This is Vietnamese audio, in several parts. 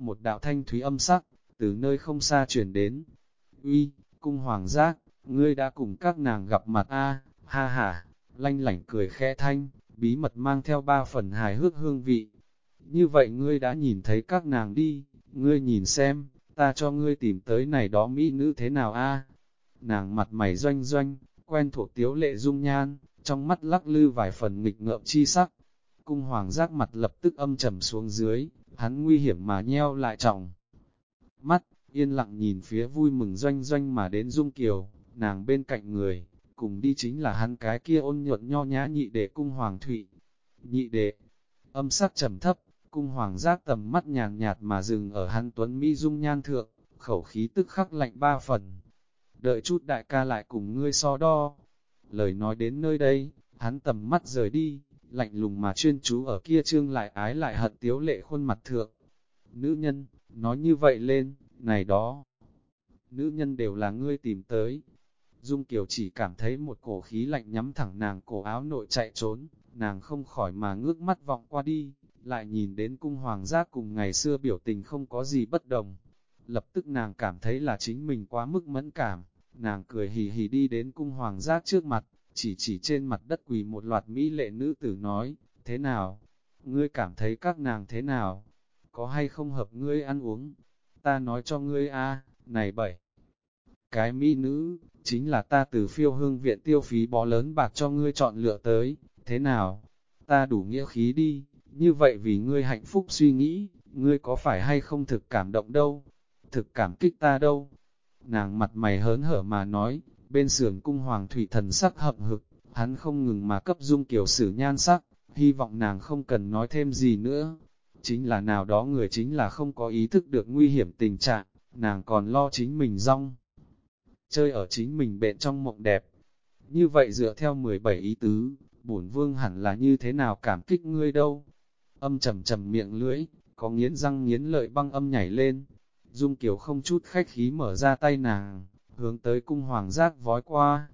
một đạo thanh thúy âm sắc, từ nơi không xa chuyển đến. Uy, cung hoàng giác, ngươi đã cùng các nàng gặp mặt a ha ha, lanh lảnh cười khẽ thanh, bí mật mang theo ba phần hài hước hương vị. Như vậy ngươi đã nhìn thấy các nàng đi, ngươi nhìn xem, ta cho ngươi tìm tới này đó mỹ nữ thế nào a Nàng mặt mày doanh doanh, quen thuộc tiếu lệ dung nhan, trong mắt lắc lư vài phần nghịch ngợm chi sắc. Cung hoàng giác mặt lập tức âm trầm xuống dưới, hắn nguy hiểm mà nheo lại trọng. Mắt, yên lặng nhìn phía vui mừng doanh doanh mà đến Dung Kiều, nàng bên cạnh người, cùng đi chính là hắn cái kia ôn nhuận nho nhã nhị đệ cung hoàng thụy. Nhị đệ, âm sắc trầm thấp, cung hoàng giác tầm mắt nhàn nhạt mà dừng ở hắn tuấn Mỹ dung nhan thượng, khẩu khí tức khắc lạnh ba phần. Đợi chút đại ca lại cùng ngươi so đo. Lời nói đến nơi đây, hắn tầm mắt rời đi, lạnh lùng mà chuyên chú ở kia trương lại ái lại hận tiếu lệ khuôn mặt thượng. Nữ nhân, nói như vậy lên, này đó. Nữ nhân đều là ngươi tìm tới. Dung Kiều chỉ cảm thấy một cổ khí lạnh nhắm thẳng nàng cổ áo nội chạy trốn, nàng không khỏi mà ngước mắt vọng qua đi, lại nhìn đến cung hoàng giác cùng ngày xưa biểu tình không có gì bất đồng. Lập tức nàng cảm thấy là chính mình quá mức mẫn cảm, nàng cười hì hì đi đến cung hoàng giác trước mặt, chỉ chỉ trên mặt đất quỳ một loạt mỹ lệ nữ tử nói, thế nào? Ngươi cảm thấy các nàng thế nào? Có hay không hợp ngươi ăn uống? Ta nói cho ngươi a này bảy. Cái mỹ nữ, chính là ta từ phiêu hương viện tiêu phí bó lớn bạc cho ngươi chọn lựa tới, thế nào? Ta đủ nghĩa khí đi, như vậy vì ngươi hạnh phúc suy nghĩ, ngươi có phải hay không thực cảm động đâu? Thực cảm kích ta đâu? Nàng mặt mày hớn hở mà nói, bên sườn cung hoàng thủy thần sắc hậm hực, hắn không ngừng mà cấp dung kiểu sử nhan sắc, hy vọng nàng không cần nói thêm gì nữa. Chính là nào đó người chính là không có ý thức được nguy hiểm tình trạng, nàng còn lo chính mình rong. Chơi ở chính mình bện trong mộng đẹp. Như vậy dựa theo 17 ý tứ, bổn vương hẳn là như thế nào cảm kích ngươi đâu. Âm trầm trầm miệng lưỡi, có nghiến răng nghiến lợi băng âm nhảy lên. Dung Kiều không chút khách khí mở ra tay nàng, hướng tới cung hoàng giác vói qua.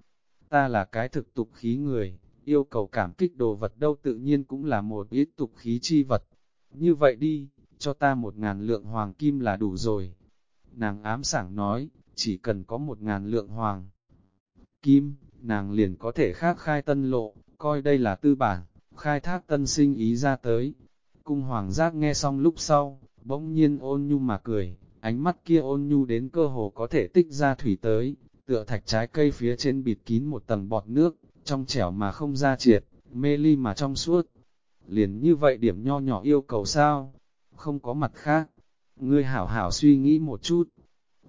Ta là cái thực tục khí người, yêu cầu cảm kích đồ vật đâu tự nhiên cũng là một ít tục khí chi vật. Như vậy đi, cho ta một ngàn lượng hoàng kim là đủ rồi. Nàng ám sảng nói, chỉ cần có một ngàn lượng hoàng kim, nàng liền có thể khác khai tân lộ, coi đây là tư bản, khai thác tân sinh ý ra tới. Cung hoàng giác nghe xong lúc sau, bỗng nhiên ôn nhu mà cười, ánh mắt kia ôn nhu đến cơ hồ có thể tích ra thủy tới, tựa thạch trái cây phía trên bịt kín một tầng bọt nước, trong trẻo mà không ra triệt, mê ly mà trong suốt. Liền như vậy điểm nho nhỏ yêu cầu sao? Không có mặt khác. Ngươi hảo hảo suy nghĩ một chút.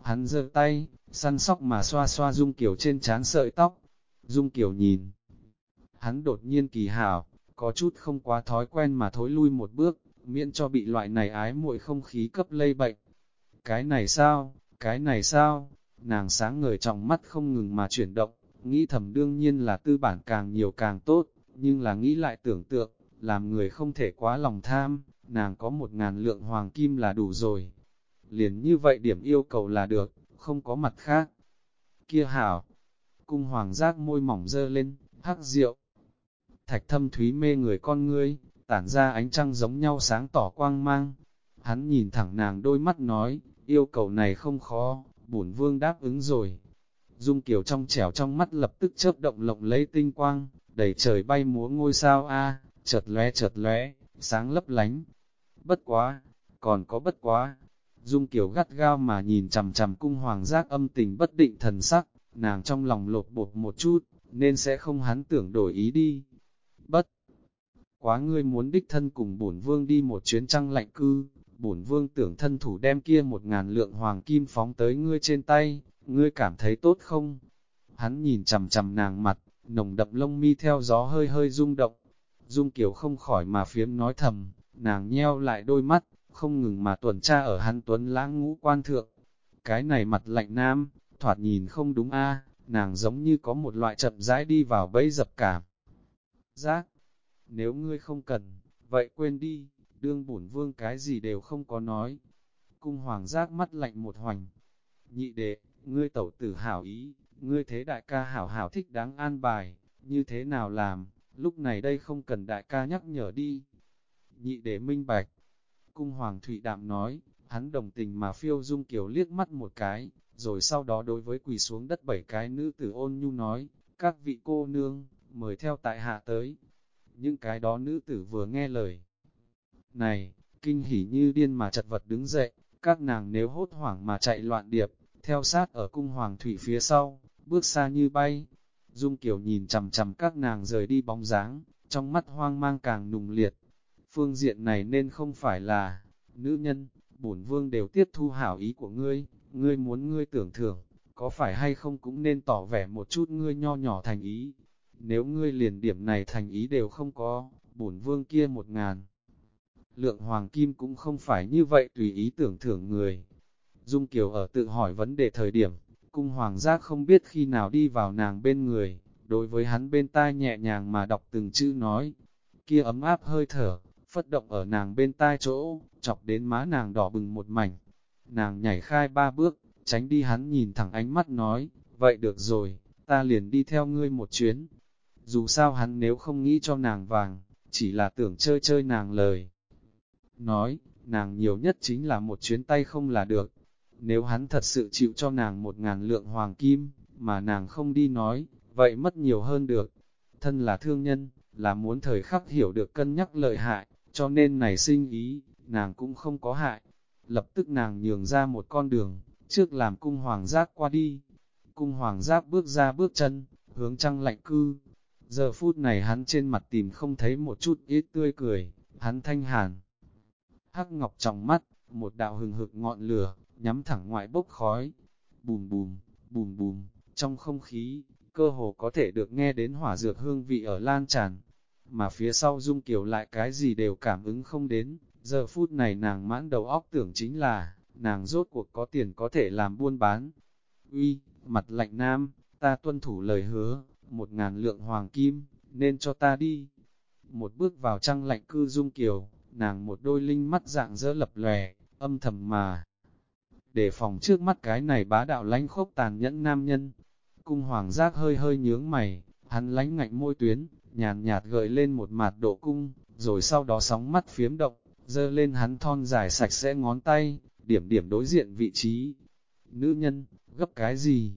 Hắn giơ tay, săn sóc mà xoa xoa Dung Kiều trên trán sợi tóc. Dung Kiều nhìn. Hắn đột nhiên kỳ hảo, có chút không quá thói quen mà thối lui một bước, miễn cho bị loại này ái muội không khí cấp lây bệnh. Cái này sao, cái này sao, nàng sáng ngời trong mắt không ngừng mà chuyển động, nghĩ thầm đương nhiên là tư bản càng nhiều càng tốt, nhưng là nghĩ lại tưởng tượng, làm người không thể quá lòng tham, nàng có một ngàn lượng hoàng kim là đủ rồi. Liền như vậy điểm yêu cầu là được, không có mặt khác. Kia hảo, cung hoàng giác môi mỏng dơ lên, hắc rượu. Thạch thâm thúy mê người con ngươi, tản ra ánh trăng giống nhau sáng tỏ quang mang. Hắn nhìn thẳng nàng đôi mắt nói, yêu cầu này không khó, bổn vương đáp ứng rồi. Dung Kiều trong trẻo trong mắt lập tức chớp động lộng lấy tinh quang, đầy trời bay múa ngôi sao a, chợt lóe chợt lóe, sáng lấp lánh. Bất quá, còn có bất quá. Dung Kiều gắt gao mà nhìn chằm chằm cung hoàng giác âm tình bất định thần sắc, nàng trong lòng lột bột một chút, nên sẽ không hắn tưởng đổi ý đi. Bất quá ngươi muốn đích thân cùng bổn vương đi một chuyến trăng lạnh cư, bổn vương tưởng thân thủ đem kia một ngàn lượng hoàng kim phóng tới ngươi trên tay, ngươi cảm thấy tốt không? Hắn nhìn chầm chầm nàng mặt, nồng đậm lông mi theo gió hơi hơi rung động. Dung Kiều không khỏi mà phiếm nói thầm, nàng nheo lại đôi mắt, không ngừng mà tuần tra ở hắn tuấn lãng ngũ quan thượng. Cái này mặt lạnh nam, thoạt nhìn không đúng a nàng giống như có một loại chậm rãi đi vào bẫy dập cảm. Giác, nếu ngươi không cần, vậy quên đi, đương bổn vương cái gì đều không có nói. Cung hoàng giác mắt lạnh một hoành. Nhị đệ, ngươi tẩu tử hảo ý, ngươi thế đại ca hảo hảo thích đáng an bài, như thế nào làm, lúc này đây không cần đại ca nhắc nhở đi. Nhị đệ minh bạch. Cung hoàng thủy đạm nói, Hắn đồng tình mà phiêu dung kiều liếc mắt một cái, rồi sau đó đối với quỳ xuống đất bảy cái nữ tử ôn nhu nói, các vị cô nương, mời theo tại hạ tới. Những cái đó nữ tử vừa nghe lời. Này, kinh hỉ như điên mà chật vật đứng dậy, các nàng nếu hốt hoảng mà chạy loạn điệp, theo sát ở cung hoàng thủy phía sau, bước xa như bay. Dung Kiều nhìn chầm chầm các nàng rời đi bóng dáng, trong mắt hoang mang càng nùng liệt. Phương diện này nên không phải là nữ nhân, bổn vương đều tiếp thu hảo ý của ngươi, ngươi muốn ngươi tưởng thưởng, có phải hay không cũng nên tỏ vẻ một chút ngươi nho nhỏ thành ý. Nếu ngươi liền điểm này thành ý đều không có, bổn vương kia một ngàn. Lượng hoàng kim cũng không phải như vậy tùy ý tưởng thưởng người. Dung Kiều ở tự hỏi vấn đề thời điểm, cung hoàng giác không biết khi nào đi vào nàng bên người, đối với hắn bên tai nhẹ nhàng mà đọc từng chữ nói, kia ấm áp hơi thở, phất động ở nàng bên tai chỗ, chọc đến má nàng đỏ bừng một mảnh. Nàng nhảy khai ba bước, tránh đi hắn nhìn thẳng ánh mắt nói, vậy được rồi, ta liền đi theo ngươi một chuyến. Dù sao hắn nếu không nghĩ cho nàng vàng, chỉ là tưởng chơi chơi nàng lời. Nói, nàng nhiều nhất chính là một chuyến tay không là được. Nếu hắn thật sự chịu cho nàng một ngàn lượng hoàng kim, mà nàng không đi nói, vậy mất nhiều hơn được. Thân là thương nhân, là muốn thời khắc hiểu được cân nhắc lợi hại, cho nên này sinh ý, nàng cũng không có hại. Lập tức nàng nhường ra một con đường, trước làm cung hoàng giác qua đi. Cung hoàng giác bước ra bước chân, hướng trăng lạnh cư. Giờ phút này hắn trên mặt tìm không thấy một chút ít tươi cười, hắn thanh hàn. Hắc ngọc trong mắt, một đạo hừng hực ngọn lửa, nhắm thẳng ngoại bốc khói. Bùm bùm, bùm bùm, trong không khí, cơ hồ có thể được nghe đến hỏa dược hương vị ở lan tràn. Mà phía sau Dung Kiều lại cái gì đều cảm ứng không đến, giờ phút này nàng mãn đầu óc tưởng chính là, nàng rốt cuộc có tiền có thể làm buôn bán. Uy, mặt lạnh nam, ta tuân thủ lời hứa, một ngàn lượng hoàng kim, nên cho ta đi. Một bước vào trăng lạnh cư Dung Kiều, nàng một đôi linh mắt dạng dỡ lập lòe, âm thầm mà. Để phòng trước mắt cái này bá đạo lánh khốc tàn nhẫn nam nhân, cung hoàng giác hơi hơi nhướng mày, hắn lánh ngạnh môi tuyến, nhàn nhạt gợi lên một mạt độ cung, rồi sau đó sóng mắt phiếm động, dơ lên hắn thon dài sạch sẽ ngón tay, điểm điểm đối diện vị trí. Nữ nhân, gấp cái gì?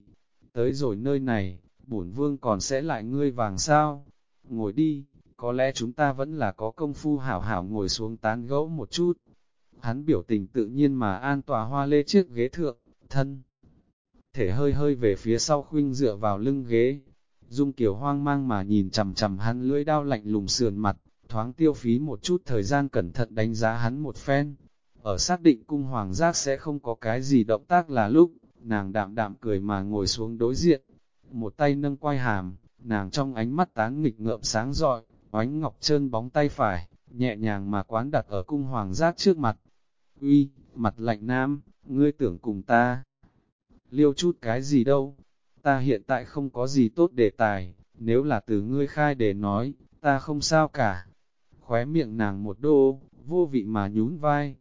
Tới rồi nơi này, bổn vương còn sẽ lại ngươi vàng sao? Ngồi đi, có lẽ chúng ta vẫn là có công phu hảo hảo ngồi xuống tán gẫu một chút. Hắn biểu tình tự nhiên mà an tòa hoa lê chiếc ghế thượng, thân. Thể hơi hơi về phía sau khuynh dựa vào lưng ghế. Dung Kiều hoang mang mà nhìn chầm chầm hắn lưỡi đao lạnh lùng sườn mặt, thoáng tiêu phí một chút thời gian cẩn thận đánh giá hắn một phen. Ở xác định cung hoàng giác sẽ không có cái gì động tác là lúc, nàng đạm đạm cười mà ngồi xuống đối diện. Một tay nâng quay hàm, nàng trong ánh mắt tán nghịch ngợm sáng rọi, oánh ngọc trơn bóng tay phải, nhẹ nhàng mà quán đặt ở cung hoàng giác trước mặt. Uy, mặt lạnh nam, ngươi tưởng cùng ta. Liêu chút cái gì đâu, ta hiện tại không có gì tốt đề tài, nếu là từ ngươi khai để nói, ta không sao cả. Khóe miệng nàng một đô, vô vị mà nhún vai.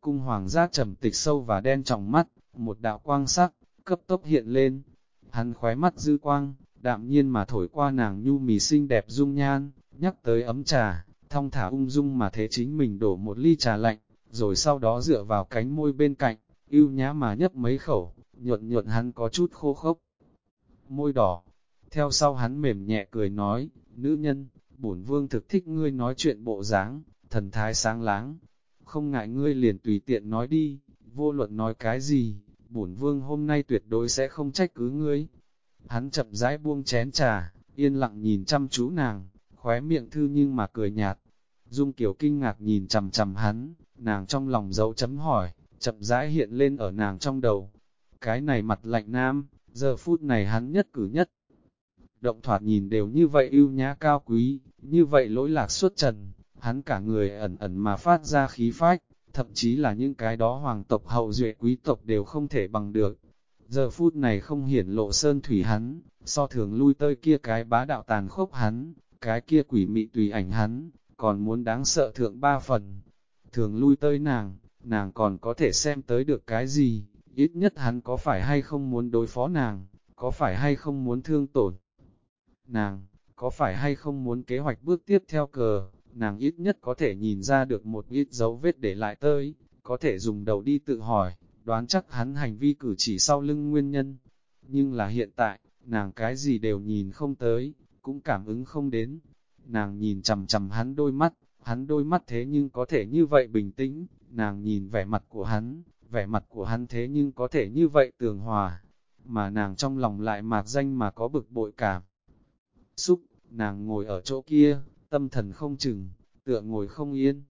Cung hoàng giác trầm tịch sâu và đen trong mắt, một đạo quang sắc, cấp tốc hiện lên. Hắn khóe mắt dư quang, đạm nhiên mà thổi qua nàng nhu mì xinh đẹp dung nhan, nhắc tới ấm trà, thong thả ung dung mà thế chính mình đổ một ly trà lạnh, rồi sau đó dựa vào cánh môi bên cạnh, yêu nhã mà nhấp mấy khẩu, nhuận nhuận hắn có chút khô khốc. Môi đỏ, theo sau hắn mềm nhẹ cười nói, nữ nhân, bổn vương thực thích ngươi nói chuyện bộ dáng, thần thái sáng láng, không ngại ngươi liền tùy tiện nói đi, vô luận nói cái gì, bổn vương hôm nay tuyệt đối sẽ không trách cứ ngươi. Hắn chậm rãi buông chén trà, yên lặng nhìn chăm chú nàng, khóe miệng thư nhưng mà cười nhạt. Dung Kiều kinh ngạc nhìn chầm chầm hắn, nàng trong lòng dấu chấm hỏi, chậm rãi hiện lên ở nàng trong đầu. Cái này mặt lạnh nam, giờ phút này hắn nhất cử nhất. Động thoạt nhìn đều như vậy ưu nhã cao quý, như vậy lỗi lạc suốt trần, hắn cả người ẩn ẩn mà phát ra khí phách, thậm chí là những cái đó hoàng tộc hậu duệ quý tộc đều không thể bằng được. Giờ phút này không hiển lộ sơn thủy hắn, so thường lui tơi kia cái bá đạo tàn khốc hắn, cái kia quỷ mị tùy ảnh hắn, còn muốn đáng sợ thượng ba phần. Thường lui tới nàng, nàng còn có thể xem tới được cái gì, ít nhất hắn có phải hay không muốn đối phó nàng, có phải hay không muốn thương tổn. Nàng, có phải hay không muốn kế hoạch bước tiếp theo cờ, nàng ít nhất có thể nhìn ra được một ít dấu vết để lại tới, có thể dùng đầu đi tự hỏi, đoán chắc hắn hành vi cử chỉ sau lưng nguyên nhân. Nhưng là hiện tại, nàng cái gì đều nhìn không tới, cũng cảm ứng không đến. Nàng nhìn chầm chầm hắn đôi mắt, hắn đôi mắt thế nhưng có thể như vậy bình tĩnh, nàng nhìn vẻ mặt của hắn, vẻ mặt của hắn thế nhưng có thể như vậy tường hòa, mà nàng trong lòng lại mạc danh mà có bực bội cảm. Xúc, nàng ngồi ở chỗ kia, tâm thần không chừng, tựa ngồi không yên.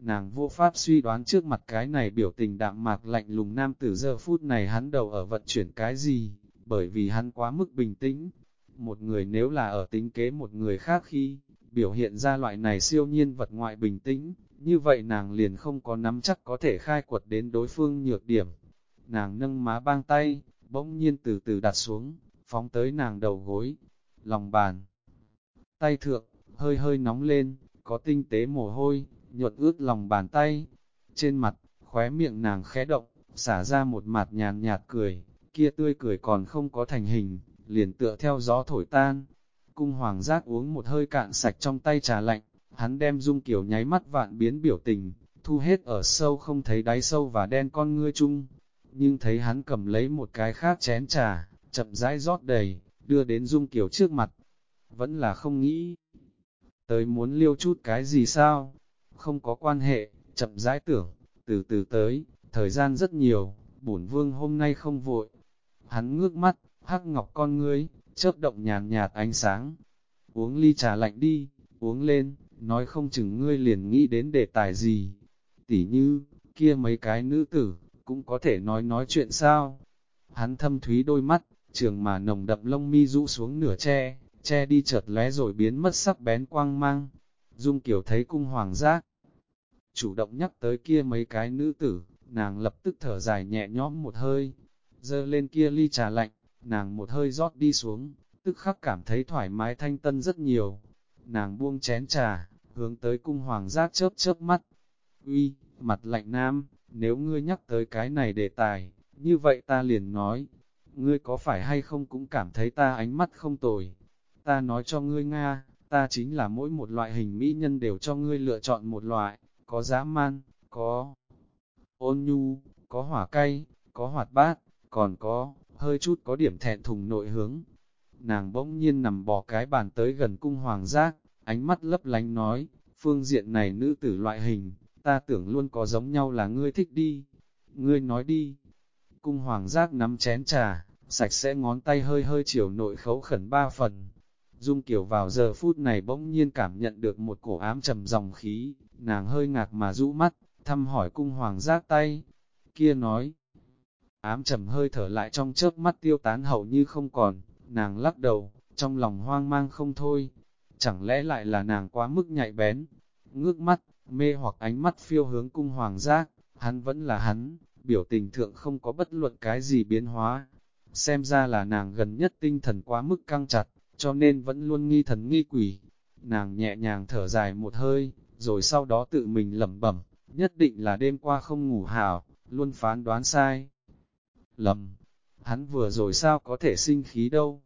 Nàng vô pháp suy đoán trước mặt cái này biểu tình đạm mạc lạnh lùng nam tử giờ phút này hắn đầu ở vận chuyển cái gì, bởi vì hắn quá mức bình tĩnh. Một người nếu là ở tính kế một người khác khi, biểu hiện ra loại này siêu nhiên vật ngoại bình tĩnh, như vậy nàng liền không có nắm chắc có thể khai quật đến đối phương nhược điểm. Nàng nâng má bang tay, bỗng nhiên từ từ đặt xuống, phóng tới nàng đầu gối, lòng bàn. Tay thượng, hơi hơi nóng lên, có tinh tế mồ hôi, nhuận ướt lòng bàn tay. Trên mặt, khóe miệng nàng khẽ động, xả ra một mặt nhàn nhạt cười, kia tươi cười còn không có thành hình, liền tựa theo gió thổi tan. Cung hoàng giác uống một hơi cạn sạch trong tay trà lạnh, hắn đem dung kiểu nháy mắt vạn biến biểu tình, thu hết ở sâu không thấy đáy sâu và đen con ngươi chung. Nhưng thấy hắn cầm lấy một cái khác chén trà, chậm rãi rót đầy, đưa đến dung kiểu trước mặt. Vẫn là không nghĩ. Tới muốn liêu chút cái gì sao? Không có quan hệ, chậm rãi tưởng, từ từ tới, thời gian rất nhiều, bổn vương hôm nay không vội. Hắn ngước mắt, hắc ngọc con ngươi, chớp động nhàn nhạt ánh sáng. Uống ly trà lạnh đi, uống lên, nói không chừng ngươi liền nghĩ đến đề tài gì. Tỉ như, kia mấy cái nữ tử, cũng có thể nói nói chuyện sao. Hắn thâm thúy đôi mắt, trường mà nồng đậm lông mi rũ xuống nửa che, che đi chợt lóe rồi biến mất sắc bén quang mang. Dung Kiều thấy cung hoàng giác, chủ động nhắc tới kia mấy cái nữ tử, nàng lập tức thở dài nhẹ nhõm một hơi, dơ lên kia ly trà lạnh, nàng một hơi rót đi xuống, tức khắc cảm thấy thoải mái thanh tân rất nhiều. Nàng buông chén trà, hướng tới cung hoàng giác chớp chớp mắt. Uy, mặt lạnh nam, nếu ngươi nhắc tới cái này đề tài, như vậy ta liền nói, ngươi có phải hay không cũng cảm thấy ta ánh mắt không tồi. Ta nói cho ngươi Nga, ta chính là mỗi một loại hình mỹ nhân đều cho ngươi lựa chọn một loại, có dã man, có ôn nhu, có hỏa cay, có hoạt bát, còn có, hơi chút có điểm thẹn thùng nội hướng. Nàng bỗng nhiên nằm bò cái bàn tới gần cung hoàng giác, ánh mắt lấp lánh nói, phương diện này nữ tử loại hình, ta tưởng luôn có giống nhau là ngươi thích đi. Ngươi nói đi. Cung hoàng giác nắm chén trà, sạch sẽ ngón tay hơi hơi chiều nội khấu khẩn ba phần. Dung kiểu vào giờ phút này bỗng nhiên cảm nhận được một cổ ám trầm dòng khí, nàng hơi ngạc mà rũ mắt, thăm hỏi cung hoàng giác tay. Kia nói, ám trầm hơi thở lại trong chớp mắt tiêu tán hầu như không còn, nàng lắc đầu, trong lòng hoang mang không thôi. Chẳng lẽ lại là nàng quá mức nhạy bén, ngước mắt, mê hoặc ánh mắt phiêu hướng cung hoàng giác, hắn vẫn là hắn, biểu tình thượng không có bất luận cái gì biến hóa. Xem ra là nàng gần nhất tinh thần quá mức căng chặt, cho nên vẫn luôn nghi thần nghi quỷ. Nàng nhẹ nhàng thở dài một hơi, rồi sau đó tự mình lẩm bẩm, nhất định là đêm qua không ngủ hảo, luôn phán đoán sai. Lầm, hắn vừa rồi sao có thể sinh khí đâu.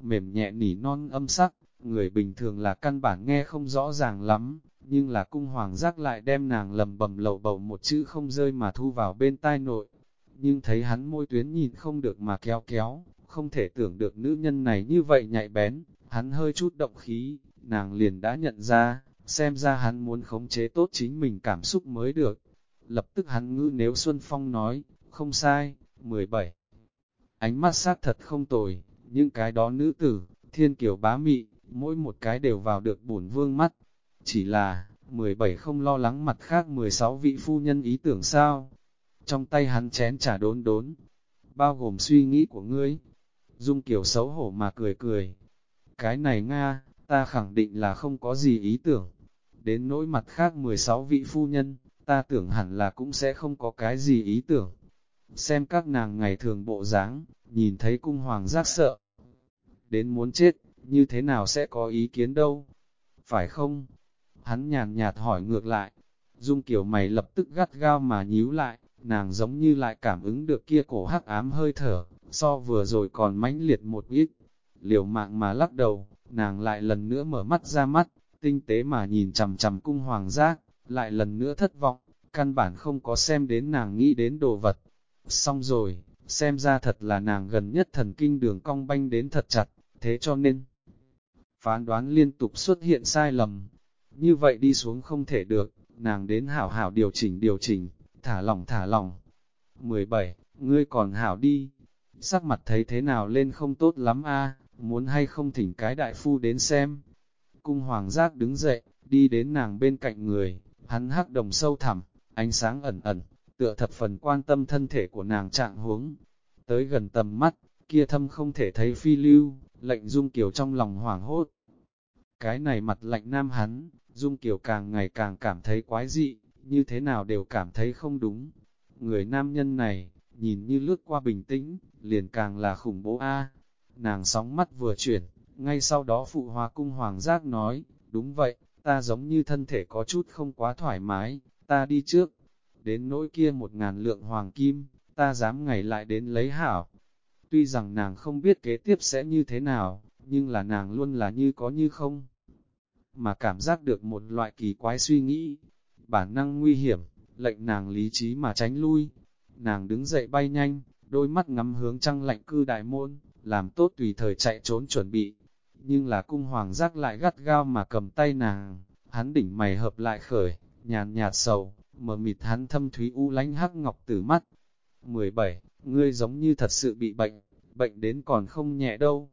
Mềm nhẹ nỉ non âm sắc, người bình thường là căn bản nghe không rõ ràng lắm, nhưng là cung hoàng giác lại đem nàng lầm bầm lầu bầu một chữ không rơi mà thu vào bên tai nội. Nhưng thấy hắn môi tuyến nhìn không được mà kéo kéo, không thể tưởng được nữ nhân này như vậy nhạy bén, hắn hơi chút động khí, nàng liền đã nhận ra, xem ra hắn muốn khống chế tốt chính mình cảm xúc mới được. Lập tức hắn ngữ nếu Xuân Phong nói, không sai, 17. Ánh mắt sát thật không tồi, những cái đó nữ tử, thiên kiều bá mị, mỗi một cái đều vào được bổn vương mắt. Chỉ là, 17 không lo lắng mặt khác 16 vị phu nhân ý tưởng sao. Trong tay hắn chén trả đốn đốn, bao gồm suy nghĩ của ngươi. Dung kiểu xấu hổ mà cười cười. Cái này Nga, ta khẳng định là không có gì ý tưởng. Đến nỗi mặt khác 16 vị phu nhân, ta tưởng hẳn là cũng sẽ không có cái gì ý tưởng. Xem các nàng ngày thường bộ dáng, nhìn thấy cung hoàng giác sợ. Đến muốn chết, như thế nào sẽ có ý kiến đâu? Phải không? Hắn nhàn nhạt hỏi ngược lại. Dung kiểu mày lập tức gắt gao mà nhíu lại, nàng giống như lại cảm ứng được kia cổ hắc ám hơi thở, so vừa rồi còn mãnh liệt một ít. Liều mạng mà lắc đầu, nàng lại lần nữa mở mắt ra mắt, tinh tế mà nhìn chằm chằm cung hoàng giác, lại lần nữa thất vọng, căn bản không có xem đến nàng nghĩ đến đồ vật. Xong rồi, xem ra thật là nàng gần nhất thần kinh đường cong banh đến thật chặt, thế cho nên phán đoán liên tục xuất hiện sai lầm. Như vậy đi xuống không thể được, nàng đến hảo hảo điều chỉnh điều chỉnh, thả lỏng thả lỏng. 17. Ngươi còn hảo đi, sắc mặt thấy thế nào lên không tốt lắm a muốn hay không thỉnh cái đại phu đến xem. Cung hoàng giác đứng dậy, đi đến nàng bên cạnh người, hắn hắc đồng sâu thẳm, ánh sáng ẩn ẩn, tựa thập phần quan tâm thân thể của nàng trạng huống. Tới gần tầm mắt, kia thâm không thể thấy phi lưu, lệnh Dung Kiều trong lòng hoảng hốt. Cái này mặt lạnh nam hắn, Dung Kiều càng ngày càng cảm thấy quái dị, như thế nào đều cảm thấy không đúng. Người nam nhân này, nhìn như lướt qua bình tĩnh, liền càng là khủng bố a. Nàng sóng mắt vừa chuyển, ngay sau đó phụ hòa cung hoàng giác nói, đúng vậy, ta giống như thân thể có chút không quá thoải mái, ta đi trước. Đến nỗi kia một ngàn lượng hoàng kim, ta dám ngày lại đến lấy hảo. Tuy rằng nàng không biết kế tiếp sẽ như thế nào, nhưng là nàng luôn là như có như không. Mà cảm giác được một loại kỳ quái suy nghĩ, bản năng nguy hiểm, lệnh nàng lý trí mà tránh lui. Nàng đứng dậy bay nhanh, đôi mắt ngắm hướng trăng lạnh cư đại môn, làm tốt tùy thời chạy trốn chuẩn bị. Nhưng là cung hoàng giác lại gắt gao mà cầm tay nàng, hắn đỉnh mày hợp lại khởi, nhàn nhạt sầu, mờ mịt hắn thâm thúy u lánh hắc ngọc tử mắt. 17. Ngươi giống như thật sự bị bệnh, bệnh đến còn không nhẹ đâu.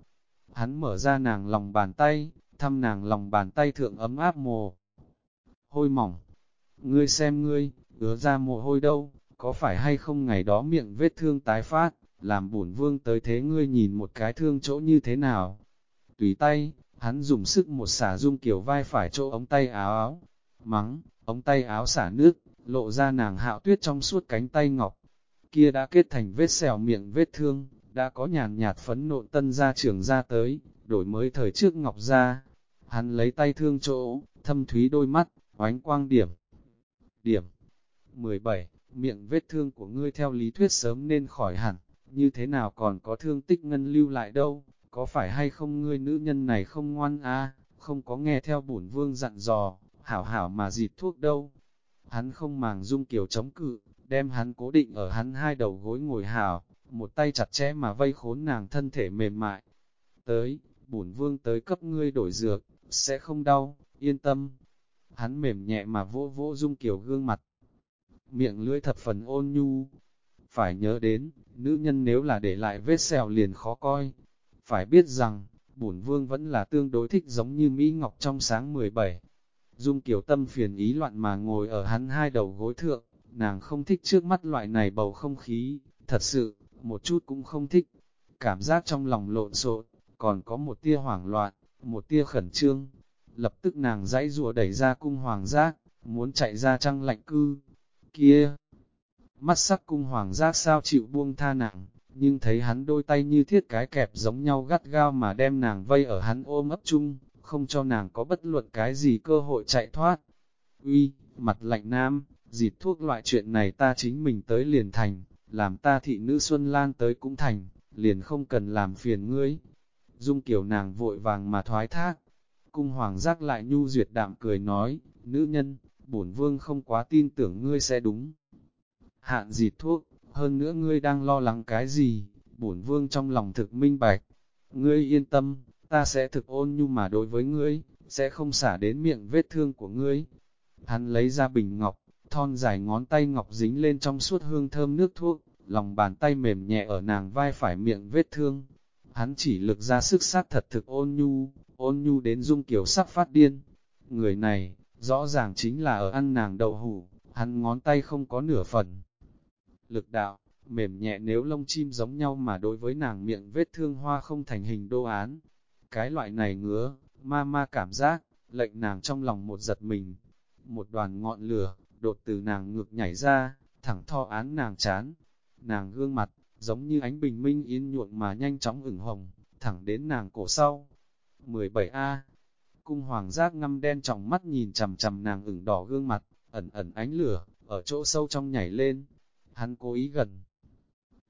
Hắn mở ra nàng lòng bàn tay, thăm nàng lòng bàn tay thượng ấm áp mồ. Hôi mỏng. Ngươi xem ngươi, ứa ra mồ hôi đâu, có phải hay không ngày đó miệng vết thương tái phát, làm bổn vương tới thế ngươi nhìn một cái thương chỗ như thế nào. Tùy tay, hắn dùng sức một xả dung kiểu vai phải chỗ ống tay áo áo, mắng, ống tay áo xả nước, lộ ra nàng hạo tuyết trong suốt cánh tay ngọc. Kia đã kết thành vết xẻo miệng vết thương, đã có nhàn nhạt phấn nộn tân ra trưởng ra tới, đổi mới thời trước ngọc ra. Hắn lấy tay thương chỗ, thâm thúy đôi mắt, oánh quang điểm. Điểm 17. Miệng vết thương của ngươi theo lý thuyết sớm nên khỏi hẳn, như thế nào còn có thương tích ngân lưu lại đâu, có phải hay không ngươi nữ nhân này không ngoan a không có nghe theo bổn vương dặn dò, hảo hảo mà dịt thuốc đâu. Hắn không màng dung kiều chống cự, đem hắn cố định ở hắn hai đầu gối ngồi hảo, một tay chặt chẽ mà vây khốn nàng thân thể mềm mại. Tới, bổn vương tới cấp ngươi đổi dược, sẽ không đau, yên tâm. Hắn mềm nhẹ mà vỗ vỗ dung kiều gương mặt, miệng lưỡi thập phần ôn nhu. Phải nhớ đến, nữ nhân nếu là để lại vết sẹo liền khó coi. Phải biết rằng, bổn vương vẫn là tương đối thích giống như Mỹ Ngọc trong sáng 17. Dung kiểu tâm phiền ý loạn mà ngồi ở hắn hai đầu gối thượng, nàng không thích trước mắt loại này bầu không khí, thật sự, một chút cũng không thích. Cảm giác trong lòng lộn xộn, còn có một tia hoảng loạn, một tia khẩn trương. Lập tức nàng dãy rùa đẩy ra cung hoàng giác, muốn chạy ra trăng lạnh cư, kia. Mắt sắc cung hoàng giác sao chịu buông tha nàng, nhưng thấy hắn đôi tay như thiết cái kẹp giống nhau gắt gao mà đem nàng vây ở hắn ôm ấp chung, không cho nàng có bất luận cái gì cơ hội chạy thoát. Uy, mặt lạnh nam, dịt thuốc loại chuyện này ta chính mình tới liền thành, làm ta thị nữ Xuân Lan tới cũng thành, liền không cần làm phiền ngươi. Dung kiểu nàng vội vàng mà thoái thác. Cung hoàng giác lại nhu duyệt đạm cười nói, nữ nhân, bổn vương không quá tin tưởng ngươi sẽ đúng. Hạn dịt thuốc, hơn nữa ngươi đang lo lắng cái gì, bổn vương trong lòng thực minh bạch. Ngươi yên tâm, ta sẽ thực ôn nhu mà đối với ngươi, sẽ không xả đến miệng vết thương của ngươi. Hắn lấy ra bình ngọc, thon dài ngón tay ngọc dính lên trong suốt hương thơm nước thuốc, lòng bàn tay mềm nhẹ ở nàng vai phải miệng vết thương. Hắn chỉ lực ra sức sát thật thực ôn nhu, ôn nhu đến dung kiểu sắc phát điên. Người này, rõ ràng chính là ở ăn nàng đậu hủ, hắn ngón tay không có nửa phần. Lực đạo, mềm nhẹ nếu lông chim giống nhau mà đối với nàng miệng vết thương hoa không thành hình đô án. Cái loại này ngứa, ma ma cảm giác, lệnh nàng trong lòng một giật mình. Một đoàn ngọn lửa, đột từ nàng ngược nhảy ra, thẳng tho án nàng chán. Nàng gương mặt, giống như ánh bình minh yên nhuộn mà nhanh chóng ửng hồng, thẳng đến nàng cổ sau. 17A cung hoàng giác ngăm đen trong mắt nhìn chầm chầm nàng ửng đỏ gương mặt, ẩn ẩn ánh lửa, ở chỗ sâu trong nhảy lên. Hắn cố ý gần.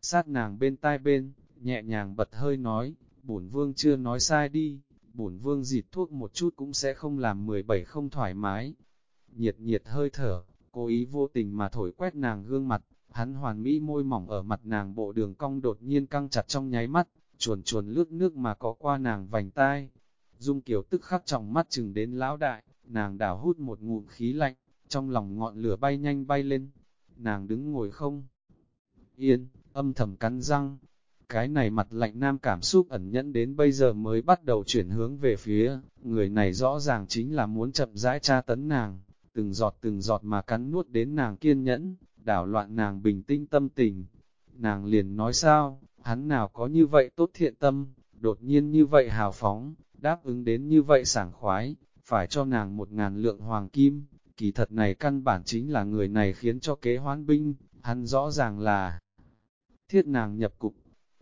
Sát nàng bên tai bên, nhẹ nhàng bật hơi nói, bổn vương chưa nói sai đi, bổn vương dịt thuốc một chút cũng sẽ không làm 17 không thoải mái. Nhiệt nhiệt hơi thở, cố ý vô tình mà thổi quét nàng gương mặt, hắn hoàn mỹ môi mỏng ở mặt nàng bộ đường cong đột nhiên căng chặt trong nháy mắt, chuồn chuồn lướt nước mà có qua nàng vành tai. Dung Kiều tức khắc trọng mắt chừng đến lão đại, nàng đảo hút một ngụm khí lạnh, trong lòng ngọn lửa bay nhanh bay lên. Nàng đứng ngồi không yên, âm thầm cắn răng. Cái này mặt lạnh nam cảm xúc ẩn nhẫn đến bây giờ mới bắt đầu chuyển hướng về phía, người này rõ ràng chính là muốn chậm rãi tra tấn nàng, từng giọt từng giọt mà cắn nuốt đến nàng kiên nhẫn, đảo loạn nàng bình tĩnh tâm tình. Nàng liền nói sao, hắn nào có như vậy tốt thiện tâm, đột nhiên như vậy hào phóng, đáp ứng đến như vậy sảng khoái, phải cho nàng một ngàn lượng hoàng kim, kỳ thật này căn bản chính là người này khiến cho kế hoán binh, hắn rõ ràng là thiết nàng nhập cục,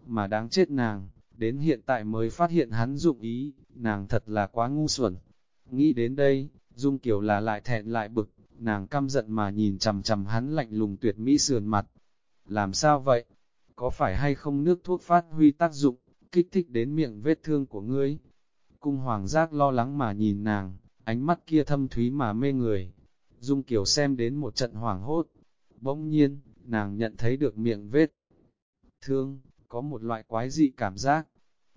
mà đáng chết nàng, đến hiện tại mới phát hiện hắn dụng ý, nàng thật là quá ngu xuẩn. Nghĩ đến đây, Dung Kiều là lại thẹn lại bực, nàng căm giận mà nhìn chầm chầm hắn lạnh lùng tuyệt mỹ sườn mặt. Làm sao vậy? Có phải hay không nước thuốc phát huy tác dụng, kích thích đến miệng vết thương của ngươi? Cung hoàng giác lo lắng mà nhìn nàng, ánh mắt kia thâm thúy mà mê người. Dung Kiều xem đến một trận hoảng hốt. Bỗng nhiên, nàng nhận thấy được miệng vết thương, có một loại quái dị cảm giác.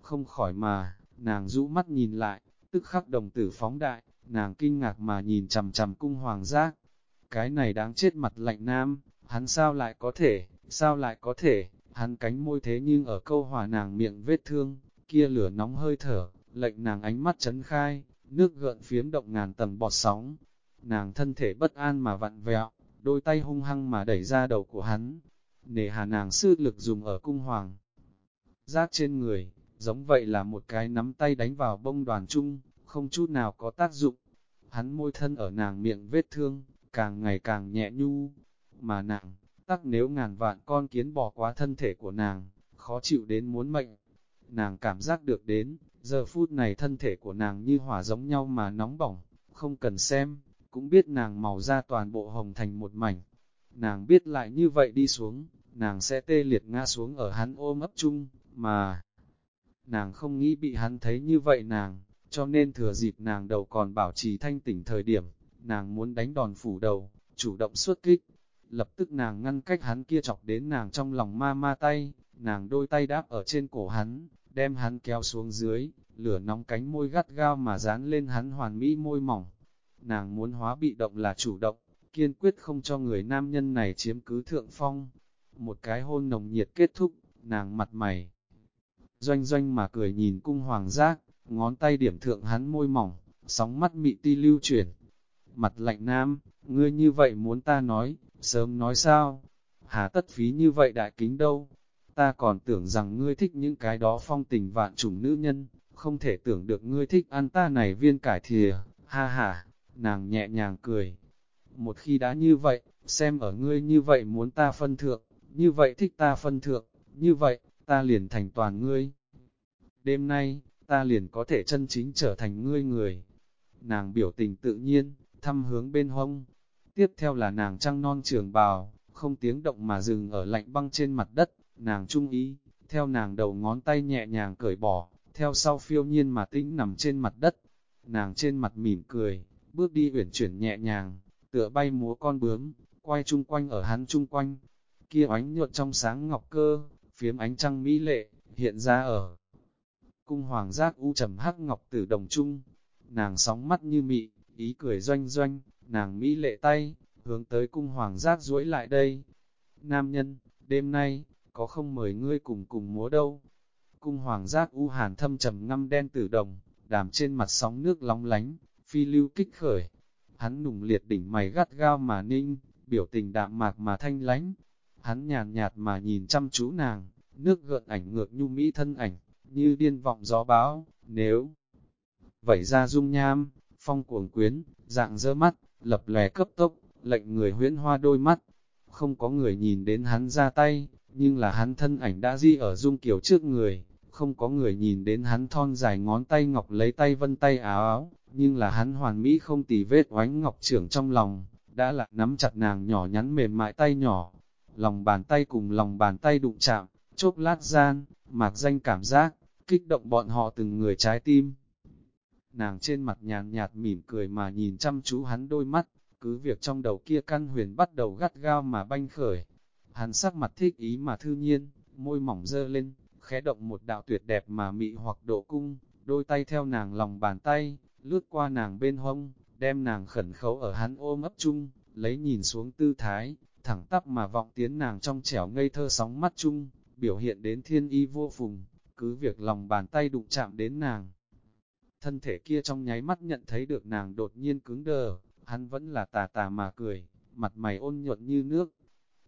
Không khỏi mà, nàng rũ mắt nhìn lại, tức khắc đồng tử phóng đại, nàng kinh ngạc mà nhìn chầm chầm cung hoàng giác. Cái này đáng chết mặt lạnh nam, hắn sao lại có thể, sao lại có thể, hắn cánh môi thế nhưng ở câu hòa nàng miệng vết thương, kia lửa nóng hơi thở, lệnh nàng ánh mắt chấn khai, nước gợn phiếm động ngàn tầng bọt sóng. Nàng thân thể bất an mà vặn vẹo, đôi tay hung hăng mà đẩy ra đầu của hắn. Nề hà nàng sư lực dùng ở cung hoàng. Giác trên người, giống vậy là một cái nắm tay đánh vào bông đoàn chung, không chút nào có tác dụng. Hắn môi thân ở nàng miệng vết thương, càng ngày càng nhẹ nhu, mà nàng, tắc nếu ngàn vạn con kiến bò quá thân thể của nàng, khó chịu đến muốn mệnh. Nàng cảm giác được đến, giờ phút này thân thể của nàng như hỏa giống nhau mà nóng bỏng, không cần xem, cũng biết nàng màu da toàn bộ hồng thành một mảnh. Nàng biết lại như vậy đi xuống, nàng sẽ tê liệt ngã xuống ở hắn ôm ấp chung, mà nàng không nghĩ bị hắn thấy như vậy nàng, cho nên thừa dịp nàng đầu còn bảo trì thanh tỉnh thời điểm, nàng muốn đánh đòn phủ đầu, chủ động xuất kích. Lập tức nàng ngăn cách hắn kia chọc đến nàng trong lòng ma ma tay, nàng đôi tay đáp ở trên cổ hắn, đem hắn kéo xuống dưới, lửa nóng cánh môi gắt gao mà dán lên hắn hoàn mỹ môi mỏng. Nàng muốn hóa bị động là chủ động, kiên quyết không cho người nam nhân này chiếm cứ thượng phong. Một cái hôn nồng nhiệt kết thúc, nàng mặt mày. Doanh doanh mà cười nhìn cung hoàng giác, ngón tay điểm thượng hắn môi mỏng, sóng mắt mị ti lưu chuyển. Mặt lạnh nam, ngươi như vậy muốn ta nói, sớm nói sao? Hà tất phí như vậy đại kính đâu? Ta còn tưởng rằng ngươi thích những cái đó phong tình vạn chủng nữ nhân, không thể tưởng được ngươi thích ăn ta này viên cải thìa, ha ha, nàng nhẹ nhàng cười. Một khi đã như vậy, xem ở ngươi như vậy muốn ta phân thượng, như vậy thích ta phân thượng, như vậy, ta liền thành toàn ngươi. Đêm nay, ta liền có thể chân chính trở thành ngươi người. Nàng biểu tình tự nhiên, thăm hướng bên hông. Tiếp theo là nàng trăng non trường bào, không tiếng động mà dừng ở lạnh băng trên mặt đất, nàng trung ý, theo nàng đầu ngón tay nhẹ nhàng cởi bỏ, theo sau phiêu nhiên mà tĩnh nằm trên mặt đất. Nàng trên mặt mỉm cười, bước đi uyển chuyển nhẹ nhàng, tựa bay múa con bướm, quay chung quanh ở hắn chung quanh. Kia ánh nhuận trong sáng ngọc cơ, phiếm ánh trăng mỹ lệ, hiện ra ở cung hoàng giác u trầm hắc ngọc tử đồng trung. Nàng sóng mắt như mị, ý cười doanh doanh, nàng mỹ lệ tay, hướng tới cung hoàng giác duỗi lại đây. Nam nhân, đêm nay, có không mời ngươi cùng cùng múa đâu. Cung hoàng giác u hàn thâm trầm ngâm đen tử đồng, đàm trên mặt sóng nước long lánh, phi lưu kích khởi. Hắn nùng liệt đỉnh mày gắt gao mà ninh, biểu tình đạm mạc mà thanh lánh. Hắn nhàn nhạt mà nhìn chăm chú nàng, nước gợn ảnh ngược nhu mỹ thân ảnh, như điên vọng gió báo, nếu vẩy ra dung nham, phong cuồng quyến, dạng dơ mắt, lập lè cấp tốc, lệnh người huyễn hoa đôi mắt. Không có người nhìn đến hắn ra tay, nhưng là hắn thân ảnh đã di ở dung kiểu trước người, không có người nhìn đến hắn thon dài ngón tay ngọc lấy tay vân tay áo áo, nhưng là hắn hoàn mỹ không tì vết oánh ngọc trưởng trong lòng, đã là nắm chặt nàng nhỏ nhắn mềm mại tay nhỏ, lòng bàn tay cùng lòng bàn tay đụng chạm, chốc lát gian, mạc danh cảm giác, kích động bọn họ từng người trái tim. Nàng trên mặt nhàn nhạt mỉm cười mà nhìn chăm chú hắn đôi mắt, cứ việc trong đầu kia căn huyền bắt đầu gắt gao mà banh khởi. Hắn sắc mặt thích ý mà thư nhiên, môi mỏng dơ lên, khẽ động một đạo tuyệt đẹp mà mị hoặc độ cung, đôi tay theo nàng lòng bàn tay, lướt qua nàng bên hông, đem nàng khẩn khấu ở hắn ôm ấp chung, lấy nhìn xuống tư thái, thẳng tắp mà vọng tiến nàng trong trẻo ngây thơ sóng mắt chung, biểu hiện đến thiên y vô phùng, cứ việc lòng bàn tay đụng chạm đến nàng. Thân thể kia trong nháy mắt nhận thấy được nàng đột nhiên cứng đờ, hắn vẫn là tà tà mà cười, mặt mày ôn nhuận như nước.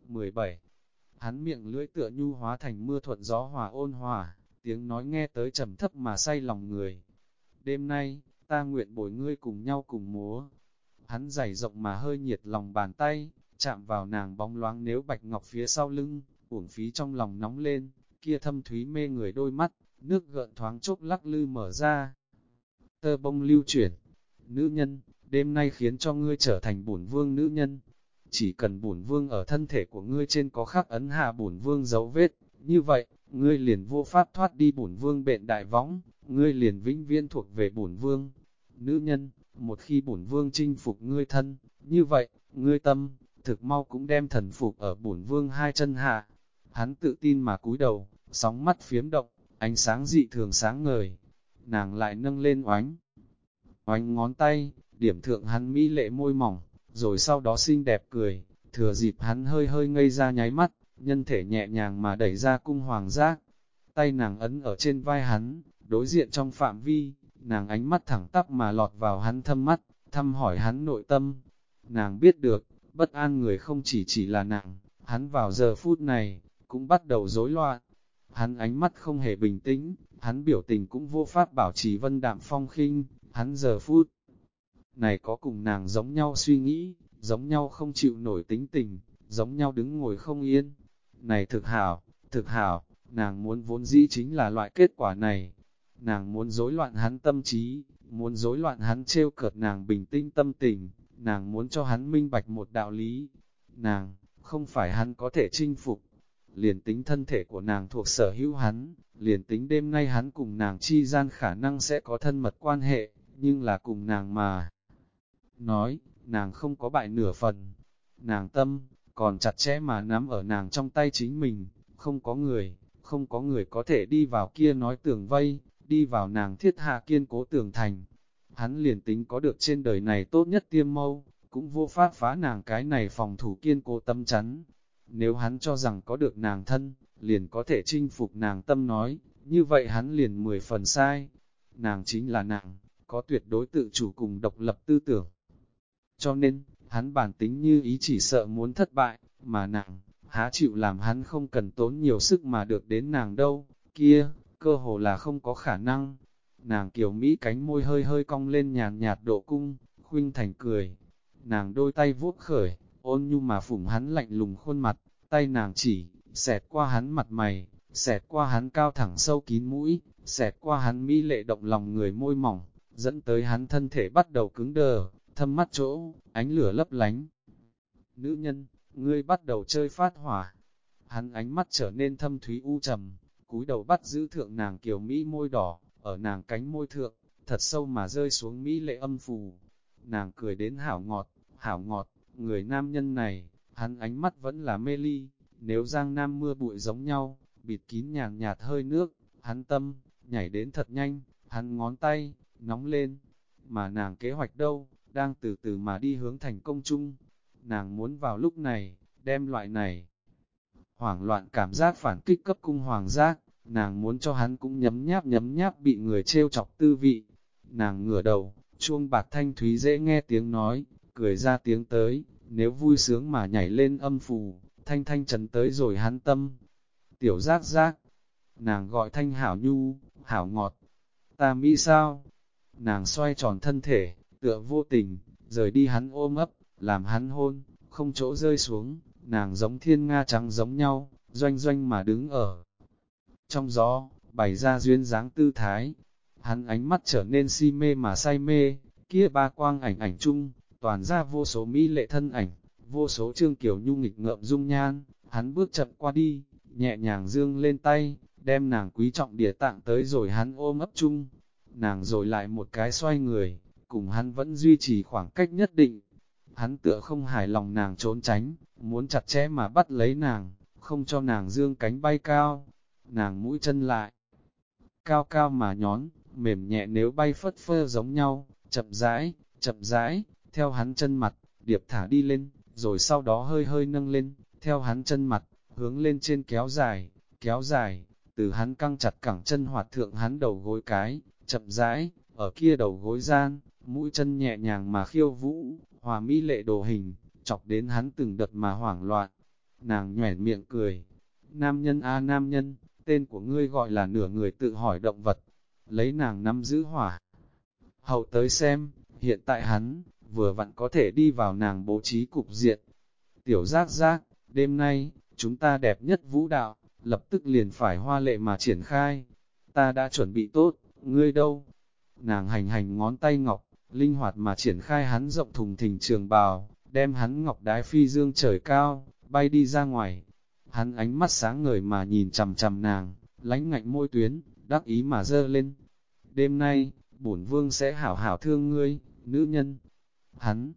17. Hắn miệng lưỡi tựa nhu hóa thành mưa thuận gió hòa ôn hòa, tiếng nói nghe tới trầm thấp mà say lòng người. Đêm nay, ta nguyện bồi ngươi cùng nhau cùng múa. Hắn dày rộng mà hơi nhiệt lòng bàn tay, chạm vào nàng bóng loáng nếu bạch ngọc phía sau lưng, uổng phí trong lòng nóng lên, kia thâm thúy mê người đôi mắt, nước gợn thoáng chốc lắc lư mở ra. Tơ bông lưu chuyển, nữ nhân, đêm nay khiến cho ngươi trở thành bổn vương nữ nhân. Chỉ cần bổn vương ở thân thể của ngươi trên có khắc ấn hạ bổn vương dấu vết, như vậy, ngươi liền vô pháp thoát đi bổn vương bện đại võng, ngươi liền vĩnh viễn thuộc về bổn vương. Nữ nhân, một khi bổn vương chinh phục ngươi thân, như vậy, ngươi tâm, thực mau cũng đem thần phục ở bổn vương hai chân hạ. Hắn tự tin mà cúi đầu, sóng mắt phiếm động, ánh sáng dị thường sáng ngời. Nàng lại nâng lên oánh. Oánh ngón tay, điểm thượng hắn mỹ lệ môi mỏng, rồi sau đó xinh đẹp cười, thừa dịp hắn hơi hơi ngây ra nháy mắt, nhân thể nhẹ nhàng mà đẩy ra cung hoàng giác. Tay nàng ấn ở trên vai hắn, đối diện trong phạm vi, nàng ánh mắt thẳng tắp mà lọt vào hắn thâm mắt, thăm hỏi hắn nội tâm. Nàng biết được, bất an người không chỉ chỉ là nàng, hắn vào giờ phút này, cũng bắt đầu rối loạn. Hắn ánh mắt không hề bình tĩnh, hắn biểu tình cũng vô pháp bảo trì vân đạm phong khinh, hắn giờ phút này có cùng nàng giống nhau suy nghĩ, giống nhau không chịu nổi tính tình, giống nhau đứng ngồi không yên. Này thực hảo, thực hảo, nàng muốn vốn dĩ chính là loại kết quả này. Nàng muốn rối loạn hắn tâm trí, muốn rối loạn hắn trêu cợt nàng bình tĩnh tâm tình, nàng muốn cho hắn minh bạch một đạo lý. Nàng, không phải hắn có thể chinh phục, liền tính thân thể của nàng thuộc sở hữu hắn, liền tính đêm nay hắn cùng nàng chi gian khả năng sẽ có thân mật quan hệ, nhưng là cùng nàng mà. Nói, nàng không có bại nửa phần, nàng tâm, còn chặt chẽ mà nắm ở nàng trong tay chính mình, không có người, không có người có thể đi vào kia nói tường vây, đi vào nàng thiết hạ kiên cố tường thành. Hắn liền tính có được trên đời này tốt nhất tiêm mâu, cũng vô pháp phá nàng cái này phòng thủ kiên cố tâm chắn. Nếu hắn cho rằng có được nàng thân, liền có thể chinh phục nàng tâm nói, như vậy hắn liền mười phần sai. Nàng chính là nàng, có tuyệt đối tự chủ cùng độc lập tư tưởng. Cho nên, hắn bản tính như ý chỉ sợ muốn thất bại, mà nàng, há chịu làm hắn không cần tốn nhiều sức mà được đến nàng đâu, kia, cơ hồ là không có khả năng. Nàng kiều Mỹ cánh môi hơi hơi cong lên nhàn nhạt độ cung, khuynh thành cười. Nàng đôi tay vuốt khởi, ôn nhu mà phủng hắn lạnh lùng khuôn mặt, tay nàng chỉ, xẹt qua hắn mặt mày, xẹt qua hắn cao thẳng sâu kín mũi, xẹt qua hắn mỹ lệ động lòng người môi mỏng, dẫn tới hắn thân thể bắt đầu cứng đờ, thâm mắt chỗ, ánh lửa lấp lánh. Nữ nhân, ngươi bắt đầu chơi phát hỏa. Hắn ánh mắt trở nên thâm thúy u trầm, cúi đầu bắt giữ thượng nàng kiều Mỹ môi đỏ, ở nàng cánh môi thượng, thật sâu mà rơi xuống Mỹ lệ âm phù. Nàng cười đến hảo ngọt, hảo ngọt, người nam nhân này, hắn ánh mắt vẫn là mê ly, nếu giang nam mưa bụi giống nhau, bịt kín nhàn nhạt hơi nước, hắn tâm, nhảy đến thật nhanh, hắn ngón tay, nóng lên, mà nàng kế hoạch đâu, đang từ từ mà đi hướng thành công chung. Nàng muốn vào lúc này, đem loại này. Hoảng loạn cảm giác phản kích cấp cung hoàng giác, nàng muốn cho hắn cũng nhấm nháp nhấm nháp bị người trêu chọc tư vị. Nàng ngửa đầu, chuông bạc thanh thúy dễ nghe tiếng nói, cười ra tiếng tới, nếu vui sướng mà nhảy lên âm phù, thanh thanh trần tới rồi hắn tâm. Tiểu giác giác, nàng gọi thanh hảo nhu, hảo ngọt, ta mỹ sao? Nàng xoay tròn thân thể, tựa vô tình, rời đi hắn ôm ấp, làm hắn hôn, không chỗ rơi xuống, nàng giống thiên nga trắng giống nhau, doanh doanh mà đứng ở. Trong gió, bày ra duyên dáng tư thái, hắn ánh mắt trở nên si mê mà say mê, kia ba quang ảnh ảnh chung, toàn ra vô số mỹ lệ thân ảnh, vô số trương kiểu nhu nghịch ngợm dung nhan, hắn bước chậm qua đi, nhẹ nhàng dương lên tay, đem nàng quý trọng đĩa tạng tới rồi hắn ôm ấp chung, nàng rồi lại một cái xoay người, cùng hắn vẫn duy trì khoảng cách nhất định. hắn tựa không hài lòng nàng trốn tránh, muốn chặt chẽ mà bắt lấy nàng, không cho nàng dương cánh bay cao, nàng mũi chân lại. Cao cao mà nhón, mềm nhẹ nếu bay phất phơ giống nhau, chậm rãi, chậm rãi, theo hắn chân mặt, điệp thả đi lên, rồi sau đó hơi hơi nâng lên, theo hắn chân mặt, hướng lên trên kéo dài, kéo dài, từ hắn căng chặt cẳng chân hoạt thượng hắn đầu gối cái, chậm rãi, ở kia đầu gối gian, mũi chân nhẹ nhàng mà khiêu vũ, hòa mỹ lệ đồ hình, chọc đến hắn từng đợt mà hoảng loạn. Nàng nhoẻn miệng cười, nam nhân a nam nhân, tên của ngươi gọi là nửa người tự hỏi động vật, lấy nàng nắm giữ hỏa. Hậu tới xem, hiện tại hắn, vừa vặn có thể đi vào nàng bố trí cục diện. Tiểu giác giác, đêm nay, chúng ta đẹp nhất vũ đạo, lập tức liền phải hoa lệ mà triển khai. Ta đã chuẩn bị tốt, ngươi đâu? Nàng hành hành ngón tay ngọc, linh hoạt mà triển khai hắn rộng thùng thình trường bào, đem hắn ngọc đái phi dương trời cao, bay đi ra ngoài. Hắn ánh mắt sáng ngời mà nhìn chầm chầm nàng, lánh ngạnh môi tuyến, đắc ý mà dơ lên. Đêm nay, bổn vương sẽ hảo hảo thương ngươi, nữ nhân. Hắn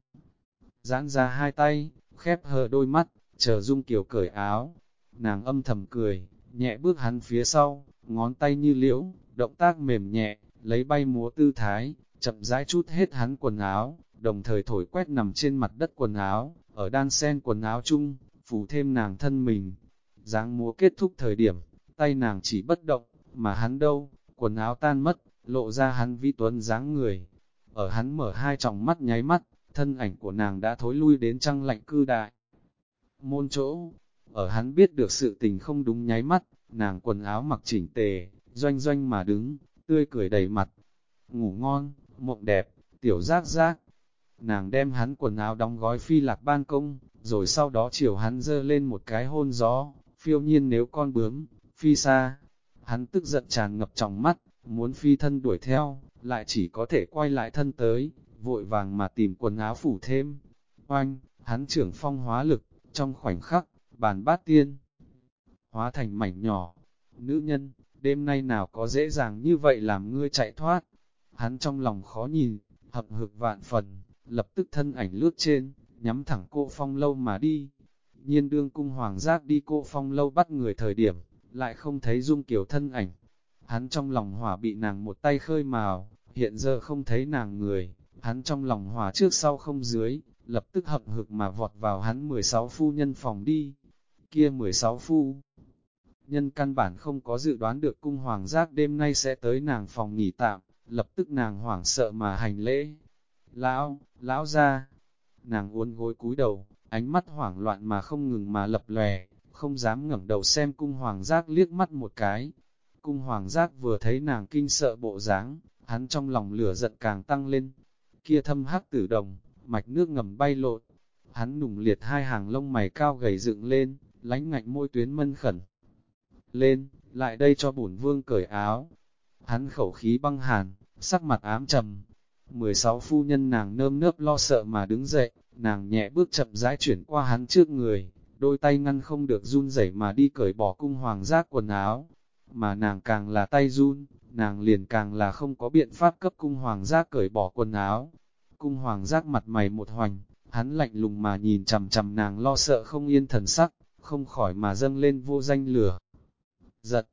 giãn ra hai tay, khép hờ đôi mắt, chờ Dung Kiều cởi áo. Nàng âm thầm cười, nhẹ bước hắn phía sau, ngón tay như liễu, động tác mềm nhẹ, lấy bay múa tư thái, chậm rãi chút hết hắn quần áo, đồng thời thổi quét nằm trên mặt đất quần áo, ở đan sen quần áo chung, phủ thêm nàng thân mình dáng múa kết thúc thời điểm, tay nàng chỉ bất động, mà hắn đâu, quần áo tan mất, lộ ra hắn vi tuấn dáng người. Ở hắn mở hai tròng mắt nháy mắt, thân ảnh của nàng đã thối lui đến trăng lạnh cư đại. Môn chỗ, ở hắn biết được sự tình không đúng nháy mắt, nàng quần áo mặc chỉnh tề, doanh doanh mà đứng, tươi cười đầy mặt. Ngủ ngon, mộng đẹp, tiểu giác giác. Nàng đem hắn quần áo đóng gói phi lạc ban công, rồi sau đó chiều hắn dơ lên một cái hôn gió, phiêu nhiên nếu con bướm, phi xa. Hắn tức giận tràn ngập trong mắt, muốn phi thân đuổi theo, lại chỉ có thể quay lại thân tới, vội vàng mà tìm quần áo phủ thêm. Oanh, hắn trưởng phong hóa lực, trong khoảnh khắc, bàn bát tiên, hóa thành mảnh nhỏ. Nữ nhân, đêm nay nào có dễ dàng như vậy làm ngươi chạy thoát. Hắn trong lòng khó nhìn, hậm hực vạn phần, lập tức thân ảnh lướt trên, nhắm thẳng cô phong lâu mà đi. Nhiên đương cung hoàng giác đi cô phong lâu bắt người thời điểm, lại không thấy dung kiểu thân ảnh. Hắn trong lòng hỏa bị nàng một tay khơi mào, hiện giờ không thấy nàng người, hắn trong lòng hỏa trước sau không dưới, lập tức hậm hực mà vọt vào hắn 16 phu nhân phòng đi. Kia 16 phu nhân căn bản không có dự đoán được cung hoàng giác đêm nay sẽ tới nàng phòng nghỉ tạm, lập tức nàng hoảng sợ mà hành lễ. Lão, lão ra, nàng uốn gối cúi đầu, ánh mắt hoảng loạn mà không ngừng mà lập lòe, không dám ngẩng đầu xem cung hoàng giác liếc mắt một cái. Cung hoàng giác vừa thấy nàng kinh sợ bộ dáng, hắn trong lòng lửa giận càng tăng lên. Kia thâm hắc tử đồng, mạch nước ngầm bay lộn, hắn nùng liệt hai hàng lông mày cao gầy dựng lên, lánh ngạnh môi tuyến mân khẩn. Lên, lại đây cho bổn vương cởi áo. Hắn khẩu khí băng hàn, sắc mặt ám trầm. 16 phu nhân nàng nơm nớp lo sợ mà đứng dậy, nàng nhẹ bước chậm rãi chuyển qua hắn trước người, đôi tay ngăn không được run rẩy mà đi cởi bỏ cung hoàng giác quần áo. Mà nàng càng là tay run, nàng liền càng là không có biện pháp cấp cung hoàng giác cởi bỏ quần áo. Cung hoàng giác mặt mày một hoành, hắn lạnh lùng mà nhìn chầm chầm nàng lo sợ không yên thần sắc, không khỏi mà dâng lên vô danh lửa. Giật,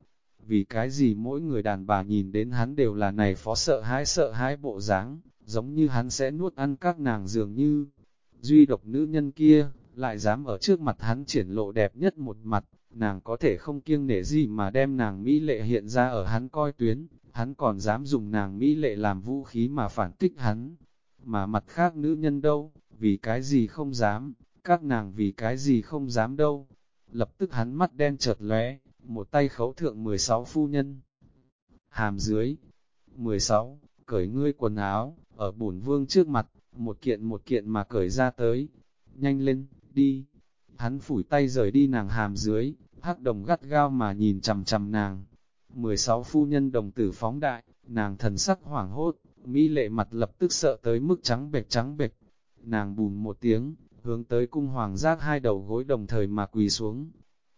vì cái gì mỗi người đàn bà nhìn đến hắn đều là này phó sợ hãi sợ hãi bộ dáng, giống như hắn sẽ nuốt ăn các nàng dường như. Duy độc nữ nhân kia, lại dám ở trước mặt hắn triển lộ đẹp nhất một mặt, nàng có thể không kiêng nể gì mà đem nàng Mỹ lệ hiện ra ở hắn coi tuyến, hắn còn dám dùng nàng Mỹ lệ làm vũ khí mà phản kích hắn. Mà mặt khác nữ nhân đâu, vì cái gì không dám, các nàng vì cái gì không dám đâu. Lập tức hắn mắt đen chợt lóe, một tay khấu thượng 16 phu nhân. Hàm dưới, 16, cởi ngươi quần áo, ở bổn vương trước mặt, một kiện một kiện mà cởi ra tới. Nhanh lên, đi. Hắn phủi tay rời đi nàng hàm dưới, hắc đồng gắt gao mà nhìn chầm chầm nàng. 16 phu nhân đồng tử phóng đại, nàng thần sắc hoảng hốt, mỹ lệ mặt lập tức sợ tới mức trắng bệch trắng bệch. Nàng bùn một tiếng, hướng tới cung hoàng giác hai đầu gối đồng thời mà quỳ xuống.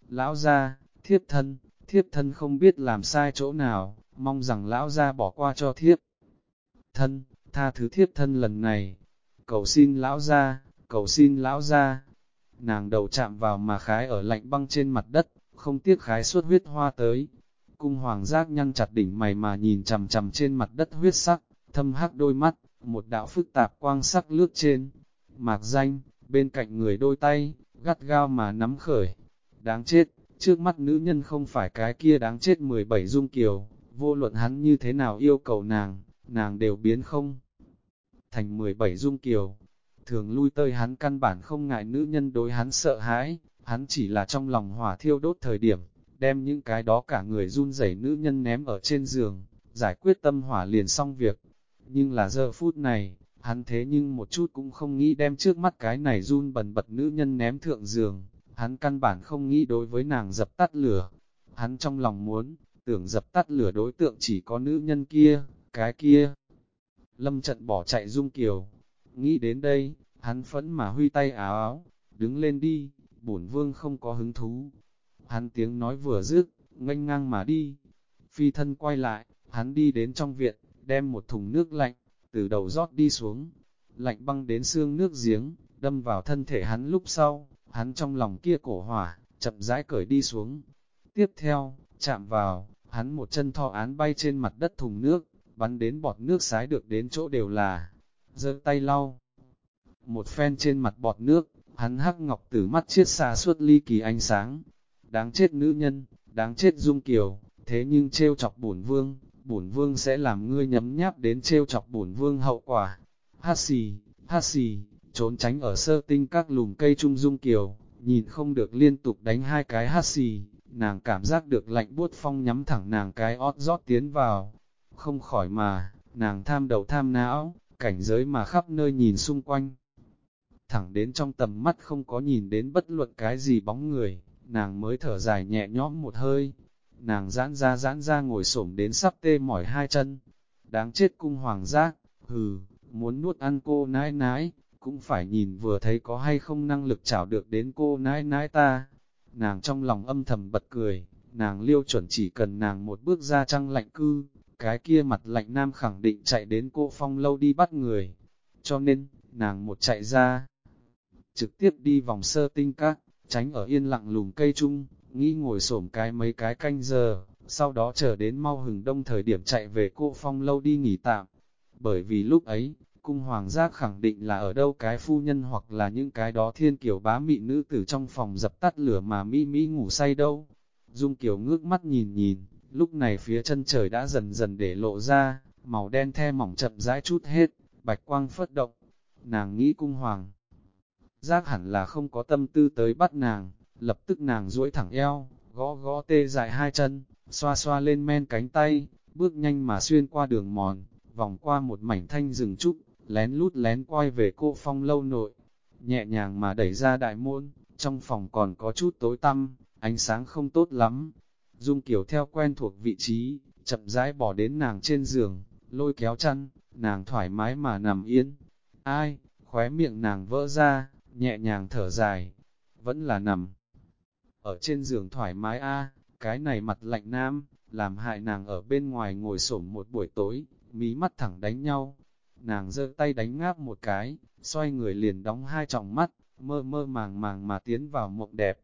Lão ra, thiếp thân, thiếp thân không biết làm sai chỗ nào, mong rằng lão ra bỏ qua cho thiếp. Thân, tha thứ thiếp thân lần này, cầu xin lão ra, cầu xin lão ra. Nàng đầu chạm vào mà khái ở lạnh băng trên mặt đất, không tiếc khái suốt huyết hoa tới. Cung hoàng giác nhăn chặt đỉnh mày mà nhìn chầm chầm trên mặt đất huyết sắc, thâm hắc đôi mắt, một đạo phức tạp quang sắc lướt trên. Mạc danh, bên cạnh người đôi tay, gắt gao mà nắm khởi. Đáng chết, trước mắt nữ nhân không phải cái kia đáng chết 17 dung kiều, vô luận hắn như thế nào yêu cầu nàng, nàng đều biến không. Thành 17 dung kiều, thường lui tơi hắn căn bản không ngại nữ nhân đối hắn sợ hãi, hắn chỉ là trong lòng hỏa thiêu đốt thời điểm, đem những cái đó cả người run rẩy nữ nhân ném ở trên giường, giải quyết tâm hỏa liền xong việc. Nhưng là giờ phút này, hắn thế nhưng một chút cũng không nghĩ đem trước mắt cái này run bần bật nữ nhân ném thượng giường, hắn căn bản không nghĩ đối với nàng dập tắt lửa. Hắn trong lòng muốn, tưởng dập tắt lửa đối tượng chỉ có nữ nhân kia, cái kia. Lâm trận bỏ chạy dung kiều. Nghĩ đến đây, hắn phẫn mà huy tay áo áo, đứng lên đi, bổn vương không có hứng thú. Hắn tiếng nói vừa dứt, nganh ngang mà đi. Phi thân quay lại, hắn đi đến trong viện, đem một thùng nước lạnh, từ đầu rót đi xuống. Lạnh băng đến xương nước giếng, đâm vào thân thể hắn lúc sau, hắn trong lòng kia cổ hỏa, chậm rãi cởi đi xuống. Tiếp theo, chạm vào, hắn một chân thọ án bay trên mặt đất thùng nước, bắn đến bọt nước sái được đến chỗ đều là, giơ tay lau. Một phen trên mặt bọt nước, hắn hắc ngọc tử mắt chiết xa suốt ly kỳ ánh sáng. Đáng chết nữ nhân, đáng chết dung kiều, thế nhưng trêu chọc bổn vương, bổn vương sẽ làm ngươi nhấm nháp đến trêu chọc bổn vương hậu quả. Hát xì, hát xì, trốn tránh ở sơ tinh các lùm cây trung dung kiều, nhìn không được liên tục đánh hai cái hát xì, nàng cảm giác được lạnh buốt phong nhắm thẳng nàng cái ót rót tiến vào, không khỏi mà, nàng tham đầu tham não, cảnh giới mà khắp nơi nhìn xung quanh. Thẳng đến trong tầm mắt không có nhìn đến bất luận cái gì bóng người, nàng mới thở dài nhẹ nhõm một hơi. Nàng giãn ra giãn ra ngồi xổm đến sắp tê mỏi hai chân. Đáng chết cung hoàng giác, hừ, muốn nuốt ăn cô nãi nãi, cũng phải nhìn vừa thấy có hay không năng lực chảo được đến cô nãi nãi ta. Nàng trong lòng âm thầm bật cười, nàng liêu chuẩn chỉ cần nàng một bước ra trăng lạnh cư, cái kia mặt lạnh nam khẳng định chạy đến cô phong lâu đi bắt người. Cho nên, nàng một chạy ra, trực tiếp đi vòng sơ tinh các, tránh ở yên lặng lùm cây chung, nghĩ ngồi xổm cái mấy cái canh giờ, sau đó chờ đến mau hừng đông thời điểm chạy về cô phong lâu đi nghỉ tạm. Bởi vì lúc ấy, cung hoàng giác khẳng định là ở đâu cái phu nhân hoặc là những cái đó thiên kiểu bá mị nữ tử trong phòng dập tắt lửa mà mỹ mỹ ngủ say đâu. Dung kiểu ngước mắt nhìn nhìn, lúc này phía chân trời đã dần dần để lộ ra, màu đen the mỏng chậm rãi chút hết, bạch quang phất động. Nàng nghĩ cung hoàng, giác hẳn là không có tâm tư tới bắt nàng, lập tức nàng duỗi thẳng eo, gõ gõ tê dài hai chân, xoa xoa lên men cánh tay, bước nhanh mà xuyên qua đường mòn, vòng qua một mảnh thanh rừng trúc, lén lút lén quay về cô phong lâu nội, nhẹ nhàng mà đẩy ra đại môn, trong phòng còn có chút tối tăm, ánh sáng không tốt lắm. Dung Kiều theo quen thuộc vị trí, chậm rãi bỏ đến nàng trên giường, lôi kéo chăn, nàng thoải mái mà nằm yên. Ai, khóe miệng nàng vỡ ra, nhẹ nhàng thở dài, vẫn là nằm. Ở trên giường thoải mái a cái này mặt lạnh nam, làm hại nàng ở bên ngoài ngồi xổm một buổi tối, mí mắt thẳng đánh nhau, nàng giơ tay đánh ngáp một cái, xoay người liền đóng hai tròng mắt, mơ mơ màng màng mà tiến vào mộng đẹp.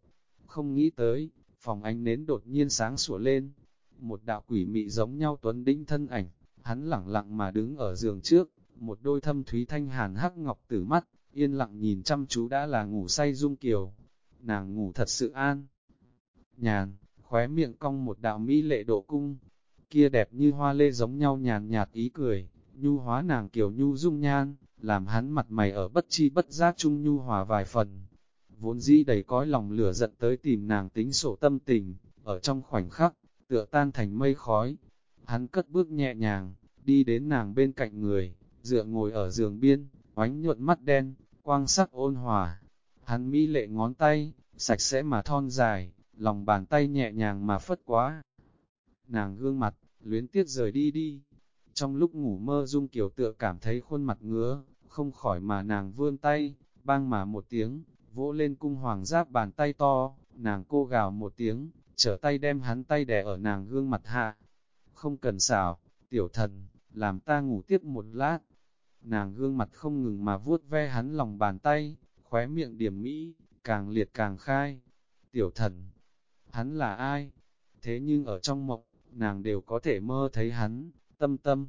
Không nghĩ tới, phòng ánh nến đột nhiên sáng sủa lên, một đạo quỷ mị giống nhau tuấn đĩnh thân ảnh, hắn lẳng lặng mà đứng ở giường trước, một đôi thâm thúy thanh hàn hắc ngọc tử mắt, yên lặng nhìn chăm chú đã là ngủ say dung kiều. Nàng ngủ thật sự an. Nhàn, khóe miệng cong một đạo mỹ lệ độ cung, kia đẹp như hoa lê giống nhau nhàn nhạt ý cười, nhu hóa nàng kiều nhu dung nhan, làm hắn mặt mày ở bất chi bất giác chung nhu hòa vài phần. Vốn dĩ đầy cõi lòng lửa giận tới tìm nàng tính sổ tâm tình, ở trong khoảnh khắc, tựa tan thành mây khói. Hắn cất bước nhẹ nhàng, đi đến nàng bên cạnh người, dựa ngồi ở giường biên, oánh nhuận mắt đen, quang sắc ôn hòa. Hắn mỹ lệ ngón tay, sạch sẽ mà thon dài, lòng bàn tay nhẹ nhàng mà phất quá. Nàng gương mặt, luyến tiếc rời đi đi, trong lúc ngủ mơ Dung Kiều tựa cảm thấy khuôn mặt ngứa, không khỏi mà nàng vươn tay, bang mà một tiếng, vỗ lên cung hoàng giáp bàn tay to, nàng cô gào một tiếng, trở tay đem hắn tay đè ở nàng gương mặt hạ. Không cần xảo, tiểu thần, làm ta ngủ tiếp một lát. Nàng gương mặt không ngừng mà vuốt ve hắn lòng bàn tay, khóe miệng điểm mỹ, càng liệt càng khai. Tiểu thần, hắn là ai? Thế nhưng ở trong mộng, nàng đều có thể mơ thấy hắn, tâm tâm.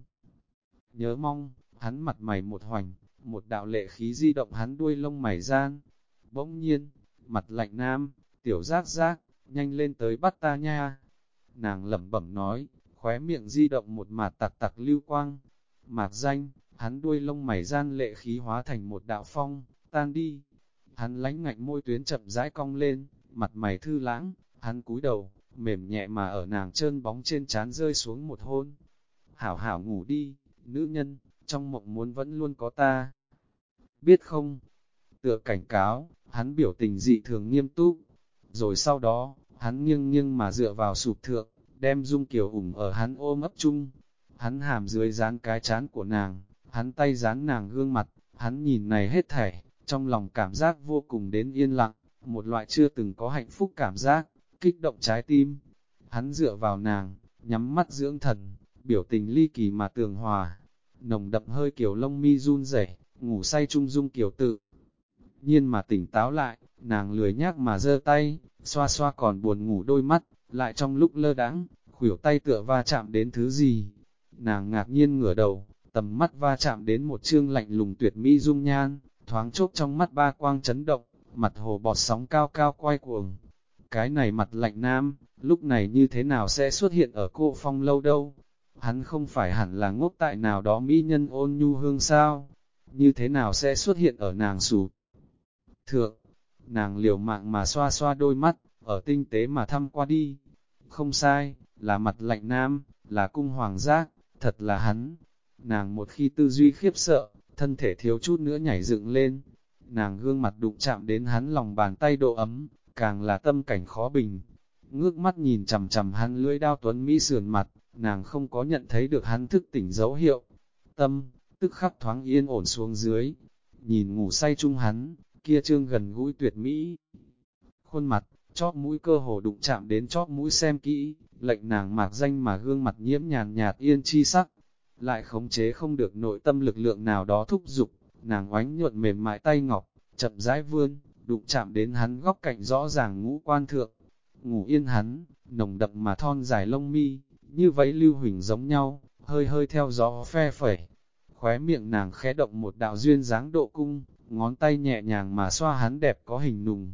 Nhớ mong, hắn mặt mày một hoành, một đạo lệ khí di động hắn đuôi lông mày gian. Bỗng nhiên, mặt lạnh nam, tiểu giác giác, nhanh lên tới bắt ta nha. Nàng lẩm bẩm nói, khóe miệng di động một mạt tặc tặc lưu quang. Mạc danh, hắn đuôi lông mày gian lệ khí hóa thành một đạo phong, tan đi. Hắn lánh ngạnh môi tuyến chậm rãi cong lên, mặt mày thư lãng, hắn cúi đầu, mềm nhẹ mà ở nàng trơn bóng trên trán rơi xuống một hôn. Hảo hảo ngủ đi, nữ nhân, trong mộng muốn vẫn luôn có ta. Biết không? Tựa cảnh cáo, hắn biểu tình dị thường nghiêm túc. Rồi sau đó, hắn nghiêng nghiêng mà dựa vào sụp thượng, đem Dung Kiều ủng ở hắn ôm ấp chung. Hắn hàm dưới dán cái chán của nàng, hắn tay dán nàng gương mặt, hắn nhìn này hết thảy, trong lòng cảm giác vô cùng đến yên lặng, một loại chưa từng có hạnh phúc cảm giác, kích động trái tim. Hắn dựa vào nàng, nhắm mắt dưỡng thần, biểu tình ly kỳ mà tường hòa, nồng đậm hơi kiểu lông mi run rẩy, ngủ say trung dung kiểu tự. Nhiên mà tỉnh táo lại, nàng lười nhác mà giơ tay, xoa xoa còn buồn ngủ đôi mắt, lại trong lúc lơ đãng, khuỷu tay tựa va chạm đến thứ gì. Nàng ngạc nhiên ngửa đầu, tầm mắt va chạm đến một chương lạnh lùng tuyệt mỹ dung nhan, thoáng chốc trong mắt ba quang chấn động, mặt hồ bọt sóng cao cao quay cuồng. Cái này mặt lạnh nam, lúc này như thế nào sẽ xuất hiện ở cô phong lâu đâu? Hắn không phải hẳn là ngốc tại nào đó mỹ nhân ôn nhu hương sao? Như thế nào sẽ xuất hiện ở nàng sụp? Thượng, nàng liều mạng mà xoa xoa đôi mắt, ở tinh tế mà thăm qua đi. Không sai, là mặt lạnh nam, là cung hoàng giác, thật là hắn. Nàng một khi tư duy khiếp sợ, thân thể thiếu chút nữa nhảy dựng lên. Nàng gương mặt đụng chạm đến hắn lòng bàn tay độ ấm, càng là tâm cảnh khó bình. Ngước mắt nhìn chầm chầm hắn lưỡi đao tuấn Mỹ sườn mặt, nàng không có nhận thấy được hắn thức tỉnh dấu hiệu. Tâm, tức khắc thoáng yên ổn xuống dưới, nhìn ngủ say chung hắn, kia trương gần gũi tuyệt Mỹ. Khuôn mặt, chóp mũi cơ hồ đụng chạm đến chóp mũi xem kỹ, lệnh nàng mạc danh mà gương mặt nhiễm nhàn nhạt yên chi sắc, lại khống chế không được nội tâm lực lượng nào đó thúc giục, nàng oánh nhuận mềm mại tay ngọc, chậm rãi vươn, đụng chạm đến hắn góc cạnh rõ ràng ngũ quan thượng, ngủ yên hắn, nồng đậm mà thon dài lông mi, như vậy lưu huỳnh giống nhau, hơi hơi theo gió phe phẩy. Khóe miệng nàng khẽ động một đạo duyên dáng độ cung, ngón tay nhẹ nhàng mà xoa hắn đẹp có hình nùng.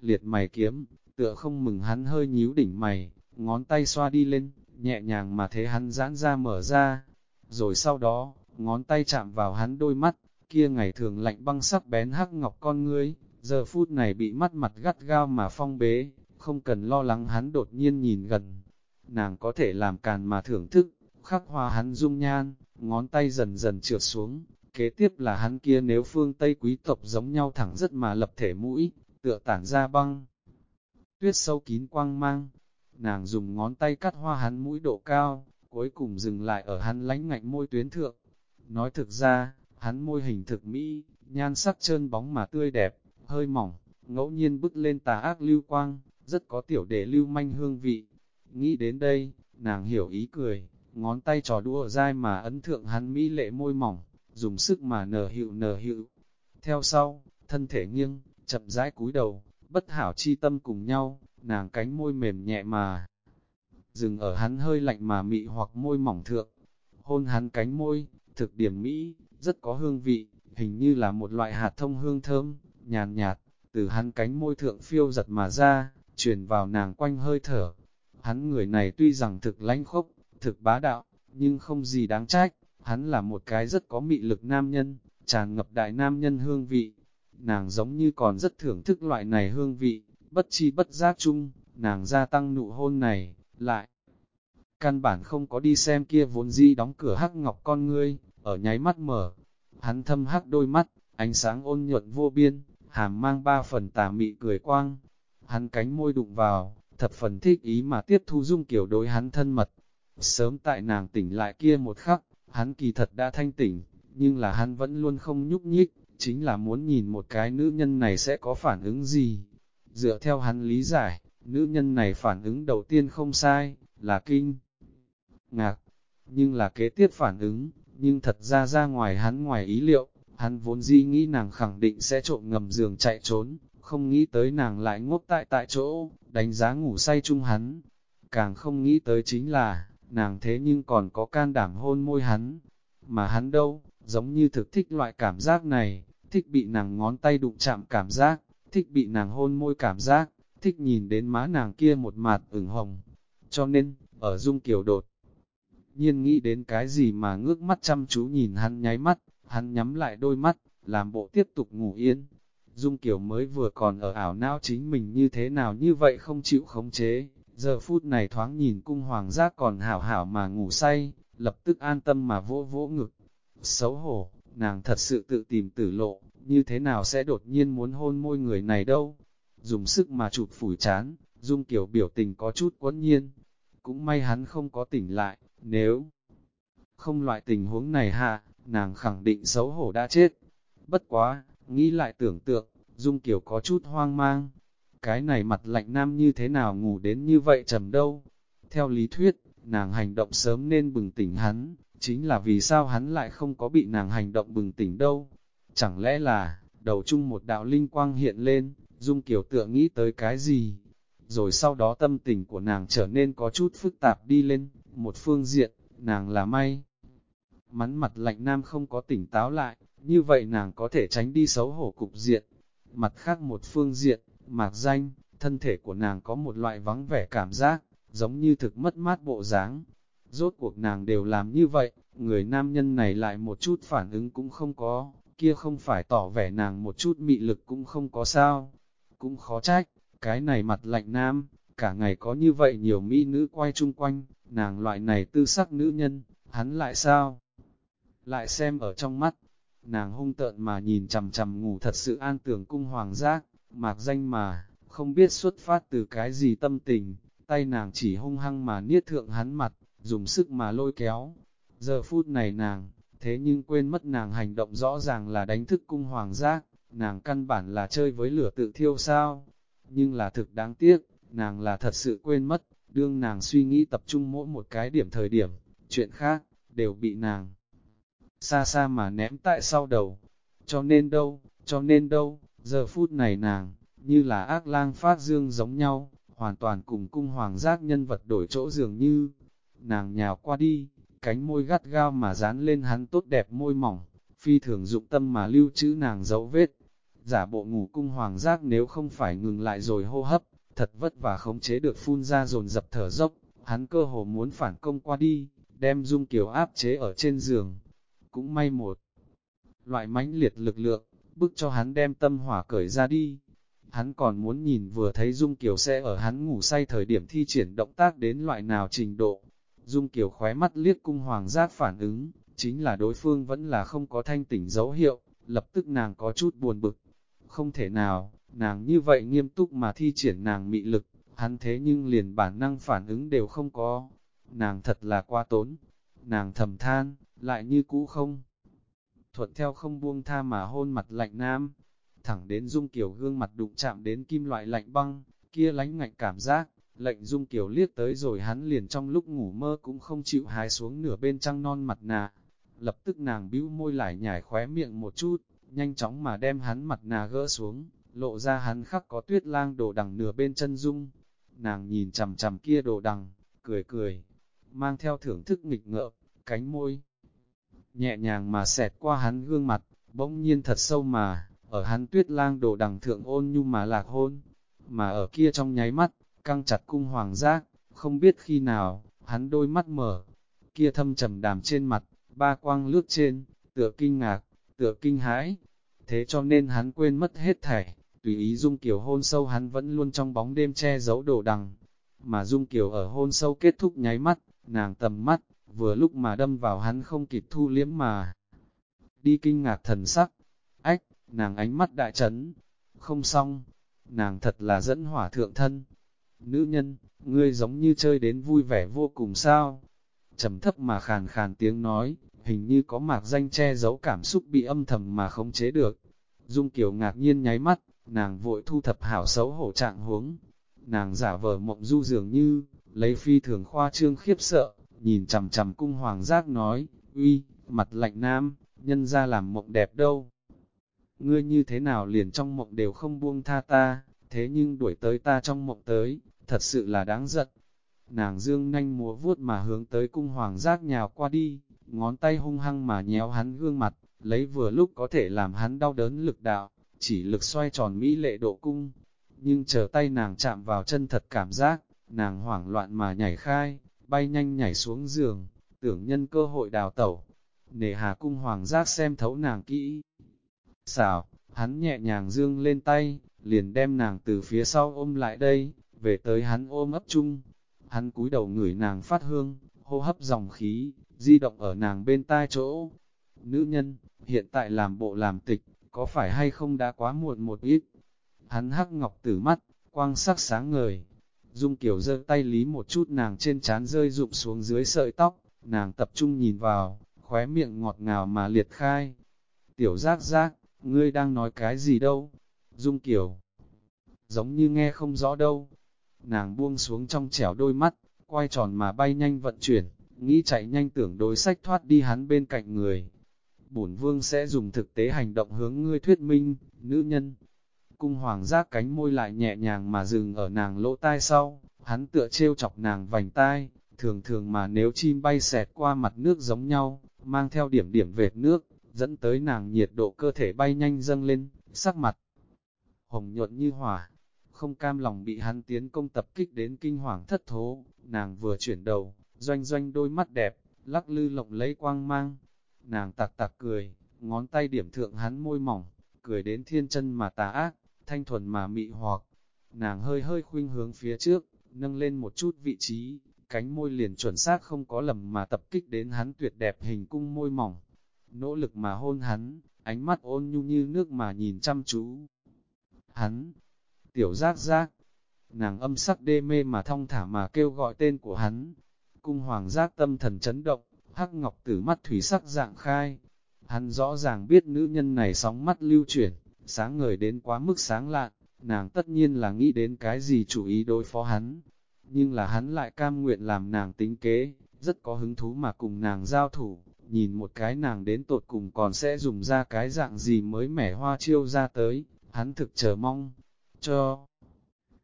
Liệt mày kiếm, tựa không mừng hắn hơi nhíu đỉnh mày, ngón tay xoa đi lên, nhẹ nhàng mà thế hắn giãn ra mở ra. Rồi sau đó, ngón tay chạm vào hắn đôi mắt, kia ngày thường lạnh băng sắc bén hắc ngọc con ngươi, giờ phút này bị mắt mặt gắt gao mà phong bế, không cần lo lắng hắn đột nhiên nhìn gần. Nàng có thể làm càn mà thưởng thức, khắc hoa hắn dung nhan, ngón tay dần dần trượt xuống, kế tiếp là hắn kia nếu phương Tây quý tộc giống nhau thẳng rất mà lập thể mũi, tựa tản ra băng. Tuyết sâu kín quang mang, nàng dùng ngón tay cắt hoa hắn mũi độ cao, cuối cùng dừng lại ở hắn lánh ngạnh môi tuyến thượng. Nói thực ra, hắn môi hình thực mỹ, nhan sắc trơn bóng mà tươi đẹp, hơi mỏng, ngẫu nhiên bức lên tà ác lưu quang, rất có tiểu để lưu manh hương vị. Nghĩ đến đây, nàng hiểu ý cười, ngón tay trò đua dai mà ấn thượng hắn mỹ lệ môi mỏng, dùng sức mà nở hiệu nở hiệu. Theo sau, thân thể nghiêng, chậm rãi cúi đầu, bất hảo chi tâm cùng nhau, nàng cánh môi mềm nhẹ mà. Dừng ở hắn hơi lạnh mà mị hoặc môi mỏng thượng, hôn hắn cánh môi, thực điểm mỹ, rất có hương vị, hình như là một loại hạt thông hương thơm, nhàn nhạt, từ hắn cánh môi thượng phiêu giật mà ra, truyền vào nàng quanh hơi thở. Hắn người này tuy rằng thực lãnh khốc, thực bá đạo, nhưng không gì đáng trách, hắn là một cái rất có mị lực nam nhân, tràn ngập đại nam nhân hương vị. Nàng giống như còn rất thưởng thức loại này hương vị, bất chi bất giác chung, nàng gia tăng nụ hôn này, lại. Căn bản không có đi xem kia vốn di đóng cửa hắc ngọc con ngươi, ở nháy mắt mở. Hắn thâm hắc đôi mắt, ánh sáng ôn nhuận vô biên, hàm mang ba phần tà mị cười quang. Hắn cánh môi đụng vào, thập phần thích ý mà tiếp thu dung kiểu đối hắn thân mật. Sớm tại nàng tỉnh lại kia một khắc, hắn kỳ thật đã thanh tỉnh, nhưng là hắn vẫn luôn không nhúc nhích, chính là muốn nhìn một cái nữ nhân này sẽ có phản ứng gì. Dựa theo hắn lý giải, nữ nhân này phản ứng đầu tiên không sai, là kinh. Ngạc, nhưng là kế tiếp phản ứng, nhưng thật ra ra ngoài hắn ngoài ý liệu, Hắn vốn di nghĩ nàng khẳng định sẽ trộm ngầm giường chạy trốn, không nghĩ tới nàng lại ngốc tại tại chỗ, đánh giá ngủ say chung hắn. Càng không nghĩ tới chính là, nàng thế nhưng còn có can đảm hôn môi hắn. Mà hắn đâu, giống như thực thích loại cảm giác này, thích bị nàng ngón tay đụng chạm cảm giác, thích bị nàng hôn môi cảm giác, thích nhìn đến má nàng kia một mặt ửng hồng. Cho nên, ở dung kiều đột, nhiên nghĩ đến cái gì mà ngước mắt chăm chú nhìn hắn nháy mắt, hắn nhắm lại đôi mắt, làm bộ tiếp tục ngủ yên. Dung Kiều mới vừa còn ở ảo não chính mình như thế nào như vậy không chịu khống chế, giờ phút này thoáng nhìn cung hoàng giác còn hảo hảo mà ngủ say, lập tức an tâm mà vỗ vỗ ngực. Xấu hổ, nàng thật sự tự tìm tử lộ, như thế nào sẽ đột nhiên muốn hôn môi người này đâu. Dùng sức mà chụp phủi chán, Dung Kiều biểu tình có chút quẫn nhiên. Cũng may hắn không có tỉnh lại, nếu không loại tình huống này hạ, nàng khẳng định xấu hổ đã chết. Bất quá, nghĩ lại tưởng tượng, Dung Kiều có chút hoang mang. Cái này mặt lạnh nam như thế nào ngủ đến như vậy trầm đâu. Theo lý thuyết, nàng hành động sớm nên bừng tỉnh hắn, chính là vì sao hắn lại không có bị nàng hành động bừng tỉnh đâu. Chẳng lẽ là, đầu chung một đạo linh quang hiện lên, Dung Kiều tựa nghĩ tới cái gì? Rồi sau đó tâm tình của nàng trở nên có chút phức tạp đi lên, một phương diện, nàng là may. Mắn mặt lạnh nam không có tỉnh táo lại, như vậy nàng có thể tránh đi xấu hổ cục diện. Mặt khác một phương diện, mạc danh, thân thể của nàng có một loại vắng vẻ cảm giác, giống như thực mất mát bộ dáng. Rốt cuộc nàng đều làm như vậy, người nam nhân này lại một chút phản ứng cũng không có, kia không phải tỏ vẻ nàng một chút mị lực cũng không có sao. Cũng khó trách, cái này mặt lạnh nam, cả ngày có như vậy nhiều mỹ nữ quay chung quanh, nàng loại này tư sắc nữ nhân, hắn lại sao? Lại xem ở trong mắt, nàng hung tợn mà nhìn chằm chằm ngủ thật sự an tưởng cung hoàng giác, mạc danh mà, không biết xuất phát từ cái gì tâm tình, tay nàng chỉ hung hăng mà niết thượng hắn mặt, dùng sức mà lôi kéo. Giờ phút này nàng, thế nhưng quên mất nàng hành động rõ ràng là đánh thức cung hoàng giác, nàng căn bản là chơi với lửa tự thiêu sao. Nhưng là thực đáng tiếc, nàng là thật sự quên mất, đương nàng suy nghĩ tập trung mỗi một cái điểm thời điểm, chuyện khác, đều bị nàng xa xa mà ném tại sau đầu. Cho nên đâu, cho nên đâu, giờ phút này nàng, như là ác lang phát dương giống nhau, hoàn toàn cùng cung hoàng giác nhân vật đổi chỗ dường như. Nàng nhào qua đi, cánh môi gắt gao mà dán lên hắn tốt đẹp môi mỏng, phi thường dụng tâm mà lưu trữ nàng dấu vết. Giả bộ ngủ cung hoàng giác nếu không phải ngừng lại rồi hô hấp, thật vất và khống chế được phun ra dồn dập thở dốc, hắn cơ hồ muốn phản công qua đi, đem dung kiều áp chế ở trên giường. Cũng may một loại mãnh liệt lực lượng, bức cho hắn đem tâm hỏa cởi ra đi. Hắn còn muốn nhìn vừa thấy Dung Kiều sẽ ở hắn ngủ say thời điểm thi triển động tác đến loại nào trình độ. Dung Kiều khóe mắt liếc cung hoàng giác phản ứng, chính là đối phương vẫn là không có thanh tỉnh dấu hiệu, lập tức nàng có chút buồn bực. Không thể nào, nàng như vậy nghiêm túc mà thi triển nàng mị lực, hắn thế nhưng liền bản năng phản ứng đều không có. Nàng thật là quá tốn. Nàng thầm than, lại như cũ không. Thuận theo không buông tha mà hôn mặt lạnh nam, thẳng đến dung kiểu gương mặt đụng chạm đến kim loại lạnh băng, kia lánh ngạnh cảm giác, lệnh dung kiểu liếc tới rồi hắn liền trong lúc ngủ mơ cũng không chịu hái xuống nửa bên trăng non mặt nạ. Lập tức nàng bĩu môi lại nhảy khóe miệng một chút, nhanh chóng mà đem hắn mặt nạ gỡ xuống, lộ ra hắn khắc có tuyết lang đồ đằng nửa bên chân dung. Nàng nhìn chằm chằm kia đồ đằng, cười cười, mang theo thưởng thức nghịch ngợm, cánh môi. Nhẹ nhàng mà xẹt qua hắn gương mặt, bỗng nhiên thật sâu mà, ở hắn tuyết lang đồ đằng thượng ôn nhu mà lạc hôn. Mà ở kia trong nháy mắt, căng chặt cung hoàng giác, không biết khi nào, hắn đôi mắt mở, kia thâm trầm đàm trên mặt, ba quang lướt trên, tựa kinh ngạc, tựa kinh hãi. Thế cho nên hắn quên mất hết thảy, tùy ý Dung Kiều hôn sâu hắn vẫn luôn trong bóng đêm che giấu đồ đằng. Mà Dung Kiều ở hôn sâu kết thúc nháy mắt, nàng tầm mắt, vừa lúc mà đâm vào hắn không kịp thu liếm mà. Đi kinh ngạc thần sắc, ách, nàng ánh mắt đại chấn, không xong, nàng thật là dẫn hỏa thượng thân. Nữ nhân, ngươi giống như chơi đến vui vẻ vô cùng sao? trầm thấp mà khàn khàn tiếng nói, hình như có mạc danh che giấu cảm xúc bị âm thầm mà không chế được. Dung Kiều ngạc nhiên nháy mắt, nàng vội thu thập hảo xấu hổ trạng huống. Nàng giả vờ mộng du dường như, lấy phi thường khoa trương khiếp sợ, nhìn chằm chằm cung hoàng giác nói, uy, mặt lạnh nam, nhân ra làm mộng đẹp đâu. Ngươi như thế nào liền trong mộng đều không buông tha ta, thế nhưng đuổi tới ta trong mộng tới, thật sự là đáng giận. Nàng dương nhanh múa vuốt mà hướng tới cung hoàng giác nhào qua đi, ngón tay hung hăng mà nhéo hắn gương mặt, lấy vừa lúc có thể làm hắn đau đớn lực đạo, chỉ lực xoay tròn mỹ lệ độ cung. Nhưng chờ tay nàng chạm vào chân thật cảm giác, nàng hoảng loạn mà nhảy khai, bay nhanh nhảy xuống giường, tưởng nhân cơ hội đào tẩu. Nề hà cung hoàng giác xem thấu nàng kỹ. Xảo, hắn nhẹ nhàng dương lên tay, liền đem nàng từ phía sau ôm lại đây, về tới hắn ôm ấp chung. Hắn cúi đầu ngửi nàng phát hương, hô hấp dòng khí, di động ở nàng bên tai chỗ. Nữ nhân, hiện tại làm bộ làm tịch, có phải hay không đã quá muộn một ít? Hắn hắc ngọc tử mắt, quang sắc sáng ngời. Dung Kiều giơ tay lý một chút nàng trên trán rơi rụng xuống dưới sợi tóc, nàng tập trung nhìn vào, khóe miệng ngọt ngào mà liệt khai. Tiểu giác giác, ngươi đang nói cái gì đâu? Dung Kiều giống như nghe không rõ đâu. Nàng buông xuống trong chẻo đôi mắt, quay tròn mà bay nhanh vận chuyển, nghĩ chạy nhanh tưởng đối sách thoát đi hắn bên cạnh người. Bổn vương sẽ dùng thực tế hành động hướng ngươi thuyết minh, nữ nhân. Cung hoàng giác cánh môi lại nhẹ nhàng mà dừng ở nàng lỗ tai sau, hắn tựa trêu chọc nàng vành tai, thường thường mà nếu chim bay xẹt qua mặt nước giống nhau, mang theo điểm điểm vệt nước, dẫn tới nàng nhiệt độ cơ thể bay nhanh dâng lên, sắc mặt hồng nhuận như hỏa, không cam lòng bị hắn tiến công tập kích đến kinh hoàng thất thố, nàng vừa chuyển đầu, doanh doanh đôi mắt đẹp, lắc lư lộng lấy quang mang, nàng tặc tặc cười, ngón tay điểm thượng hắn môi mỏng, cười đến thiên chân mà tà ác, thanh thuần mà mị hoặc, nàng hơi hơi khuynh hướng phía trước, nâng lên một chút vị trí, cánh môi liền chuẩn xác không có lầm mà tập kích đến hắn tuyệt đẹp hình cung môi mỏng, nỗ lực mà hôn hắn, ánh mắt ôn nhu như nước mà nhìn chăm chú. Hắn, tiểu giác giác, nàng âm sắc đê mê mà thong thả mà kêu gọi tên của hắn. Cung hoàng giác tâm thần chấn động, hắc ngọc tử mắt thủy sắc dạng khai. Hắn rõ ràng biết nữ nhân này sóng mắt lưu chuyển, sáng ngời đến quá mức sáng lạn, nàng tất nhiên là nghĩ đến cái gì chủ ý đối phó hắn. Nhưng là hắn lại cam nguyện làm nàng tính kế, rất có hứng thú mà cùng nàng giao thủ, nhìn một cái nàng đến tột cùng còn sẽ dùng ra cái dạng gì mới mẻ hoa chiêu ra tới, hắn thực chờ mong, cho.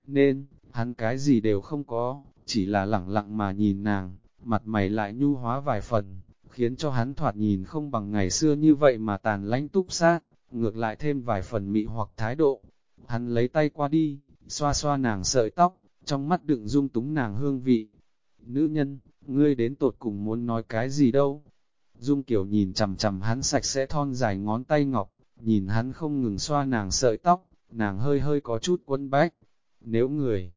Nên, hắn cái gì đều không có, chỉ là lẳng lặng mà nhìn nàng, mặt mày lại nhu hóa vài phần, khiến cho hắn thoạt nhìn không bằng ngày xưa như vậy mà tàn lánh túc sát, ngược lại thêm vài phần mị hoặc thái độ. Hắn lấy tay qua đi, xoa xoa nàng sợi tóc, trong mắt đựng dung túng nàng hương vị. Nữ nhân, ngươi đến tột cùng muốn nói cái gì đâu? Dung kiểu nhìn chầm chầm hắn sạch sẽ thon dài ngón tay ngọc, nhìn hắn không ngừng xoa nàng sợi tóc, nàng hơi hơi có chút quấn bách. Nếu người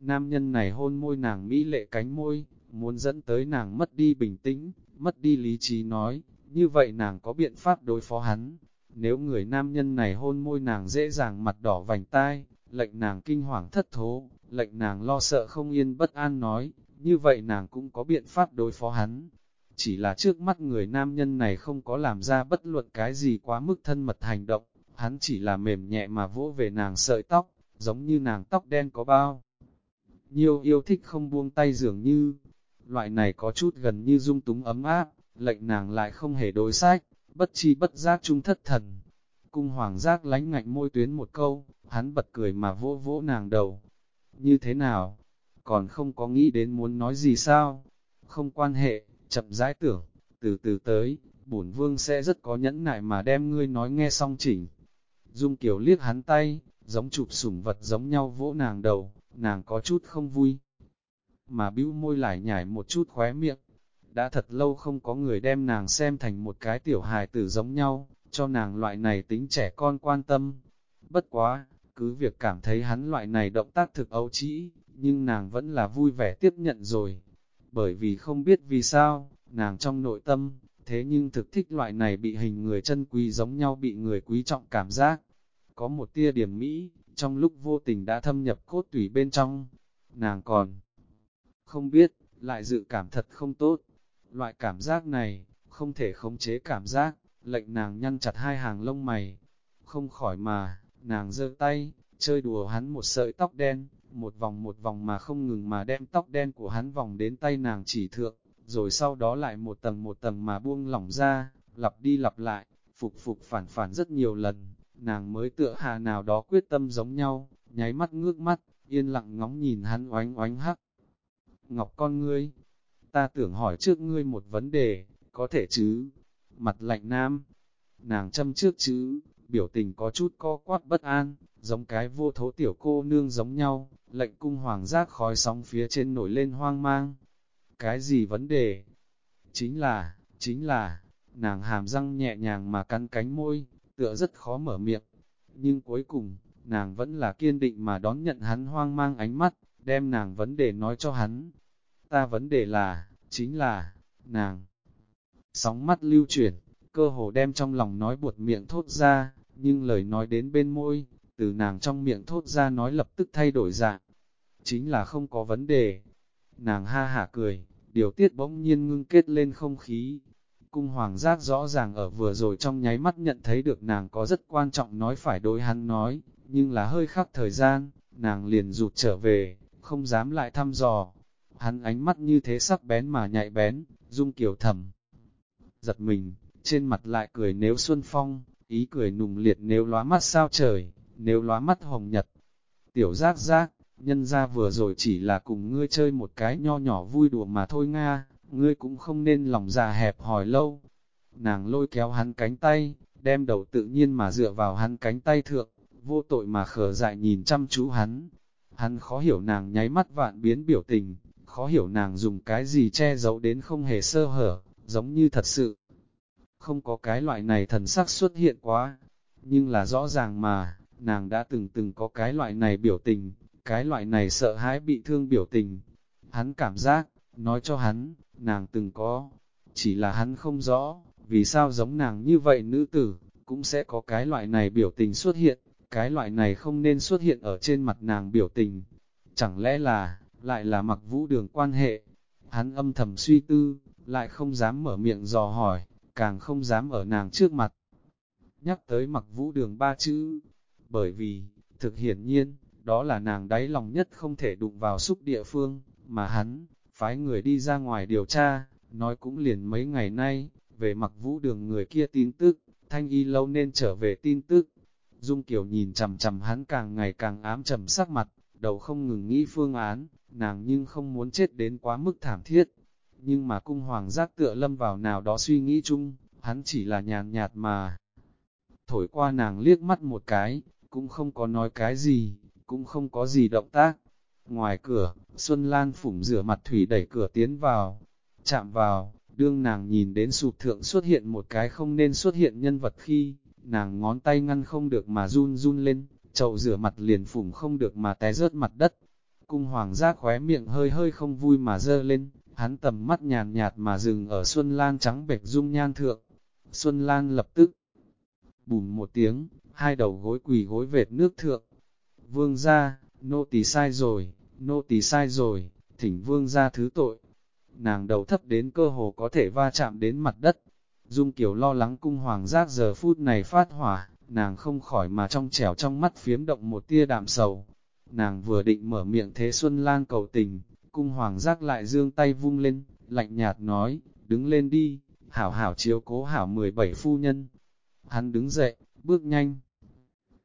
nam nhân này hôn môi nàng mỹ lệ cánh môi, muốn dẫn tới nàng mất đi bình tĩnh, mất đi lý trí nói, như vậy nàng có biện pháp đối phó hắn. Nếu người nam nhân này hôn môi nàng dễ dàng mặt đỏ vành tai, lệnh nàng kinh hoàng thất thố, lệnh nàng lo sợ không yên bất an nói, như vậy nàng cũng có biện pháp đối phó hắn. Chỉ là trước mắt người nam nhân này không có làm ra bất luận cái gì quá mức thân mật hành động, hắn chỉ là mềm nhẹ mà vỗ về nàng sợi tóc, giống như nàng tóc đen có bao. Nhiều yêu thích không buông tay dường như, loại này có chút gần như dung túng ấm áp, lệnh nàng lại không hề đối sách, bất chi bất giác trung thất thần. Cung hoàng giác lánh ngạnh môi tuyến một câu, hắn bật cười mà vỗ vỗ nàng đầu. Như thế nào? Còn không có nghĩ đến muốn nói gì sao? Không quan hệ, chậm rãi tưởng, từ từ tới, bổn vương sẽ rất có nhẫn nại mà đem ngươi nói nghe xong chỉnh. Dung Kiều liếc hắn tay, giống chụp sủng vật giống nhau vỗ nàng đầu, nàng có chút không vui. Mà bĩu môi lại nhảy một chút khóe miệng. Đã thật lâu không có người đem nàng xem thành một cái tiểu hài tử giống nhau, cho nàng loại này tính trẻ con quan tâm. Bất quá, cứ việc cảm thấy hắn loại này động tác thực ấu trĩ, nhưng nàng vẫn là vui vẻ tiếp nhận rồi. Bởi vì không biết vì sao, nàng trong nội tâm, thế nhưng thực thích loại này bị hình người chân quý giống nhau bị người quý trọng cảm giác. Có một tia điểm mỹ, trong lúc vô tình đã thâm nhập cốt tủy bên trong, nàng còn không biết, lại dự cảm thật không tốt. Loại cảm giác này, không thể khống chế cảm giác, lệnh nàng nhăn chặt hai hàng lông mày. Không khỏi mà, nàng giơ tay, chơi đùa hắn một sợi tóc đen, một vòng một vòng mà không ngừng mà đem tóc đen của hắn vòng đến tay nàng chỉ thượng, rồi sau đó lại một tầng một tầng mà buông lỏng ra, lặp đi lặp lại, phục phục phản phản rất nhiều lần, nàng mới tựa hà nào đó quyết tâm giống nhau, nháy mắt ngước mắt, yên lặng ngóng nhìn hắn oánh oánh hắc. Ngọc con ngươi, ta tưởng hỏi trước ngươi một vấn đề, có thể chứ? Mặt lạnh nam, nàng châm trước chứ, biểu tình có chút co quát bất an, giống cái vô thố tiểu cô nương giống nhau, lệnh cung hoàng giác khói sóng phía trên nổi lên hoang mang. Cái gì vấn đề? Chính là, chính là, nàng hàm răng nhẹ nhàng mà cắn cánh môi, tựa rất khó mở miệng. Nhưng cuối cùng, nàng vẫn là kiên định mà đón nhận hắn hoang mang ánh mắt, đem nàng vấn đề nói cho hắn. Ta vấn đề là, chính là, nàng. Sóng mắt lưu chuyển, cơ hồ đem trong lòng nói buột miệng thốt ra, nhưng lời nói đến bên môi, từ nàng trong miệng thốt ra nói lập tức thay đổi dạng. Chính là không có vấn đề. Nàng ha hả cười, điều tiết bỗng nhiên ngưng kết lên không khí. Cung hoàng giác rõ ràng ở vừa rồi trong nháy mắt nhận thấy được nàng có rất quan trọng nói phải đối hắn nói, nhưng là hơi khắc thời gian, nàng liền rụt trở về, không dám lại thăm dò. Hắn ánh mắt như thế sắc bén mà nhạy bén, dung kiểu thầm. Giật mình, trên mặt lại cười nếu xuân phong, ý cười nùng liệt nếu lóa mắt sao trời, nếu lóa mắt hồng nhật. Tiểu giác giác, nhân ra vừa rồi chỉ là cùng ngươi chơi một cái nho nhỏ vui đùa mà thôi Nga, ngươi cũng không nên lòng già hẹp hỏi lâu. Nàng lôi kéo hắn cánh tay, đem đầu tự nhiên mà dựa vào hắn cánh tay thượng, vô tội mà khờ dại nhìn chăm chú hắn. Hắn khó hiểu nàng nháy mắt vạn biến biểu tình, khó hiểu nàng dùng cái gì che giấu đến không hề sơ hở, giống như thật sự. Không có cái loại này thần sắc xuất hiện quá, nhưng là rõ ràng mà, nàng đã từng từng có cái loại này biểu tình, cái loại này sợ hãi bị thương biểu tình. Hắn cảm giác, nói cho hắn, nàng từng có, chỉ là hắn không rõ, vì sao giống nàng như vậy nữ tử, cũng sẽ có cái loại này biểu tình xuất hiện, cái loại này không nên xuất hiện ở trên mặt nàng biểu tình. Chẳng lẽ là, lại là mặc vũ đường quan hệ? Hắn âm thầm suy tư, lại không dám mở miệng dò hỏi, càng không dám ở nàng trước mặt. Nhắc tới mặc vũ đường ba chữ, bởi vì, thực hiển nhiên, đó là nàng đáy lòng nhất không thể đụng vào xúc địa phương, mà hắn, phái người đi ra ngoài điều tra, nói cũng liền mấy ngày nay, về mặc vũ đường người kia tin tức, thanh y lâu nên trở về tin tức. Dung Kiều nhìn chầm chầm hắn càng ngày càng ám trầm sắc mặt, đầu không ngừng nghĩ phương án, nàng nhưng không muốn chết đến quá mức thảm thiết. Nhưng mà cung hoàng giác tựa lâm vào nào đó suy nghĩ chung, hắn chỉ là nhàn nhạt mà. Thổi qua nàng liếc mắt một cái, cũng không có nói cái gì, cũng không có gì động tác. Ngoài cửa, Xuân Lan phủng rửa mặt thủy đẩy cửa tiến vào, chạm vào, đương nàng nhìn đến sụp thượng xuất hiện một cái không nên xuất hiện nhân vật khi, nàng ngón tay ngăn không được mà run run lên, chậu rửa mặt liền phủng không được mà té rớt mặt đất. Cung hoàng giác khóe miệng hơi hơi không vui mà dơ lên, hắn tầm mắt nhàn nhạt mà dừng ở Xuân Lan trắng bệch dung nhan thượng. Xuân Lan lập tức, bùm một tiếng, hai đầu gối quỳ gối vệt nước thượng. Vương ra, nô tỳ sai rồi, nô tỳ sai rồi, thỉnh vương ra thứ tội. Nàng đầu thấp đến cơ hồ có thể va chạm đến mặt đất. Dung Kiều lo lắng cung hoàng giác giờ phút này phát hỏa, nàng không khỏi mà trong trẻo trong mắt phiếm động một tia đạm sầu. Nàng vừa định mở miệng thế Xuân Lan cầu tình, cung hoàng giác lại dương tay vung lên, lạnh nhạt nói, đứng lên đi, hảo hảo chiếu cố hảo 17 phu nhân. Hắn đứng dậy, bước nhanh,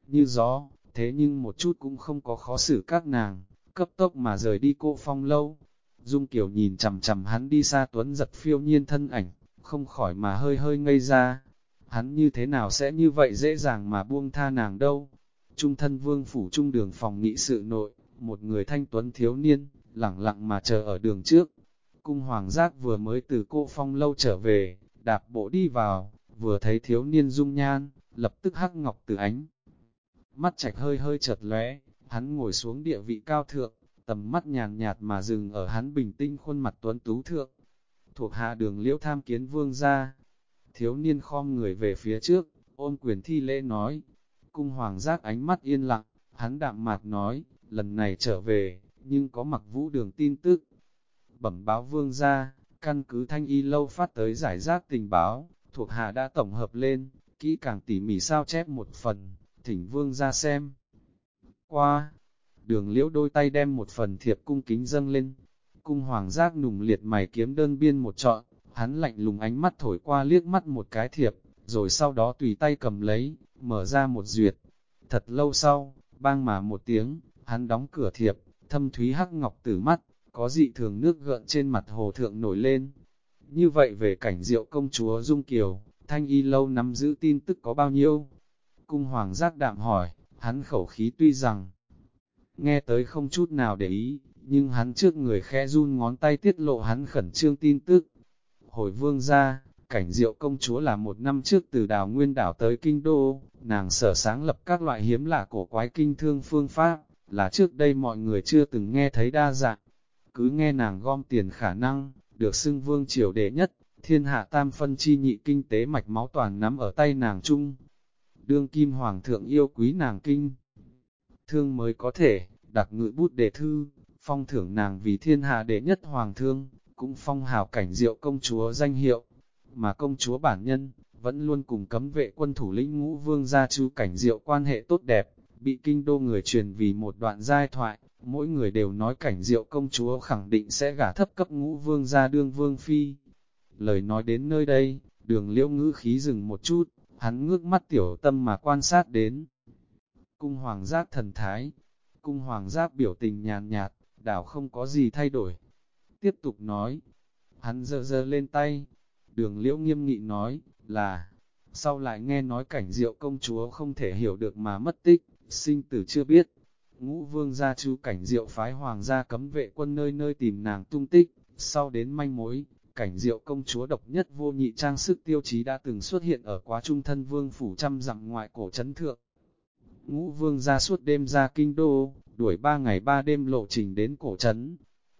như gió, thế nhưng một chút cũng không có khó xử các nàng, cấp tốc mà rời đi cô phong lâu. Dung Kiều nhìn chầm chầm hắn đi xa tuấn giật phiêu nhiên thân ảnh, không khỏi mà hơi hơi ngây ra. Hắn như thế nào sẽ như vậy dễ dàng mà buông tha nàng đâu? Trung thân vương phủ trung đường phòng nghị sự nội, một người thanh tuấn thiếu niên, lẳng lặng mà chờ ở đường trước. Cung hoàng giác vừa mới từ cô phong lâu trở về, đạp bộ đi vào, vừa thấy thiếu niên dung nhan, lập tức hắc ngọc từ ánh mắt trạch hơi hơi chợt lóe, hắn ngồi xuống địa vị cao thượng, tầm mắt nhàn nhạt mà dừng ở hắn bình tinh khuôn mặt tuấn tú thượng. Thuộc hạ đường liễu tham kiến vương ra, thiếu niên khom người về phía trước, ôm quyền thi lễ nói, cung hoàng giác ánh mắt yên lặng, hắn đạm mạc nói, lần này trở về, nhưng có mặc vũ đường tin tức. Bẩm báo vương ra, căn cứ thanh y lâu phát tới giải rác tình báo, thuộc hạ đã tổng hợp lên, kỹ càng tỉ mỉ sao chép một phần, thỉnh vương ra xem. Qua, đường liễu đôi tay đem một phần thiệp cung kính dâng lên, cung hoàng giác nùng liệt mày kiếm đơn biên một trọn, hắn lạnh lùng ánh mắt thổi qua liếc mắt một cái thiệp, rồi sau đó tùy tay cầm lấy, mở ra một duyệt. Thật lâu sau, bang mà một tiếng, hắn đóng cửa thiệp, thâm thúy hắc ngọc tử mắt, có dị thường nước gợn trên mặt hồ thượng nổi lên. Như vậy về cảnh diệu công chúa Dung Kiều, Thanh Y lâu nắm giữ tin tức có bao nhiêu? Cung hoàng giác đạm hỏi, hắn khẩu khí tuy rằng nghe tới không chút nào để ý, nhưng hắn trước người khẽ run ngón tay tiết lộ hắn khẩn trương tin tức. Hồi vương ra, cảnh diệu công chúa là một năm trước từ Đào Nguyên đảo tới Kinh Đô, nàng sở sáng lập các loại hiếm lạ cổ quái kinh thương phương pháp, là trước đây mọi người chưa từng nghe thấy đa dạng. Cứ nghe nàng gom tiền khả năng, được xưng vương triều đệ nhất, thiên hạ tam phân chi nhị kinh tế mạch máu toàn nắm ở tay nàng chung. Đương kim hoàng thượng yêu quý nàng kinh. Thương mới có thể, đặc ngự bút đề thư, phong thưởng nàng vì thiên hạ đệ nhất hoàng thương, cũng phong hào cảnh diệu công chúa danh hiệu. Mà công chúa bản nhân, vẫn luôn cùng cấm vệ quân thủ lĩnh ngũ vương gia chú cảnh diệu quan hệ tốt đẹp, bị kinh đô người truyền vì một đoạn giai thoại, mỗi người đều nói cảnh diệu công chúa khẳng định sẽ gả thấp cấp ngũ vương gia đương vương phi. Lời nói đến nơi đây, đường liễu ngữ khí dừng một chút, hắn ngước mắt tiểu tâm mà quan sát đến. Cung hoàng giác thần thái, cung hoàng giác biểu tình nhàn nhạt, đảo không có gì thay đổi. Tiếp tục nói, hắn dơ dơ lên tay, đường liễu nghiêm nghị nói, là, sau lại nghe nói cảnh diệu công chúa không thể hiểu được mà mất tích, sinh tử chưa biết. Ngũ vương gia chú cảnh diệu phái hoàng gia cấm vệ quân nơi nơi tìm nàng tung tích, sau đến manh mối, cảnh diệu công chúa độc nhất vô nhị trang sức tiêu chí đã từng xuất hiện ở quá trung thân vương phủ trăm dặm ngoại cổ trấn thượng. Ngũ vương ra suốt đêm ra kinh đô, đuổi ba ngày ba đêm lộ trình đến cổ trấn.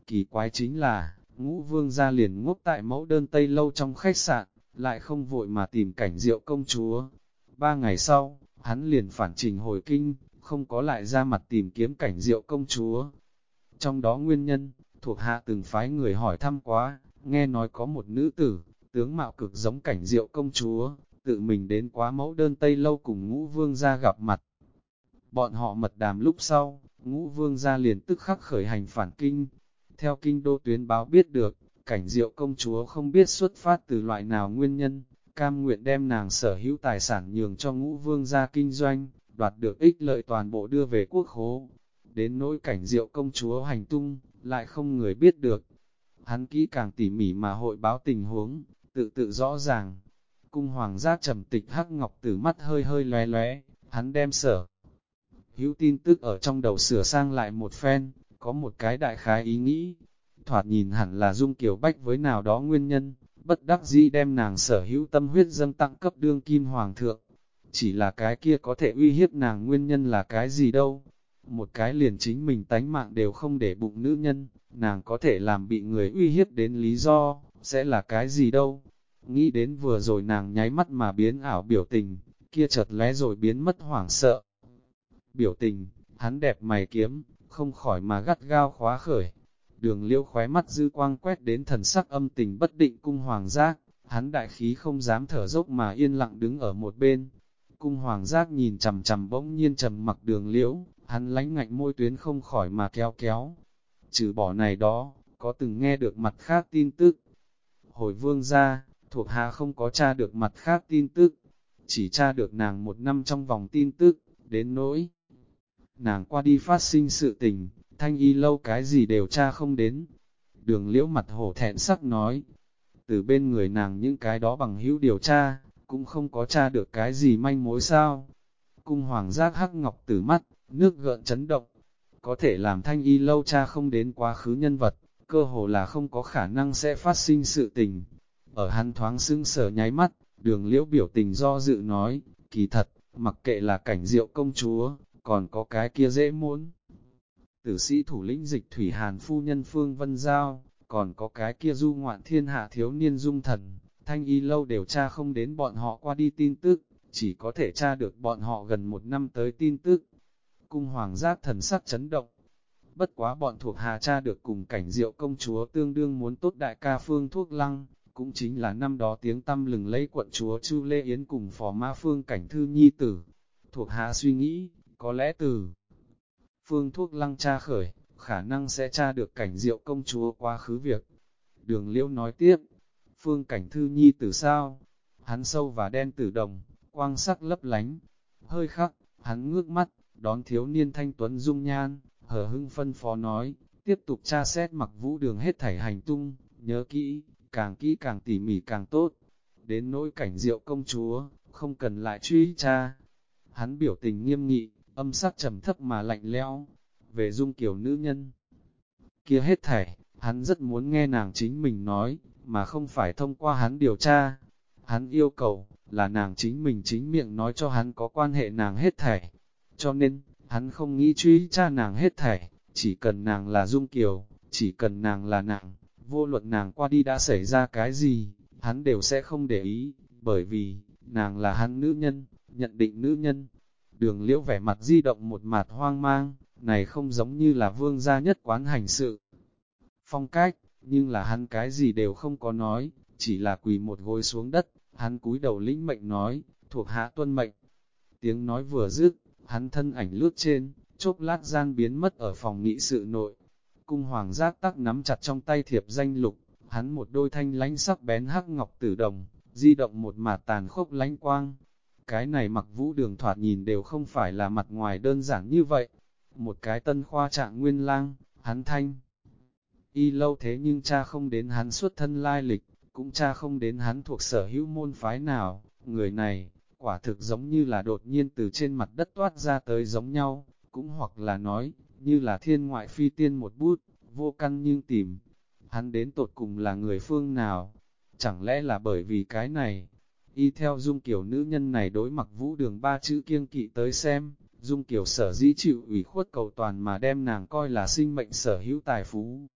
Kỳ quái chính là, ngũ vương ra liền ngốc tại mẫu đơn tây lâu trong khách sạn, lại không vội mà tìm cảnh diệu công chúa. Ba ngày sau, hắn liền phản trình hồi kinh, không có lại ra mặt tìm kiếm cảnh diệu công chúa. Trong đó nguyên nhân, thuộc hạ từng phái người hỏi thăm quá, nghe nói có một nữ tử, tướng mạo cực giống cảnh diệu công chúa, tự mình đến quá mẫu đơn Tây Lâu cùng ngũ vương ra gặp mặt. Bọn họ mật đàm lúc sau, ngũ vương ra liền tức khắc khởi hành phản kinh. Theo kinh đô tuyến báo biết được, cảnh diệu công chúa không biết xuất phát từ loại nào nguyên nhân, cam nguyện đem nàng sở hữu tài sản nhường cho ngũ vương ra kinh doanh, đoạt được ích lợi toàn bộ đưa về quốc khố. Đến nỗi cảnh diệu công chúa hành tung, lại không người biết được. Hắn kỹ càng tỉ mỉ mà hội báo tình huống, tự tự rõ ràng. Cung hoàng giác trầm tịch hắc ngọc từ mắt hơi hơi lóe lóe, hắn đem sở. Hữu tin tức ở trong đầu sửa sang lại một phen, có một cái đại khái ý nghĩ. Thoạt nhìn hẳn là dung kiểu bách với nào đó nguyên nhân, bất đắc dĩ đem nàng sở hữu tâm huyết dâng tặng cấp đương kim hoàng thượng. Chỉ là cái kia có thể uy hiếp nàng nguyên nhân là cái gì đâu. Một cái liền chính mình tánh mạng đều không để bụng nữ nhân, nàng có thể làm bị người uy hiếp đến lý do, sẽ là cái gì đâu. Nghĩ đến vừa rồi nàng nháy mắt mà biến ảo biểu tình, kia chợt lé rồi biến mất hoảng sợ. Biểu tình, hắn đẹp mày kiếm, không khỏi mà gắt gao khóa khởi. Đường liêu khóe mắt dư quang quét đến thần sắc âm tình bất định cung hoàng giác, hắn đại khí không dám thở dốc mà yên lặng đứng ở một bên. Cung hoàng giác nhìn chầm chầm bỗng nhiên trầm mặc đường liễu, hắn lánh ngạnh môi tuyến không khỏi mà kéo kéo. Trừ bỏ này đó, có từng nghe được mặt khác tin tức. Hồi vương ra, thuộc hạ không có tra được mặt khác tin tức, chỉ tra được nàng một năm trong vòng tin tức, đến nỗi. Nàng qua đi phát sinh sự tình, thanh y lâu cái gì đều tra không đến. Đường liễu mặt hổ thẹn sắc nói, từ bên người nàng những cái đó bằng hữu điều tra, cũng không có tra được cái gì manh mối sao. Cung hoàng giác hắc ngọc tử mắt, nước gợn chấn động, có thể làm thanh y lâu cha không đến quá khứ nhân vật, cơ hồ là không có khả năng sẽ phát sinh sự tình. Ở hắn thoáng xưng sở nháy mắt, đường liễu biểu tình do dự nói, kỳ thật, mặc kệ là cảnh diệu công chúa, còn có cái kia dễ muốn. Tử sĩ thủ lĩnh dịch thủy hàn phu nhân phương vân giao, còn có cái kia du ngoạn thiên hạ thiếu niên dung thần, thanh y lâu đều tra không đến bọn họ qua đi tin tức, chỉ có thể tra được bọn họ gần một năm tới tin tức. Cung hoàng giác thần sắc chấn động. Bất quá bọn thuộc hà cha được cùng cảnh diệu công chúa tương đương muốn tốt đại ca phương thuốc lăng, cũng chính là năm đó tiếng tâm lừng lấy quận chúa Chu Lê Yến cùng phó ma phương cảnh thư nhi tử. Thuộc hạ suy nghĩ, có lẽ từ phương thuốc lăng cha khởi, khả năng sẽ tra được cảnh diệu công chúa quá khứ việc. Đường liễu nói tiếp, Phương Cảnh Thư Nhi từ sao? Hắn sâu và đen tử đồng, quang sắc lấp lánh, hơi khắc, hắn ngước mắt, đón thiếu niên thanh tuấn dung nhan, hờ hưng phân phó nói, tiếp tục tra xét mặc vũ đường hết thảy hành tung, nhớ kỹ, càng kỹ càng tỉ mỉ càng tốt. Đến nỗi cảnh diệu công chúa, không cần lại truy tra. Hắn biểu tình nghiêm nghị, âm sắc trầm thấp mà lạnh lẽo. Về dung kiểu nữ nhân, kia hết thảy, hắn rất muốn nghe nàng chính mình nói, mà không phải thông qua hắn điều tra. Hắn yêu cầu, là nàng chính mình chính miệng nói cho hắn có quan hệ nàng hết thảy. Cho nên, hắn không nghĩ truy tra nàng hết thảy, chỉ cần nàng là Dung Kiều, chỉ cần nàng là nàng, vô luận nàng qua đi đã xảy ra cái gì, hắn đều sẽ không để ý, bởi vì, nàng là hắn nữ nhân, nhận định nữ nhân. Đường liễu vẻ mặt di động một mặt hoang mang, này không giống như là vương gia nhất quán hành sự. Phong cách, nhưng là hắn cái gì đều không có nói, chỉ là quỳ một gối xuống đất, hắn cúi đầu lĩnh mệnh nói, thuộc hạ tuân mệnh. Tiếng nói vừa dứt, hắn thân ảnh lướt trên, chốc lát gian biến mất ở phòng nghị sự nội. Cung hoàng giác tắc nắm chặt trong tay thiệp danh lục, hắn một đôi thanh lánh sắc bén hắc ngọc tử đồng, di động một mà tàn khốc lánh quang. Cái này mặc vũ đường thoạt nhìn đều không phải là mặt ngoài đơn giản như vậy. Một cái tân khoa trạng nguyên lang, hắn thanh. Y lâu thế nhưng cha không đến hắn xuất thân lai lịch, cũng cha không đến hắn thuộc sở hữu môn phái nào, người này, quả thực giống như là đột nhiên từ trên mặt đất toát ra tới giống nhau, cũng hoặc là nói, như là thiên ngoại phi tiên một bút, vô căn nhưng tìm. Hắn đến tột cùng là người phương nào? Chẳng lẽ là bởi vì cái này? Y theo dung kiểu nữ nhân này đối mặt vũ đường ba chữ kiêng kỵ tới xem, dung kiểu sở dĩ chịu ủy khuất cầu toàn mà đem nàng coi là sinh mệnh sở hữu tài phú.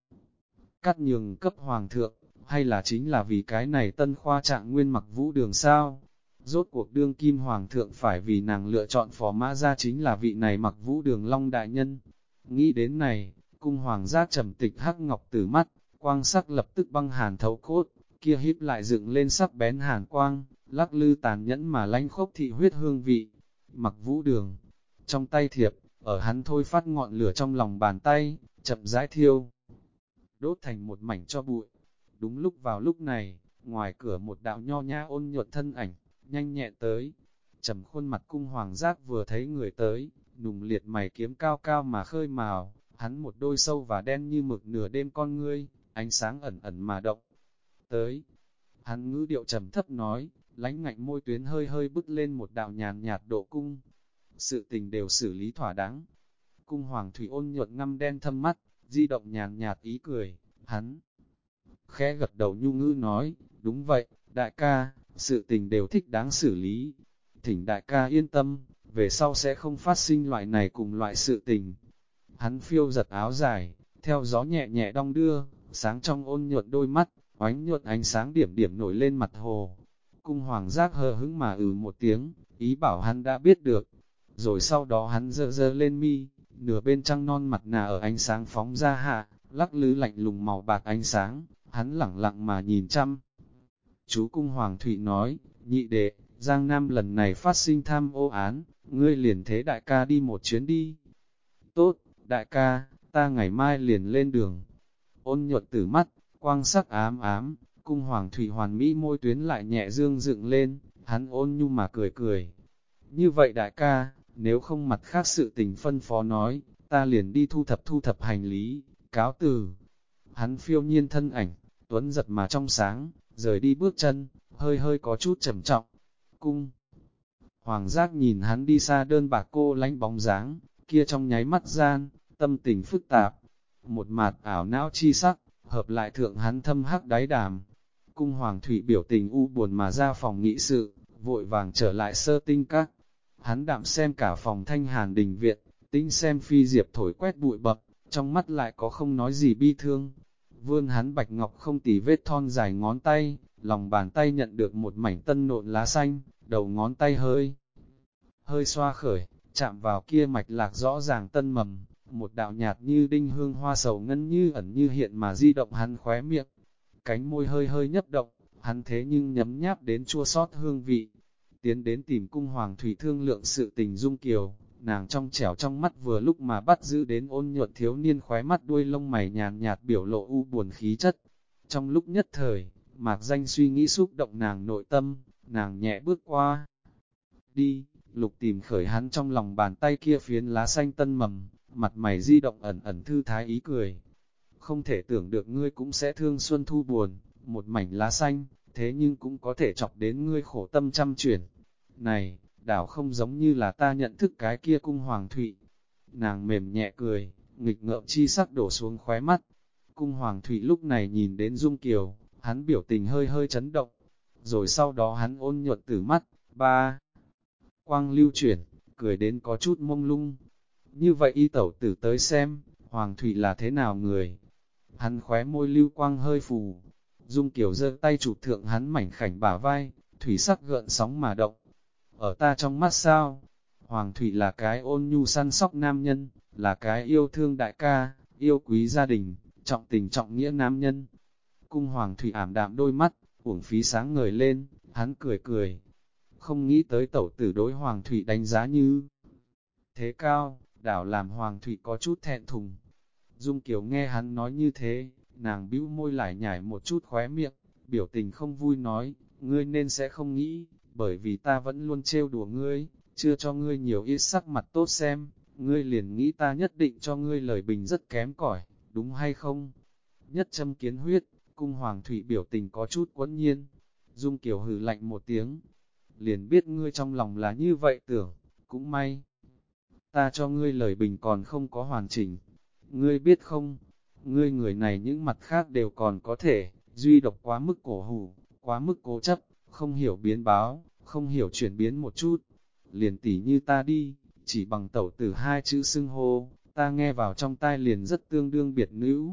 Cắt nhường cấp hoàng thượng, hay là chính là vì cái này tân khoa trạng nguyên mặc vũ đường sao? Rốt cuộc đương kim hoàng thượng phải vì nàng lựa chọn phó mã ra chính là vị này mặc vũ đường long đại nhân. Nghĩ đến này, cung hoàng giác trầm tịch hắc ngọc từ mắt, quang sắc lập tức băng hàn thấu cốt, kia híp lại dựng lên sắc bén hàn quang, lắc lư tàn nhẫn mà lanh khốc thị huyết hương vị. Mặc vũ đường, trong tay thiệp, ở hắn thôi phát ngọn lửa trong lòng bàn tay, chậm rãi thiêu. Đốt thành một mảnh cho bụi. Đúng lúc vào lúc này, ngoài cửa một đạo nho nha ôn nhuận thân ảnh, nhanh nhẹ tới. Trầm khuôn mặt cung hoàng giác vừa thấy người tới, nùng liệt mày kiếm cao cao mà khơi màu, hắn một đôi sâu và đen như mực nửa đêm con ngươi, ánh sáng ẩn ẩn mà động. Tới, hắn ngữ điệu trầm thấp nói, lánh ngạnh môi tuyến hơi hơi bứt lên một đạo nhàn nhạt độ cung. Sự tình đều xử lý thỏa đáng. Cung hoàng thủy ôn nhuận ngăm đen thâm mắt, di động nhàn nhạt ý cười, hắn. Khẽ gật đầu nhu ngư nói, đúng vậy, đại ca, sự tình đều thích đáng xử lý. Thỉnh đại ca yên tâm, về sau sẽ không phát sinh loại này cùng loại sự tình. Hắn phiêu giật áo dài, theo gió nhẹ nhẹ đong đưa, sáng trong ôn nhuận đôi mắt, oánh nhuận ánh sáng điểm điểm nổi lên mặt hồ. Cung hoàng giác hờ hững mà ừ một tiếng, ý bảo hắn đã biết được. Rồi sau đó hắn dơ dơ lên mi, nửa bên trăng non mặt nà ở ánh sáng phóng ra hạ, lắc lư lạnh lùng màu bạc ánh sáng, hắn lẳng lặng mà nhìn chăm. Chú Cung Hoàng Thụy nói, nhị đệ, Giang Nam lần này phát sinh tham ô án, ngươi liền thế đại ca đi một chuyến đi. Tốt, đại ca, ta ngày mai liền lên đường. Ôn nhuận tử mắt, quang sắc ám ám, Cung Hoàng thủy hoàn mỹ môi tuyến lại nhẹ dương dựng lên, hắn ôn nhu mà cười cười. Như vậy đại ca, nếu không mặt khác sự tình phân phó nói, ta liền đi thu thập thu thập hành lý, cáo từ. Hắn phiêu nhiên thân ảnh, tuấn giật mà trong sáng, rời đi bước chân, hơi hơi có chút trầm trọng. Cung Hoàng giác nhìn hắn đi xa đơn bạc cô lánh bóng dáng, kia trong nháy mắt gian, tâm tình phức tạp. Một mặt ảo não chi sắc, hợp lại thượng hắn thâm hắc đáy đàm. Cung Hoàng Thủy biểu tình u buồn mà ra phòng nghị sự, vội vàng trở lại sơ tinh các. Hắn đạm xem cả phòng thanh hàn đình viện, tinh xem phi diệp thổi quét bụi bập, trong mắt lại có không nói gì bi thương, vươn hắn bạch ngọc không tỉ vết thon dài ngón tay, lòng bàn tay nhận được một mảnh tân nộn lá xanh, đầu ngón tay hơi, hơi xoa khởi, chạm vào kia mạch lạc rõ ràng tân mầm, một đạo nhạt như đinh hương hoa sầu ngân như ẩn như hiện mà di động hắn khóe miệng, cánh môi hơi hơi nhấp động, hắn thế nhưng nhấm nháp đến chua sót hương vị, tiến đến tìm cung hoàng thủy thương lượng sự tình dung kiều, nàng trong trẻo trong mắt vừa lúc mà bắt giữ đến ôn nhuận thiếu niên khóe mắt đuôi lông mày nhàn nhạt biểu lộ u buồn khí chất. Trong lúc nhất thời, mạc danh suy nghĩ xúc động nàng nội tâm, nàng nhẹ bước qua. Đi, lục tìm khởi hắn trong lòng bàn tay kia phiến lá xanh tân mầm, mặt mày di động ẩn ẩn thư thái ý cười. Không thể tưởng được ngươi cũng sẽ thương xuân thu buồn, một mảnh lá xanh, thế nhưng cũng có thể chọc đến ngươi khổ tâm trăm chuyển. Này, đảo không giống như là ta nhận thức cái kia cung hoàng thụy. Nàng mềm nhẹ cười, nghịch ngợm chi sắc đổ xuống khóe mắt. Cung hoàng thụy lúc này nhìn đến Dung Kiều, hắn biểu tình hơi hơi chấn động. Rồi sau đó hắn ôn nhuận tử mắt, ba. Quang lưu chuyển, cười đến có chút mông lung. Như vậy y tẩu tử tới xem, hoàng thụy là thế nào người? Hắn khóe môi lưu quang hơi phù, Dung Kiều giơ tay chụp thượng hắn mảnh khảnh bả vai, thủy sắc gợn sóng mà động. Ở ta trong mắt sao? Hoàng Thủy là cái ôn nhu săn sóc nam nhân, là cái yêu thương đại ca, yêu quý gia đình, trọng tình trọng nghĩa nam nhân. Cung Hoàng Thủy ảm đạm đôi mắt, uổng phí sáng ngời lên, hắn cười cười. Không nghĩ tới tẩu tử đối Hoàng Thủy đánh giá như thế cao, đảo làm Hoàng Thủy có chút thẹn thùng. Dung Kiều nghe hắn nói như thế, Nàng bĩu môi lại nhảy một chút khóe miệng, biểu tình không vui nói, ngươi nên sẽ không nghĩ, bởi vì ta vẫn luôn trêu đùa ngươi, chưa cho ngươi nhiều ít sắc mặt tốt xem, ngươi liền nghĩ ta nhất định cho ngươi lời bình rất kém cỏi, đúng hay không? Nhất châm kiến huyết, cung hoàng thủy biểu tình có chút quẫn nhiên, dung Kiều hừ lạnh một tiếng, liền biết ngươi trong lòng là như vậy tưởng, cũng may. Ta cho ngươi lời bình còn không có hoàn chỉnh, ngươi biết không, ngươi người này những mặt khác đều còn có thể, duy độc quá mức cổ hủ, quá mức cố chấp, không hiểu biến báo, không hiểu chuyển biến một chút. Liền tỉ như ta đi, chỉ bằng tẩu tử hai chữ xưng hô, ta nghe vào trong tai liền rất tương đương biệt nữ.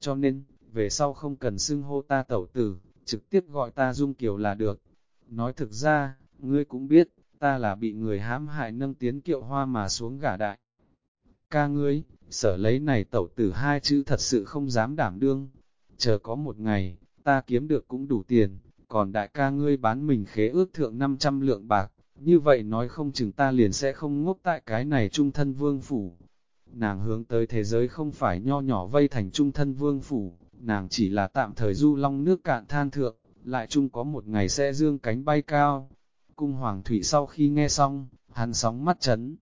Cho nên, về sau không cần xưng hô ta tẩu tử, trực tiếp gọi ta Dung Kiều là được. Nói thực ra, ngươi cũng biết, ta là bị người hãm hại nâng tiến kiệu hoa mà xuống gả đại. Ca ngươi, sở lấy này tẩu tử hai chữ thật sự không dám đảm đương. Chờ có một ngày, ta kiếm được cũng đủ tiền, còn đại ca ngươi bán mình khế ước thượng 500 lượng bạc, như vậy nói không chừng ta liền sẽ không ngốc tại cái này trung thân vương phủ. Nàng hướng tới thế giới không phải nho nhỏ vây thành trung thân vương phủ, nàng chỉ là tạm thời du long nước cạn than thượng, lại chung có một ngày sẽ dương cánh bay cao. Cung hoàng thủy sau khi nghe xong, hắn sóng mắt chấn.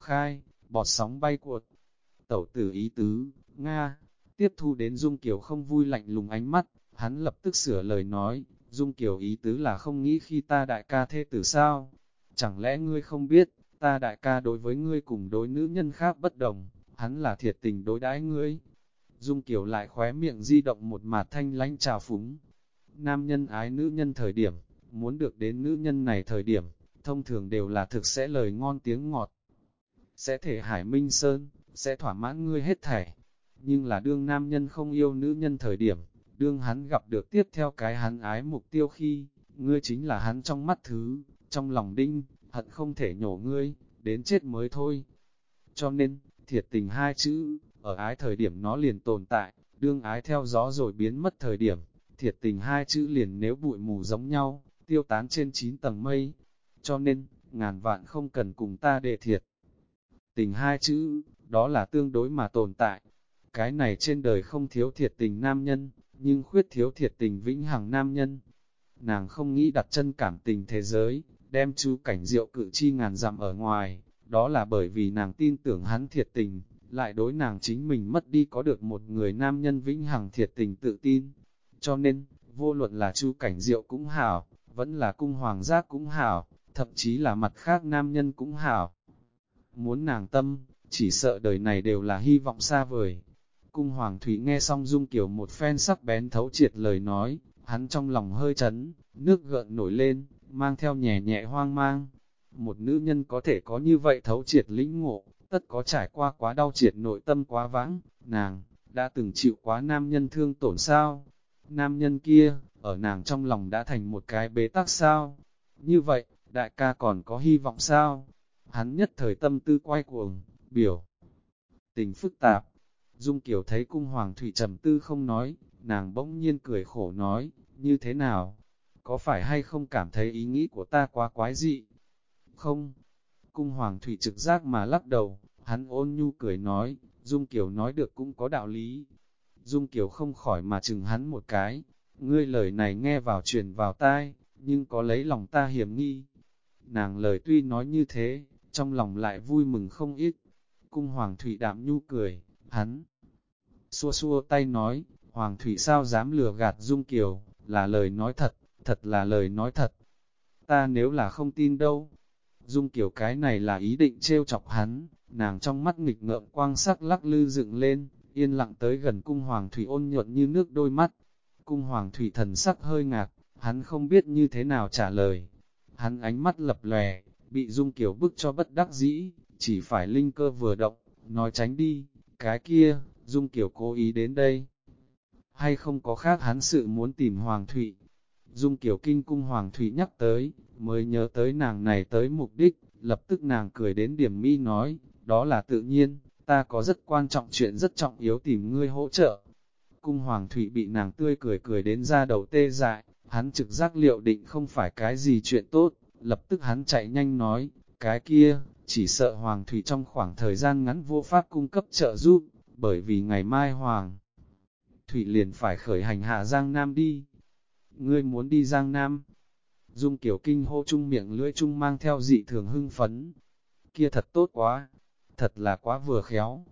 Khai, bọt sóng bay cuột, tẩu tử ý tứ, Nga, tiếp thu đến Dung Kiều không vui lạnh lùng ánh mắt, hắn lập tức sửa lời nói, Dung Kiều ý tứ là không nghĩ khi ta đại ca thê tử sao, chẳng lẽ ngươi không biết, ta đại ca đối với ngươi cùng đối nữ nhân khác bất đồng, hắn là thiệt tình đối đãi ngươi. Dung Kiều lại khóe miệng di động một mạt thanh lánh trào phúng. Nam nhân ái nữ nhân thời điểm, muốn được đến nữ nhân này thời điểm, thông thường đều là thực sẽ lời ngon tiếng ngọt. Sẽ thể hải minh sơn, sẽ thỏa mãn ngươi hết thảy. Nhưng là đương nam nhân không yêu nữ nhân thời điểm, đương hắn gặp được tiếp theo cái hắn ái mục tiêu khi, ngươi chính là hắn trong mắt thứ, trong lòng đinh, hận không thể nhổ ngươi, đến chết mới thôi. Cho nên, thiệt tình hai chữ, ở ái thời điểm nó liền tồn tại, đương ái theo gió rồi biến mất thời điểm, thiệt tình hai chữ liền nếu bụi mù giống nhau, tiêu tán trên chín tầng mây. Cho nên, ngàn vạn không cần cùng ta để thiệt. Tình hai chữ, đó là tương đối mà tồn tại. Cái này trên đời không thiếu thiệt tình nam nhân, nhưng khuyết thiếu thiệt tình vĩnh hằng nam nhân. Nàng không nghĩ đặt chân cảm tình thế giới, đem chú cảnh diệu cự chi ngàn dặm ở ngoài, đó là bởi vì nàng tin tưởng hắn thiệt tình, lại đối nàng chính mình mất đi có được một người nam nhân vĩnh hằng thiệt tình tự tin. Cho nên, vô luận là chu cảnh diệu cũng hảo, vẫn là cung hoàng giác cũng hảo, thậm chí là mặt khác nam nhân cũng hảo. Muốn nàng tâm, chỉ sợ đời này đều là hy vọng xa vời. Cung Hoàng Thủy nghe xong Dung Kiều một phen sắc bén thấu triệt lời nói, hắn trong lòng hơi chấn, nước gợn nổi lên, mang theo nhẹ nhẹ hoang mang. Một nữ nhân có thể có như vậy thấu triệt lĩnh ngộ, tất có trải qua quá đau triệt nội tâm quá vãng, nàng, đã từng chịu quá nam nhân thương tổn sao? Nam nhân kia, ở nàng trong lòng đã thành một cái bế tắc sao? Như vậy, đại ca còn có hy vọng sao? Hắn nhất thời tâm tư quay cuồng, biểu. Tình phức tạp, Dung Kiều thấy cung hoàng thủy trầm tư không nói, nàng bỗng nhiên cười khổ nói, như thế nào? Có phải hay không cảm thấy ý nghĩ của ta quá quái dị? Không. Cung hoàng thủy trực giác mà lắc đầu, hắn ôn nhu cười nói, Dung Kiều nói được cũng có đạo lý. Dung Kiều không khỏi mà chừng hắn một cái, ngươi lời này nghe vào truyền vào tai, nhưng có lấy lòng ta hiểm nghi. Nàng lời tuy nói như thế, trong lòng lại vui mừng không ít. Cung Hoàng Thủy đạm nhu cười, hắn xua xua tay nói, Hoàng Thủy sao dám lừa gạt Dung Kiều, là lời nói thật, thật là lời nói thật. Ta nếu là không tin đâu. Dung Kiều cái này là ý định trêu chọc hắn, nàng trong mắt nghịch ngợm quang sắc lắc lư dựng lên, yên lặng tới gần cung Hoàng Thủy ôn nhuận như nước đôi mắt. Cung Hoàng Thủy thần sắc hơi ngạc, hắn không biết như thế nào trả lời. Hắn ánh mắt lập lòe, bị Dung Kiều bức cho bất đắc dĩ, chỉ phải linh cơ vừa động, nói tránh đi, cái kia, Dung Kiều cố ý đến đây. Hay không có khác hắn sự muốn tìm Hoàng Thụy. Dung Kiều kinh cung Hoàng Thụy nhắc tới, mới nhớ tới nàng này tới mục đích, lập tức nàng cười đến điểm mi nói, đó là tự nhiên, ta có rất quan trọng chuyện rất trọng yếu tìm ngươi hỗ trợ. Cung Hoàng Thụy bị nàng tươi cười cười đến ra đầu tê dại, hắn trực giác liệu định không phải cái gì chuyện tốt, lập tức hắn chạy nhanh nói, cái kia, chỉ sợ Hoàng thủy trong khoảng thời gian ngắn vô pháp cung cấp trợ giúp, bởi vì ngày mai Hoàng thủy liền phải khởi hành hạ Giang Nam đi. Ngươi muốn đi Giang Nam? Dung kiểu kinh hô chung miệng lưỡi chung mang theo dị thường hưng phấn. Kia thật tốt quá, thật là quá vừa khéo.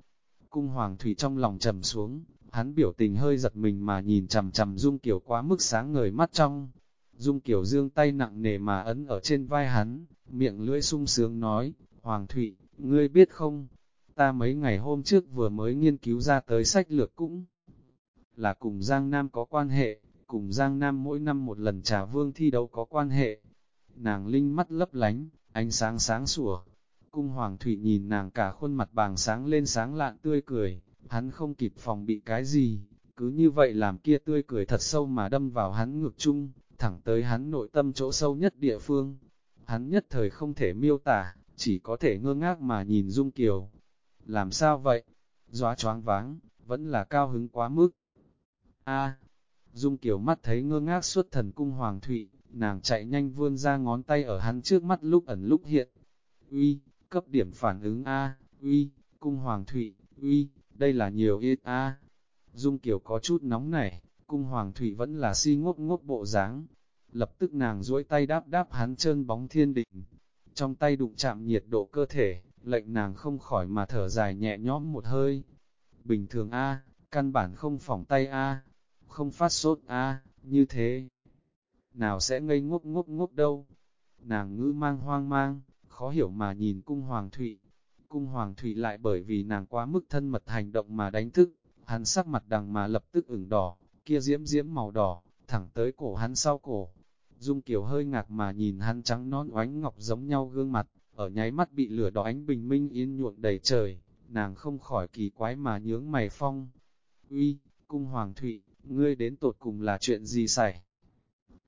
Cung Hoàng Thủy trong lòng trầm xuống, hắn biểu tình hơi giật mình mà nhìn chầm chầm Dung Kiều quá mức sáng ngời mắt trong. Dung Kiều dương tay nặng nề mà ấn ở trên vai hắn, miệng lưỡi sung sướng nói, Hoàng Thụy, ngươi biết không, ta mấy ngày hôm trước vừa mới nghiên cứu ra tới sách lược cũng là cùng Giang Nam có quan hệ, cùng Giang Nam mỗi năm một lần trà vương thi đấu có quan hệ. Nàng linh mắt lấp lánh, ánh sáng sáng sủa. Cung Hoàng Thụy nhìn nàng cả khuôn mặt bàng sáng lên sáng lạn tươi cười, hắn không kịp phòng bị cái gì, cứ như vậy làm kia tươi cười thật sâu mà đâm vào hắn ngược chung, thẳng tới hắn nội tâm chỗ sâu nhất địa phương. Hắn nhất thời không thể miêu tả, chỉ có thể ngơ ngác mà nhìn Dung Kiều. Làm sao vậy? Dóa choáng váng, vẫn là cao hứng quá mức. A, Dung Kiều mắt thấy ngơ ngác suốt thần cung Hoàng Thụy, nàng chạy nhanh vươn ra ngón tay ở hắn trước mắt lúc ẩn lúc hiện. Uy, cấp điểm phản ứng A, uy, cung Hoàng Thụy, uy, đây là nhiều ít A. Dung Kiều có chút nóng nảy, cung Hoàng Thụy vẫn là si ngốc ngốc bộ dáng. Lập tức nàng duỗi tay đáp đáp hắn chân bóng thiên định. Trong tay đụng chạm nhiệt độ cơ thể, lệnh nàng không khỏi mà thở dài nhẹ nhõm một hơi. Bình thường A, căn bản không phỏng tay A, không phát sốt a như thế. Nào sẽ ngây ngốc ngốc ngốc đâu. Nàng ngữ mang hoang mang, khó hiểu mà nhìn cung hoàng thụy. Cung hoàng thụy lại bởi vì nàng quá mức thân mật hành động mà đánh thức, hắn sắc mặt đằng mà lập tức ửng đỏ, kia diễm diễm màu đỏ, thẳng tới cổ hắn sau cổ. Dung Kiều hơi ngạc mà nhìn hắn trắng non oánh ngọc giống nhau gương mặt, ở nháy mắt bị lửa đỏ ánh bình minh yên nhuộn đầy trời, nàng không khỏi kỳ quái mà nhướng mày phong. Uy, cung hoàng thụy, ngươi đến tột cùng là chuyện gì xảy?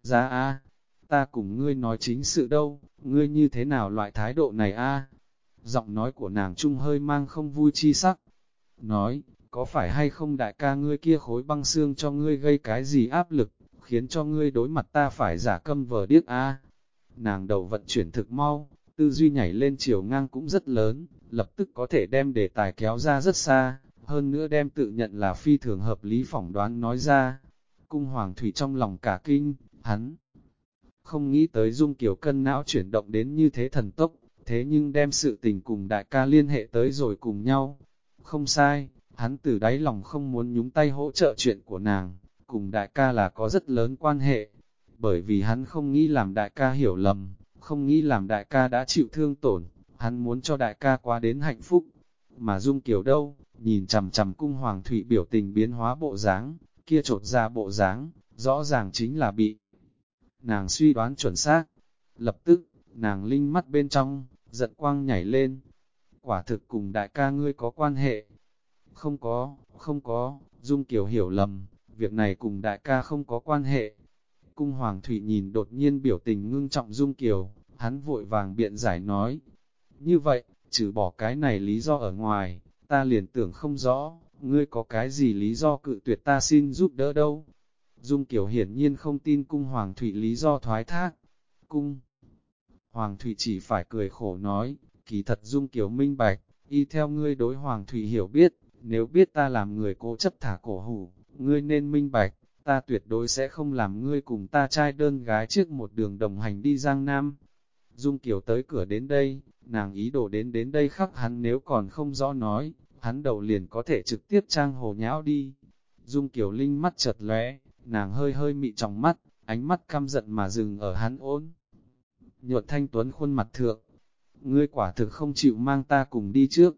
Ra a, ta cùng ngươi nói chính sự đâu, ngươi như thế nào loại thái độ này a? Giọng nói của nàng trung hơi mang không vui chi sắc. Nói, có phải hay không đại ca ngươi kia khối băng xương cho ngươi gây cái gì áp lực, khiến cho ngươi đối mặt ta phải giả câm vờ điếc a? Nàng đầu vận chuyển thực mau, tư duy nhảy lên chiều ngang cũng rất lớn, lập tức có thể đem đề tài kéo ra rất xa hơn nữa đem tự nhận là phi thường hợp lý phỏng đoán nói ra. Cung Hoàng Thủy trong lòng cả kinh, hắn không nghĩ tới Dung Kiều cân não chuyển động đến như thế thần tốc, thế nhưng đem sự tình cùng đại ca liên hệ tới rồi cùng nhau. Không sai, hắn từ đáy lòng không muốn nhúng tay hỗ trợ chuyện của nàng, cùng đại ca là có rất lớn quan hệ, bởi vì hắn không nghĩ làm đại ca hiểu lầm, không nghĩ làm đại ca đã chịu thương tổn, hắn muốn cho đại ca qua đến hạnh phúc, mà Dung Kiều đâu, nhìn chằm chằm cung hoàng thủy biểu tình biến hóa bộ dáng, kia trột ra bộ dáng, rõ ràng chính là bị. Nàng suy đoán chuẩn xác, lập tức, nàng linh mắt bên trong, giận quang nhảy lên. Quả thực cùng đại ca ngươi có quan hệ. Không có, không có, Dung Kiều hiểu lầm, việc này cùng đại ca không có quan hệ. Cung Hoàng Thủy nhìn đột nhiên biểu tình ngưng trọng Dung Kiều, hắn vội vàng biện giải nói. Như vậy, trừ bỏ cái này lý do ở ngoài, ta liền tưởng không rõ, ngươi có cái gì lý do cự tuyệt ta xin giúp đỡ đâu. Dung Kiều hiển nhiên không tin cung Hoàng Thủy lý do thoái thác. Cung Hoàng Thủy chỉ phải cười khổ nói, kỳ thật Dung Kiều minh bạch, y theo ngươi đối Hoàng Thủy hiểu biết, nếu biết ta làm người cố chấp thả cổ hủ, ngươi nên minh bạch, ta tuyệt đối sẽ không làm ngươi cùng ta trai đơn gái trước một đường đồng hành đi Giang Nam. Dung Kiều tới cửa đến đây, nàng ý đồ đến đến đây khắc hắn nếu còn không rõ nói, hắn đầu liền có thể trực tiếp trang hồ nhão đi. Dung Kiều Linh mắt chợt lóe, nàng hơi hơi mị trong mắt, ánh mắt căm giận mà dừng ở hắn ôn. Nhuận thanh tuấn khuôn mặt thượng, ngươi quả thực không chịu mang ta cùng đi trước.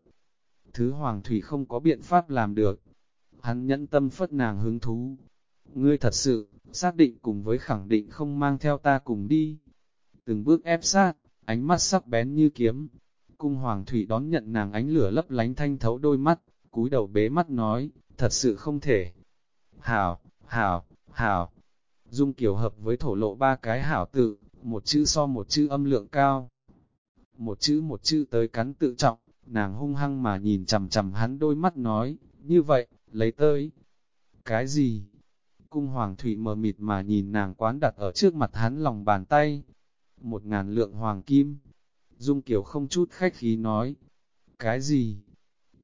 Thứ Hoàng Thủy không có biện pháp làm được. Hắn nhẫn tâm phất nàng hứng thú. Ngươi thật sự, xác định cùng với khẳng định không mang theo ta cùng đi. Từng bước ép sát, ánh mắt sắc bén như kiếm. Cung Hoàng Thủy đón nhận nàng ánh lửa lấp lánh thanh thấu đôi mắt, cúi đầu bế mắt nói, thật sự không thể. Hảo, hảo, hảo. Dung kiểu hợp với thổ lộ ba cái hảo tự, một chữ so một chữ âm lượng cao. Một chữ một chữ tới cắn tự trọng, nàng hung hăng mà nhìn chầm chầm hắn đôi mắt nói, như vậy, lấy tới. Cái gì? Cung Hoàng Thủy mờ mịt mà nhìn nàng quán đặt ở trước mặt hắn lòng bàn tay. Một ngàn lượng hoàng kim. Dung Kiều không chút khách khí nói. Cái gì?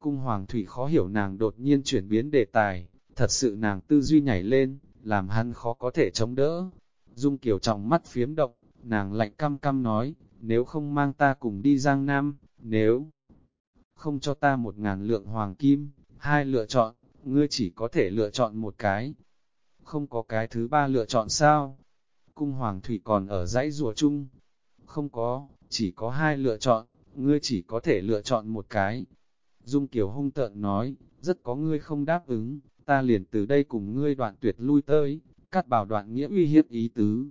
Cung Hoàng Thủy khó hiểu nàng đột nhiên chuyển biến đề tài. Thật sự nàng tư duy nhảy lên, làm hắn khó có thể chống đỡ. Dung Kiều trọng mắt phiếm động, nàng lạnh căm căm nói, nếu không mang ta cùng đi Giang Nam, nếu không cho ta một ngàn lượng hoàng kim, hai lựa chọn, ngươi chỉ có thể lựa chọn một cái. Không có cái thứ ba lựa chọn sao? Cung hoàng thủy còn ở dãy rùa chung. Không có, chỉ có hai lựa chọn, ngươi chỉ có thể lựa chọn một cái. Dung Kiều hung tợn nói, rất có ngươi không đáp ứng, ta liền từ đây cùng ngươi đoạn tuyệt lui tới, cắt bảo đoạn nghĩa uy hiếp ý tứ.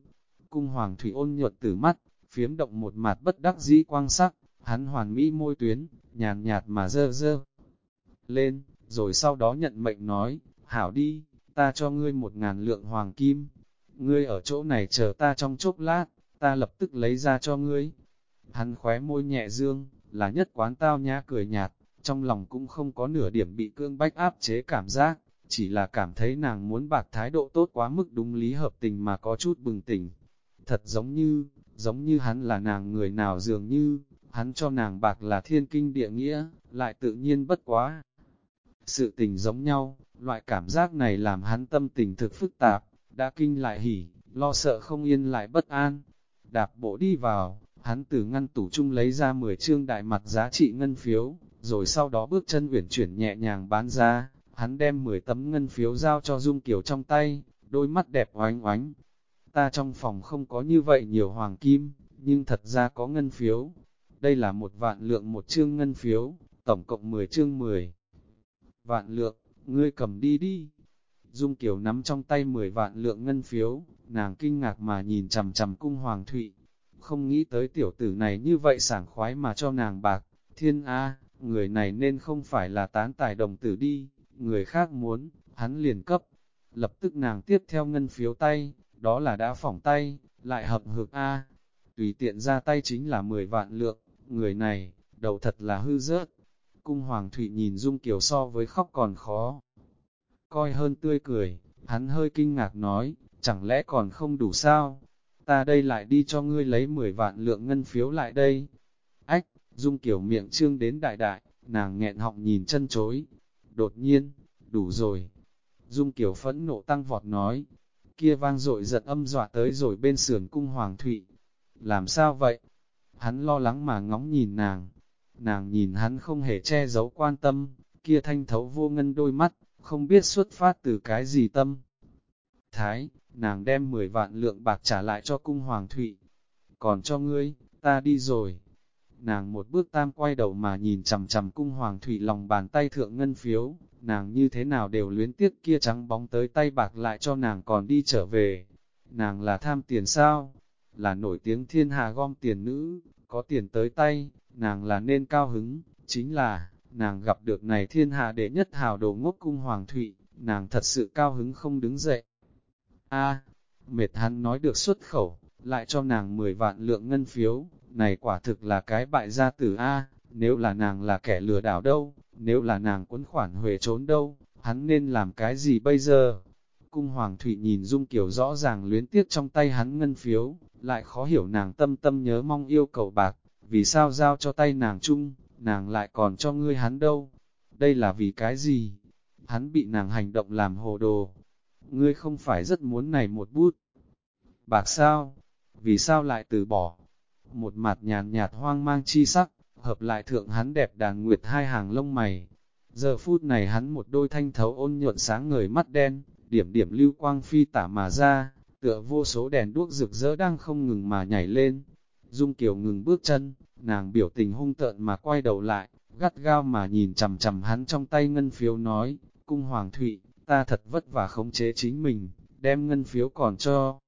Cung hoàng thủy ôn nhuận từ mắt, phiếm động một mặt bất đắc dĩ quang sắc, hắn hoàn mỹ môi tuyến, nhàn nhạt mà dơ dơ. Lên, rồi sau đó nhận mệnh nói, hảo đi, ta cho ngươi một ngàn lượng hoàng kim, ngươi ở chỗ này chờ ta trong chốc lát, ta lập tức lấy ra cho ngươi. Hắn khóe môi nhẹ dương, là nhất quán tao nhã cười nhạt, trong lòng cũng không có nửa điểm bị cương bách áp chế cảm giác, chỉ là cảm thấy nàng muốn bạc thái độ tốt quá mức đúng lý hợp tình mà có chút bừng tỉnh. Thật giống như, giống như hắn là nàng người nào dường như, hắn cho nàng bạc là thiên kinh địa nghĩa, lại tự nhiên bất quá. Sự tình giống nhau, loại cảm giác này làm hắn tâm tình thực phức tạp, đã kinh lại hỉ, lo sợ không yên lại bất an. Đạp bộ đi vào, hắn từ ngăn tủ chung lấy ra 10 chương đại mặt giá trị ngân phiếu, rồi sau đó bước chân uyển chuyển nhẹ nhàng bán ra, hắn đem 10 tấm ngân phiếu giao cho Dung Kiều trong tay, đôi mắt đẹp oánh oánh. Ta trong phòng không có như vậy nhiều hoàng kim, nhưng thật ra có ngân phiếu, đây là một vạn lượng một chương ngân phiếu, tổng cộng 10 chương 10. Vạn lượng, ngươi cầm đi đi. Dung Kiều nắm trong tay 10 vạn lượng ngân phiếu, nàng kinh ngạc mà nhìn chầm chầm cung hoàng thụy. Không nghĩ tới tiểu tử này như vậy sảng khoái mà cho nàng bạc. Thiên A, người này nên không phải là tán tài đồng tử đi, người khác muốn, hắn liền cấp. Lập tức nàng tiếp theo ngân phiếu tay, đó là đã phỏng tay, lại hợp hực A. Tùy tiện ra tay chính là 10 vạn lượng, người này, đầu thật là hư rớt. Cung Hoàng Thụy nhìn Dung Kiều so với khóc còn khó. Coi hơn tươi cười, hắn hơi kinh ngạc nói, chẳng lẽ còn không đủ sao? Ta đây lại đi cho ngươi lấy 10 vạn lượng ngân phiếu lại đây. Ách, Dung Kiều miệng trương đến đại đại, nàng nghẹn họng nhìn chân chối. Đột nhiên, đủ rồi. Dung Kiều phẫn nộ tăng vọt nói, kia vang dội giận âm dọa tới rồi bên sườn cung Hoàng Thụy. Làm sao vậy? Hắn lo lắng mà ngóng nhìn nàng. Nàng nhìn hắn không hề che giấu quan tâm, kia thanh thấu vô ngân đôi mắt, không biết xuất phát từ cái gì tâm. Thái, nàng đem 10 vạn lượng bạc trả lại cho cung hoàng thụy. Còn cho ngươi, ta đi rồi. Nàng một bước tam quay đầu mà nhìn chầm chầm cung hoàng thụy lòng bàn tay thượng ngân phiếu, nàng như thế nào đều luyến tiếc kia trắng bóng tới tay bạc lại cho nàng còn đi trở về. Nàng là tham tiền sao? Là nổi tiếng thiên hà gom tiền nữ, có tiền tới tay, nàng là nên cao hứng, chính là, nàng gặp được này thiên hạ đệ nhất hào đồ ngốc cung hoàng thụy, nàng thật sự cao hứng không đứng dậy. A, mệt hắn nói được xuất khẩu, lại cho nàng 10 vạn lượng ngân phiếu, này quả thực là cái bại gia tử A, nếu là nàng là kẻ lừa đảo đâu, nếu là nàng quấn khoản huề trốn đâu, hắn nên làm cái gì bây giờ? Cung Hoàng Thụy nhìn Dung Kiều rõ ràng luyến tiếc trong tay hắn ngân phiếu, lại khó hiểu nàng tâm tâm nhớ mong yêu cầu bạc, vì sao giao cho tay nàng chung, nàng lại còn cho ngươi hắn đâu. Đây là vì cái gì? Hắn bị nàng hành động làm hồ đồ. ngươi không phải rất muốn này một bút. Bạc sao? Vì sao lại từ bỏ? Một mặt nhàn nhạt hoang mang chi sắc, hợp lại thượng hắn đẹp đàn nguyệt hai hàng lông mày. Giờ phút này hắn một đôi thanh thấu ôn nhuận sáng ngời mắt đen, điểm điểm lưu quang phi tả mà ra, tựa vô số đèn đuốc rực rỡ đang không ngừng mà nhảy lên. Dung Kiều ngừng bước chân, nàng biểu tình hung tợn mà quay đầu lại, gắt gao mà nhìn chầm chầm hắn trong tay ngân phiếu nói, cung hoàng thụy, ta thật vất vả khống chế chính mình, đem ngân phiếu còn cho.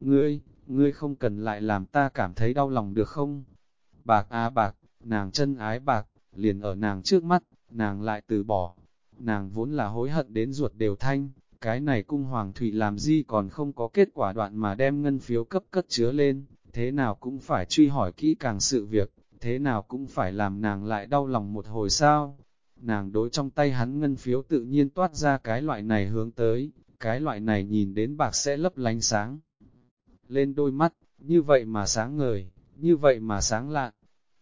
Ngươi, ngươi không cần lại làm ta cảm thấy đau lòng được không? Bạc á bạc, nàng chân ái bạc, liền ở nàng trước mắt, nàng lại từ bỏ. Nàng vốn là hối hận đến ruột đều thanh, cái này cung hoàng thủy làm gì còn không có kết quả đoạn mà đem ngân phiếu cấp cất chứa lên, thế nào cũng phải truy hỏi kỹ càng sự việc, thế nào cũng phải làm nàng lại đau lòng một hồi sao. Nàng đối trong tay hắn ngân phiếu tự nhiên toát ra cái loại này hướng tới, cái loại này nhìn đến bạc sẽ lấp lánh sáng. Lên đôi mắt, như vậy mà sáng ngời, như vậy mà sáng lạ.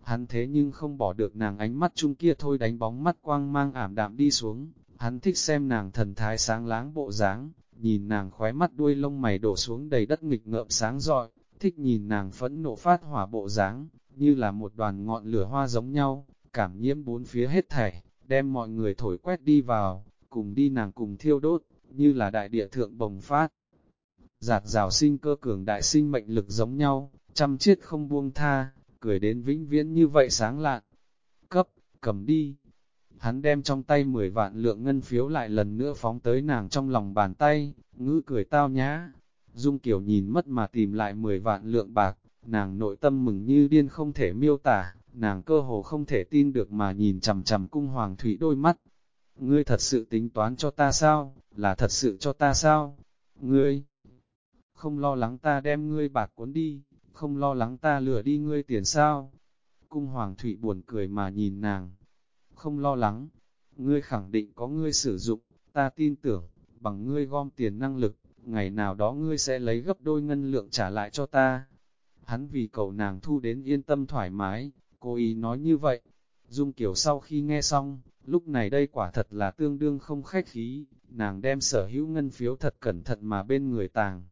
Hắn thế nhưng không bỏ được nàng ánh mắt chung kia thôi đánh bóng mắt quang mang ảm đạm đi xuống. Hắn thích xem nàng thần thái sáng láng bộ dáng, nhìn nàng khóe mắt đuôi lông mày đổ xuống đầy đất nghịch ngợm sáng rọi, thích nhìn nàng phẫn nộ phát hỏa bộ dáng, như là một đoàn ngọn lửa hoa giống nhau, cảm nhiễm bốn phía hết thảy, đem mọi người thổi quét đi vào, cùng đi nàng cùng thiêu đốt, như là đại địa thượng bồng phát. Giạt rào sinh cơ cường đại sinh mệnh lực giống nhau, chăm chiết không buông tha, cười đến vĩnh viễn như vậy sáng lạn. Cấp, cầm đi. Hắn đem trong tay 10 vạn lượng ngân phiếu lại lần nữa phóng tới nàng trong lòng bàn tay, ngữ cười tao nhã. Dung Kiều nhìn mất mà tìm lại 10 vạn lượng bạc, nàng nội tâm mừng như điên không thể miêu tả, nàng cơ hồ không thể tin được mà nhìn chầm chầm cung hoàng thủy đôi mắt. Ngươi thật sự tính toán cho ta sao, là thật sự cho ta sao? Ngươi, không lo lắng ta đem ngươi bạc cuốn đi, không lo lắng ta lừa đi ngươi tiền sao? Cung hoàng thủy buồn cười mà nhìn nàng, không lo lắng, ngươi khẳng định có ngươi sử dụng, ta tin tưởng, bằng ngươi gom tiền năng lực, ngày nào đó ngươi sẽ lấy gấp đôi ngân lượng trả lại cho ta. Hắn vì cầu nàng thu đến yên tâm thoải mái, cố ý nói như vậy. Dung Kiều sau khi nghe xong, lúc này đây quả thật là tương đương không khách khí, nàng đem sở hữu ngân phiếu thật cẩn thận mà bên người tàng.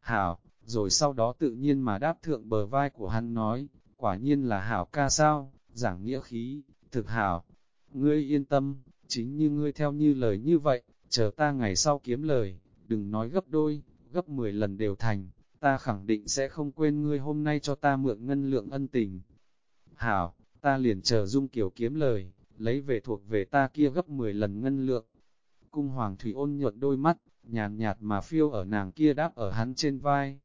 Hảo, rồi sau đó tự nhiên mà đáp thượng bờ vai của hắn nói, quả nhiên là Hảo ca sao, giảng nghĩa khí, thực Hảo. Ngươi yên tâm, chính như ngươi theo như lời như vậy, chờ ta ngày sau kiếm lời, đừng nói gấp đôi, gấp 10 lần đều thành, ta khẳng định sẽ không quên ngươi hôm nay cho ta mượn ngân lượng ân tình. Hảo, ta liền chờ Dung Kiều kiếm lời, lấy về thuộc về ta kia gấp 10 lần ngân lượng. Cung Hoàng Thủy ôn nhuận đôi mắt, nhàn nhạt mà phiêu ở nàng kia đáp ở hắn trên vai.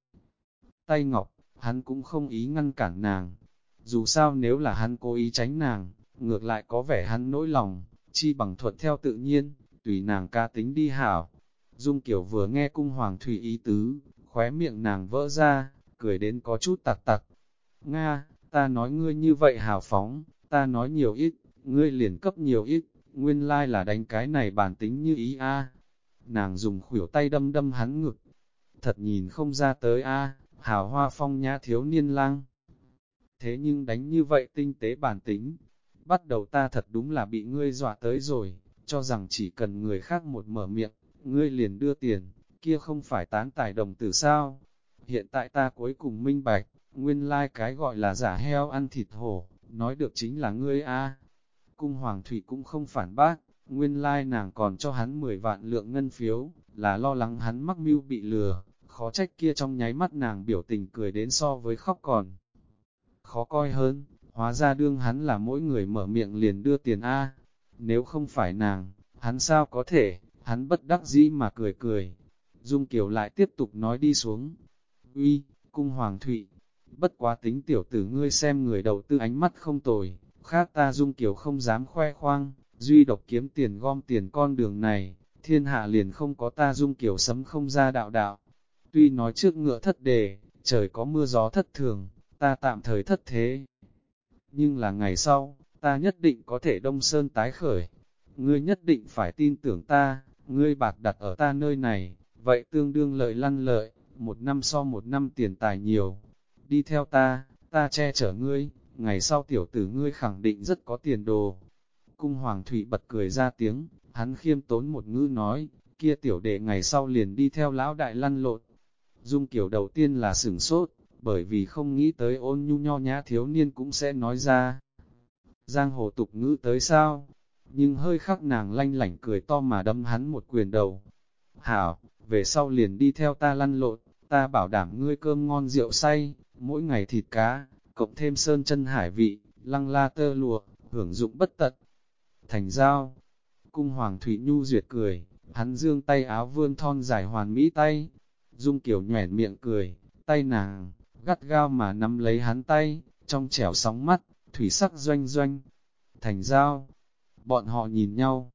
Tay ngọc, hắn cũng không ý ngăn cản nàng. Dù sao nếu là hắn cố ý tránh nàng, ngược lại có vẻ hắn nỗi lòng, chi bằng thuận theo tự nhiên, tùy nàng ca tính đi hảo. Dung Kiều vừa nghe cung hoàng thủy ý tứ, khóe miệng nàng vỡ ra, cười đến có chút tặc tặc. Nga, ta nói ngươi như vậy hào phóng, ta nói nhiều ít, ngươi liền cấp nhiều ít, nguyên lai là đánh cái này bản tính như ý a. Nàng dùng khuỷu tay đâm đâm hắn ngực. Thật nhìn không ra tới a, hào hoa phong nhã thiếu niên lang. Thế nhưng đánh như vậy tinh tế bản tính, bắt đầu ta thật đúng là bị ngươi dọa tới rồi, cho rằng chỉ cần người khác một mở miệng, ngươi liền đưa tiền, kia không phải tán tài đồng tử sao. Hiện tại ta cuối cùng minh bạch, nguyên lai like cái gọi là giả heo ăn thịt hổ, nói được chính là ngươi a. Cung Hoàng Thủy cũng không phản bác, nguyên lai like nàng còn cho hắn 10 vạn lượng ngân phiếu, là lo lắng hắn mắc mưu bị lừa, khó trách kia trong nháy mắt nàng biểu tình cười đến so với khóc còn. Khó coi hơn, hóa ra đương hắn là mỗi người mở miệng liền đưa tiền A, nếu không phải nàng, hắn sao có thể, hắn bất đắc dĩ mà cười cười. Dung Kiều lại tiếp tục nói đi xuống, uy, cung hoàng thụy, bất quá tính tiểu tử ngươi xem người đầu tư ánh mắt không tồi, khác ta Dung Kiều không dám khoe khoang, duy độc kiếm tiền gom tiền con đường này, thiên hạ liền không có ta Dung Kiều sấm không ra đạo đạo. Tuy nói trước ngựa thất đề, trời có mưa gió thất thường, ta tạm thời thất thế. Nhưng là ngày sau, ta nhất định có thể đông sơn tái khởi. Ngươi nhất định phải tin tưởng ta, ngươi bạc đặt ở ta nơi này, vậy tương đương lợi lăn lợi, một năm so một năm tiền tài nhiều. Đi theo ta, ta che chở ngươi, ngày sau tiểu tử ngươi khẳng định rất có tiền đồ. Cung Hoàng Thủy bật cười ra tiếng, hắn khiêm tốn một ngữ nói, kia tiểu đệ ngày sau liền đi theo lão đại lăn lộn. Dung Kiều đầu tiên là sửng sốt, bởi vì không nghĩ tới ôn nhu nho nhã thiếu niên cũng sẽ nói ra. Giang hồ tục ngữ tới sao? Nhưng hơi khắc nàng lanh lảnh cười to mà đâm hắn một quyền đầu. Hảo, về sau liền đi theo ta lăn lộn, ta bảo đảm ngươi cơm ngon rượu say, mỗi ngày thịt cá, cộng thêm sơn chân hải vị, lăng la tơ lụa, hưởng dụng bất tận. Thành giao, cung hoàng thủy nhu duyệt cười, hắn dương tay áo vươn thon dài hoàn mỹ tay, dung kiểu nhoẻn miệng cười, tay nàng, gắt gao mà nắm lấy hắn tay, trong trẻo sóng mắt, thủy sắc doanh doanh. Thành giao, bọn họ nhìn nhau,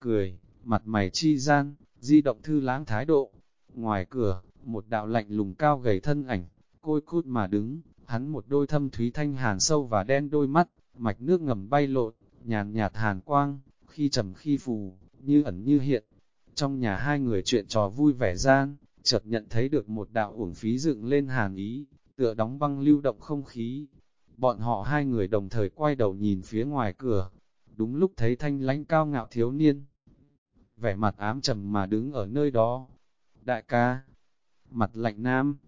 cười, mặt mày chi gian, di động thư lãng thái độ. Ngoài cửa, một đạo lạnh lùng cao gầy thân ảnh, côi cút mà đứng, hắn một đôi thâm thúy thanh hàn sâu và đen đôi mắt, mạch nước ngầm bay lộn, nhàn nhạt hàn quang, khi trầm khi phù, như ẩn như hiện. Trong nhà hai người chuyện trò vui vẻ gian, chợt nhận thấy được một đạo uổng phí dựng lên hàn ý, tựa đóng băng lưu động không khí. Bọn họ hai người đồng thời quay đầu nhìn phía ngoài cửa, đúng lúc thấy thanh lãnh cao ngạo thiếu niên. Vẻ mặt ám trầm mà đứng ở nơi đó. Đại ca, mặt lạnh nam,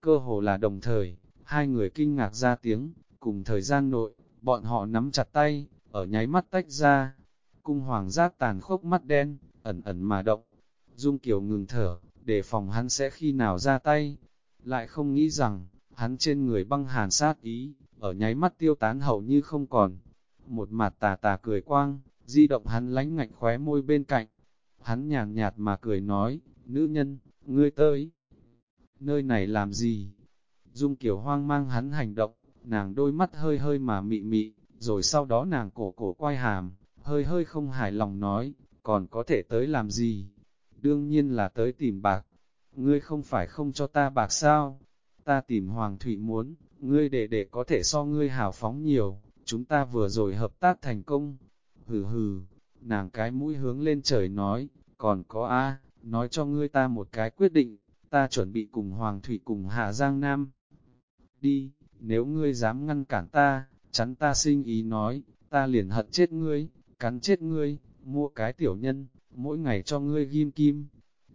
cơ hồ là đồng thời, hai người kinh ngạc ra tiếng, cùng thời gian nội, bọn họ nắm chặt tay, ở nháy mắt tách ra. Cung hoàng giác tàn khốc mắt đen, ẩn ẩn mà động. Dung Kiều ngừng thở, để phòng hắn sẽ khi nào ra tay. Lại không nghĩ rằng, hắn trên người băng hàn sát ý, ở nháy mắt tiêu tán hầu như không còn. Một mặt tà tà cười quang, di động hắn lánh ngạnh khóe môi bên cạnh. Hắn nhàn nhạt mà cười nói, nữ nhân, ngươi tới. Nơi này làm gì? Dung kiểu hoang mang hắn hành động, nàng đôi mắt hơi hơi mà mị mị, rồi sau đó nàng cổ cổ quay hàm, hơi hơi không hài lòng nói, còn có thể tới làm gì? Đương nhiên là tới tìm bạc. Ngươi không phải không cho ta bạc sao? Ta tìm Hoàng Thụy muốn, ngươi để để có thể so ngươi hào phóng nhiều, chúng ta vừa rồi hợp tác thành công. Hừ hừ, nàng cái mũi hướng lên trời nói, còn có a nói cho ngươi ta một cái quyết định, ta chuẩn bị cùng Hoàng Thụy cùng Hạ Giang Nam. Đi, nếu ngươi dám ngăn cản ta, chắn ta sinh ý nói, ta liền hận chết ngươi, cắn chết ngươi, mua cái tiểu nhân, mỗi ngày cho ngươi ghim kim.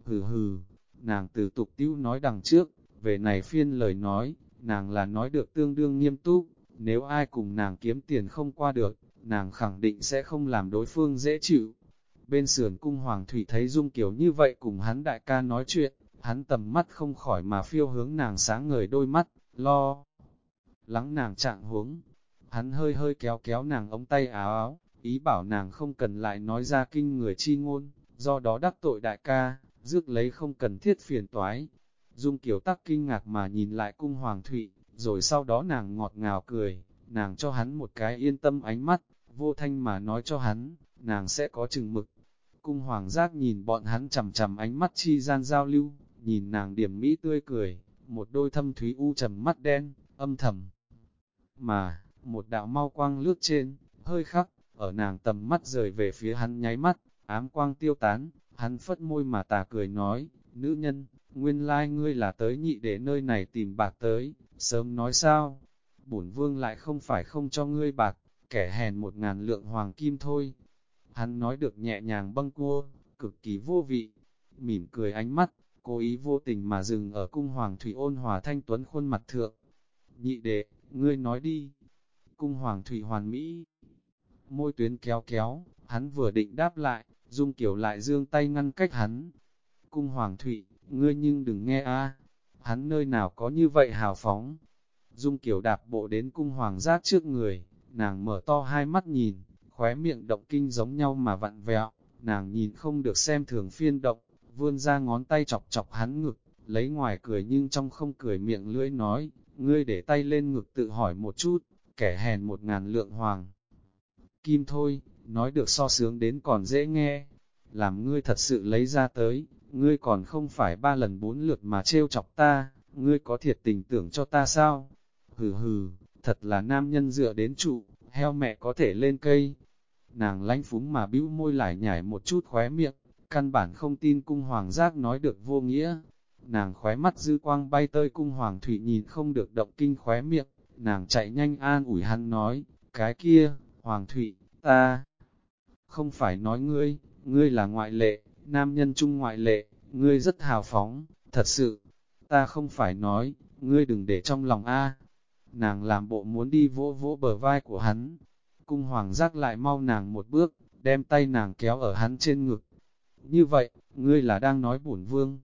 Hừ hừ, nàng từ tục tiêu nói đằng trước, về này phiên lời nói, nàng là nói được tương đương nghiêm túc, nếu ai cùng nàng kiếm tiền không qua được, nàng khẳng định sẽ không làm đối phương dễ chịu. Bên sườn cung Hoàng Thủy thấy Dung Kiều như vậy cùng hắn đại ca nói chuyện, hắn tầm mắt không khỏi mà phiêu hướng nàng sáng ngời đôi mắt, lo. Lắng nàng trạng huống, hắn hơi hơi kéo kéo nàng ống tay áo áo, ý bảo nàng không cần lại nói ra kinh người chi ngôn, do đó đắc tội đại ca, rước lấy không cần thiết phiền toái. Dung Kiều tắc kinh ngạc mà nhìn lại cung Hoàng Thụy, rồi sau đó nàng ngọt ngào cười, nàng cho hắn một cái yên tâm ánh mắt, vô thanh mà nói cho hắn, nàng sẽ có chừng mực. Cung Hoàng giác nhìn bọn hắn chầm chầm ánh mắt chi gian giao lưu, nhìn nàng điểm mỹ tươi cười, một đôi thâm thúy u trầm mắt đen, âm thầm. Mà, một đạo mau quang lướt trên, hơi khắc, ở nàng tầm mắt rời về phía hắn nháy mắt, ám quang tiêu tán, hắn phất môi mà tà cười nói, nữ nhân, nguyên lai ngươi là tới nhị để nơi này tìm bạc tới, sớm nói sao, bổn vương lại không phải không cho ngươi bạc, kẻ hèn một ngàn lượng hoàng kim thôi. Hắn nói được nhẹ nhàng bâng cua, cực kỳ vô vị, mỉm cười ánh mắt, cố ý vô tình mà dừng ở cung hoàng thủy ôn hòa thanh tuấn khuôn mặt thượng. Nhị đệ, ngươi nói đi. Cung hoàng thủy hoàn mỹ. Môi tuyến kéo kéo, hắn vừa định đáp lại, dung kiểu lại dương tay ngăn cách hắn. Cung hoàng thủy, ngươi nhưng đừng nghe a Hắn nơi nào có như vậy hào phóng. Dung kiểu đạp bộ đến cung hoàng giác trước người, nàng mở to hai mắt nhìn, khóe miệng động kinh giống nhau mà vặn vẹo, nàng nhìn không được xem thường phiên động, vươn ra ngón tay chọc chọc hắn ngực, lấy ngoài cười nhưng trong không cười miệng lưỡi nói, ngươi để tay lên ngực tự hỏi một chút, kẻ hèn một ngàn lượng hoàng. Kim thôi, nói được so sướng đến còn dễ nghe, làm ngươi thật sự lấy ra tới, ngươi còn không phải ba lần bốn lượt mà trêu chọc ta, ngươi có thiệt tình tưởng cho ta sao? Hừ hừ, thật là nam nhân dựa đến trụ, heo mẹ có thể lên cây. Nàng lanh phúng mà bĩu môi lại nhảy một chút khóe miệng, căn bản không tin cung hoàng giác nói được vô nghĩa. Nàng khóe mắt dư quang bay tơi cung hoàng thủy nhìn không được động kinh khóe miệng, nàng chạy nhanh an ủi hắn nói, cái kia, hoàng thủy, ta không phải nói ngươi, ngươi là ngoại lệ, nam nhân trung ngoại lệ, ngươi rất hào phóng, thật sự, ta không phải nói, ngươi đừng để trong lòng a. Nàng làm bộ muốn đi vỗ vỗ bờ vai của hắn, cung hoàng giác lại mau nàng một bước, đem tay nàng kéo ở hắn trên ngực. Như vậy, ngươi là đang nói bổn vương.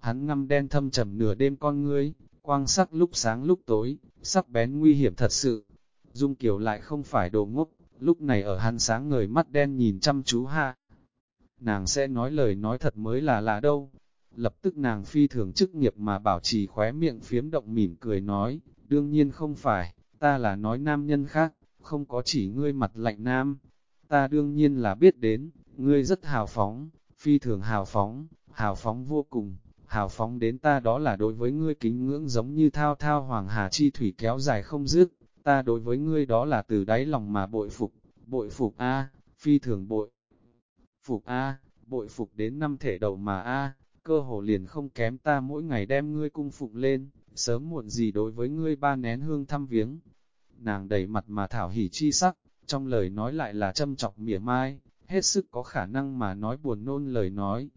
Hắn ngăm đen thâm trầm nửa đêm con ngươi, quang sắc lúc sáng lúc tối, sắc bén nguy hiểm thật sự. Dung Kiều lại không phải đồ ngốc, lúc này ở hắn sáng ngời mắt đen nhìn chăm chú ha. Nàng sẽ nói lời nói thật mới là lạ đâu. Lập tức nàng phi thường chức nghiệp mà bảo trì khóe miệng phiếm động mỉm cười nói, đương nhiên không phải, ta là nói nam nhân khác, không có chỉ ngươi mặt lạnh nam. Ta đương nhiên là biết đến, ngươi rất hào phóng, phi thường hào phóng, hào phóng vô cùng, hào phóng đến ta đó là đối với ngươi kính ngưỡng giống như thao thao hoàng hà chi thủy kéo dài không dứt, ta đối với ngươi đó là từ đáy lòng mà bội phục, bội phục a, phi thường bội. Phục a, bội phục đến năm thể đầu mà a, cơ hồ liền không kém ta mỗi ngày đem ngươi cung phục lên, sớm muộn gì đối với ngươi ba nén hương thăm viếng. Nàng đầy mặt mà thảo hỉ chi sắc, trong lời nói lại là châm chọc mỉa mai, hết sức có khả năng mà nói buồn nôn lời nói.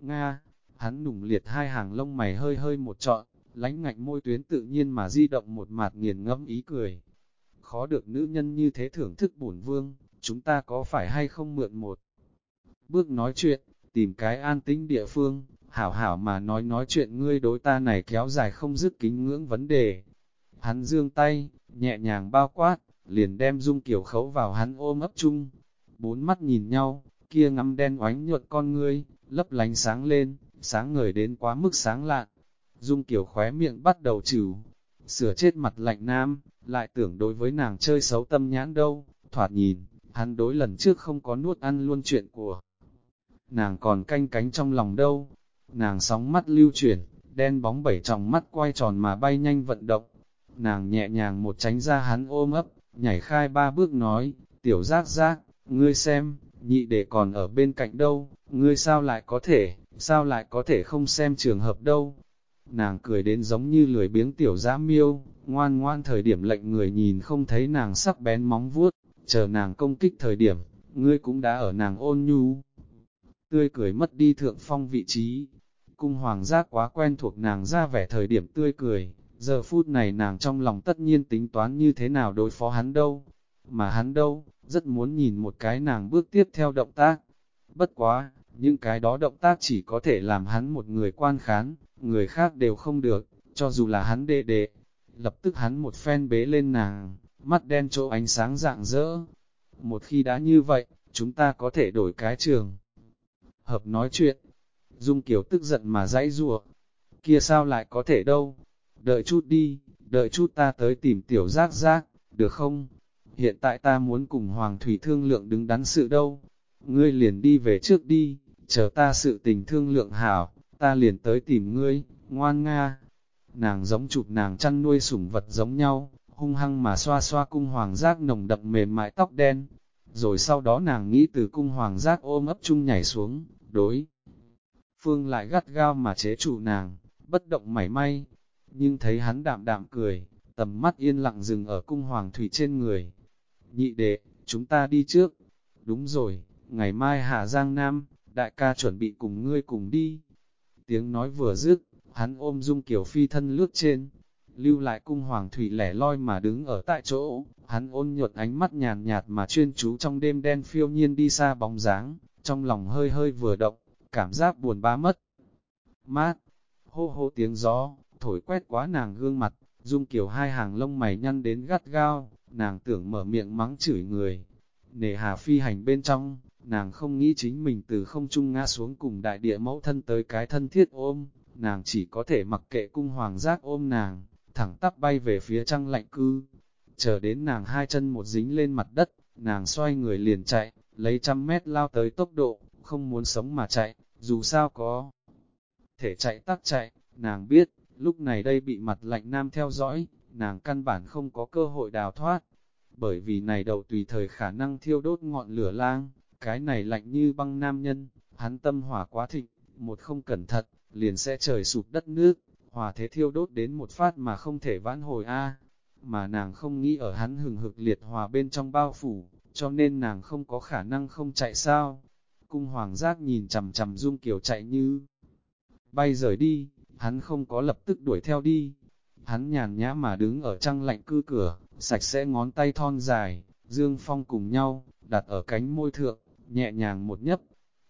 Nga, hắn nùng liệt hai hàng lông mày hơi hơi một trọn, lánh ngạnh môi tuyến tự nhiên mà di động một mạt nghiền ngẫm ý cười. Khó được nữ nhân như thế thưởng thức bổn vương, chúng ta có phải hay không mượn một bước nói chuyện, tìm cái an tĩnh địa phương, hảo hảo mà nói nói chuyện ngươi đối ta này kéo dài không dứt kính ngưỡng vấn đề. Hắn dương tay, nhẹ nhàng bao quát, liền đem dung kiểu khấu vào hắn ôm ấp chung. Bốn mắt nhìn nhau, kia ngắm đen oánh nhuận con ngươi, lấp lánh sáng lên, sáng ngời đến quá mức sáng lạn. Dung kiểu khóe miệng bắt đầu trừ, sửa chết mặt lạnh nam, lại tưởng đối với nàng chơi xấu tâm nhãn đâu, thoạt nhìn, hắn đối lần trước không có nuốt ăn luôn chuyện của. Nàng còn canh cánh trong lòng đâu, nàng sóng mắt lưu chuyển, đen bóng bảy tròng mắt quay tròn mà bay nhanh vận động. Nàng nhẹ nhàng một tránh ra hắn ôm ấp, nhảy khai ba bước nói, tiểu giác giác, ngươi xem, nhị đệ còn ở bên cạnh đâu, ngươi sao lại có thể, sao lại có thể không xem trường hợp đâu. Nàng cười đến giống như lười biếng tiểu giã miêu, ngoan ngoan thời điểm lệnh người nhìn không thấy nàng sắc bén móng vuốt, chờ nàng công kích thời điểm, ngươi cũng đã ở nàng ôn nhu. Tươi cười mất đi thượng phong vị trí, cung hoàng giác quá quen thuộc nàng ra vẻ thời điểm tươi cười, giờ phút này nàng trong lòng tất nhiên tính toán như thế nào đối phó hắn đâu, mà hắn đâu, rất muốn nhìn một cái nàng bước tiếp theo động tác. Bất quá, những cái đó động tác chỉ có thể làm hắn một người quan khán, người khác đều không được, cho dù là hắn đệ đệ. Lập tức hắn một phen bế lên nàng, mắt đen chỗ ánh sáng dạng dỡ. Một khi đã như vậy, chúng ta có thể đổi cái trường. Hợp nói chuyện, Dung Kiều tức giận mà dãy rủa kia sao lại có thể đâu, đợi chút đi, đợi chút ta tới tìm tiểu giác giác, được không? Hiện tại ta muốn cùng Hoàng Thủy thương lượng đứng đắn sự đâu, ngươi liền đi về trước đi, chờ ta sự tình thương lượng hảo, ta liền tới tìm ngươi, ngoan nga. Nàng giống chụp nàng chăn nuôi sủng vật giống nhau, hung hăng mà xoa xoa cung hoàng giác nồng đậm mềm mại tóc đen. Rồi sau đó nàng nghĩ từ cung hoàng giác ôm ấp chung nhảy xuống, đối. Phương lại gắt gao mà chế trụ nàng, bất động mảy may, nhưng thấy hắn đạm đạm cười, tầm mắt yên lặng dừng ở cung hoàng thủy trên người. Nhị đệ, chúng ta đi trước. Đúng rồi, ngày mai hạ Giang Nam, đại ca chuẩn bị cùng ngươi cùng đi. Tiếng nói vừa dứt, hắn ôm dung kiểu phi thân lướt trên, lưu lại cung hoàng thủy lẻ loi mà đứng ở tại chỗ, hắn ôn nhuận ánh mắt nhàn nhạt mà chuyên chú trong đêm đen phiêu nhiên đi xa bóng dáng, trong lòng hơi hơi vừa động, cảm giác buồn bã mất. Mát, hô hô tiếng gió, thổi quét quá nàng gương mặt, dung kiểu hai hàng lông mày nhăn đến gắt gao, nàng tưởng mở miệng mắng chửi người. Nề hà phi hành bên trong, nàng không nghĩ chính mình từ không trung ngã xuống cùng đại địa mẫu thân tới cái thân thiết ôm, nàng chỉ có thể mặc kệ cung hoàng giác ôm nàng, thẳng tắp bay về phía trăng lạnh cư. Chờ đến nàng hai chân một dính lên mặt đất, nàng xoay người liền chạy, lấy trăm mét lao tới tốc độ, không muốn sống mà chạy, dù sao có. Thể chạy tắt chạy, nàng biết, lúc này đây bị mặt lạnh nam theo dõi, nàng căn bản không có cơ hội đào thoát. Bởi vì này đầu tùy thời khả năng thiêu đốt ngọn lửa lang, cái này lạnh như băng nam nhân, hắn tâm hỏa quá thịnh, một không cẩn thận, liền sẽ trời sụp đất nước, hòa thế thiêu đốt đến một phát mà không thể vãn hồi a Mà nàng không nghĩ ở hắn hừng hực liệt hòa bên trong bao phủ, cho nên nàng không có khả năng không chạy sao. Cung hoàng giác nhìn chầm chầm Dung Kiều chạy như bay rời đi, hắn không có lập tức đuổi theo đi. Hắn nhàn nhã mà đứng ở trăng lạnh cư cửa, sạch sẽ ngón tay thon dài, dương phong cùng nhau, đặt ở cánh môi thượng, nhẹ nhàng một nhấp,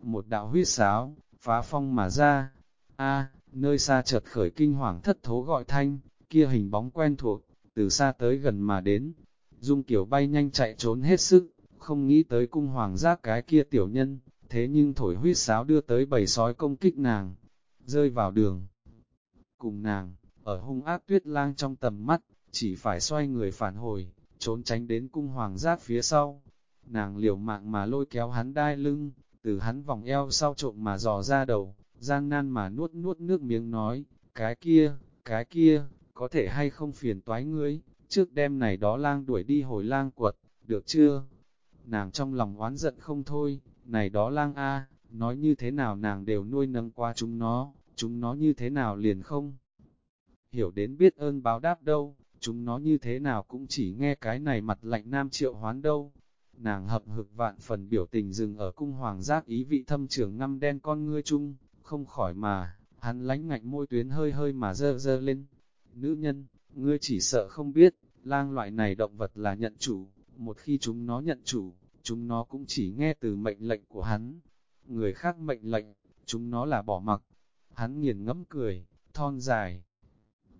một đạo huyết sáo, phá phong mà ra. A, nơi xa chợt khởi kinh hoàng thất thố gọi thanh, kia hình bóng quen thuộc, từ xa tới gần mà đến. Dung Kiều bay nhanh chạy trốn hết sức, không nghĩ tới cung hoàng giác cái kia tiểu nhân, thế nhưng thổi huyết sáo đưa tới bầy sói công kích nàng, rơi vào đường. Cùng nàng, ở hung ác tuyết lang trong tầm mắt, chỉ phải xoay người phản hồi, trốn tránh đến cung hoàng giác phía sau. Nàng liều mạng mà lôi kéo hắn đai lưng, từ hắn vòng eo sau trộm mà dò ra đầu, gian nan mà nuốt nuốt nước miếng nói, cái kia, cái kia, có thể hay không phiền toái ngươi, trước đêm này đó lang đuổi đi hồi lang quật, được chưa? Nàng trong lòng oán giận không thôi, này đó lang a, nói như thế nào nàng đều nuôi nâng qua chúng nó, chúng nó như thế nào liền không? Hiểu đến biết ơn báo đáp đâu, chúng nó như thế nào cũng chỉ nghe cái này mặt lạnh nam triệu hoán đâu. Nàng hậm hực vạn phần biểu tình dừng ở cung hoàng giác ý vị thâm trưởng ngăm đen con ngươi chung, không khỏi mà, hắn lánh ngạnh môi tuyến hơi hơi mà dơ dơ lên. Nữ nhân, ngươi chỉ sợ không biết, lang loại này động vật là nhận chủ, một khi chúng nó nhận chủ, chúng nó cũng chỉ nghe từ mệnh lệnh của hắn. Người khác mệnh lệnh, chúng nó là bỏ mặc. Hắn nghiền ngẫm cười, thon dài.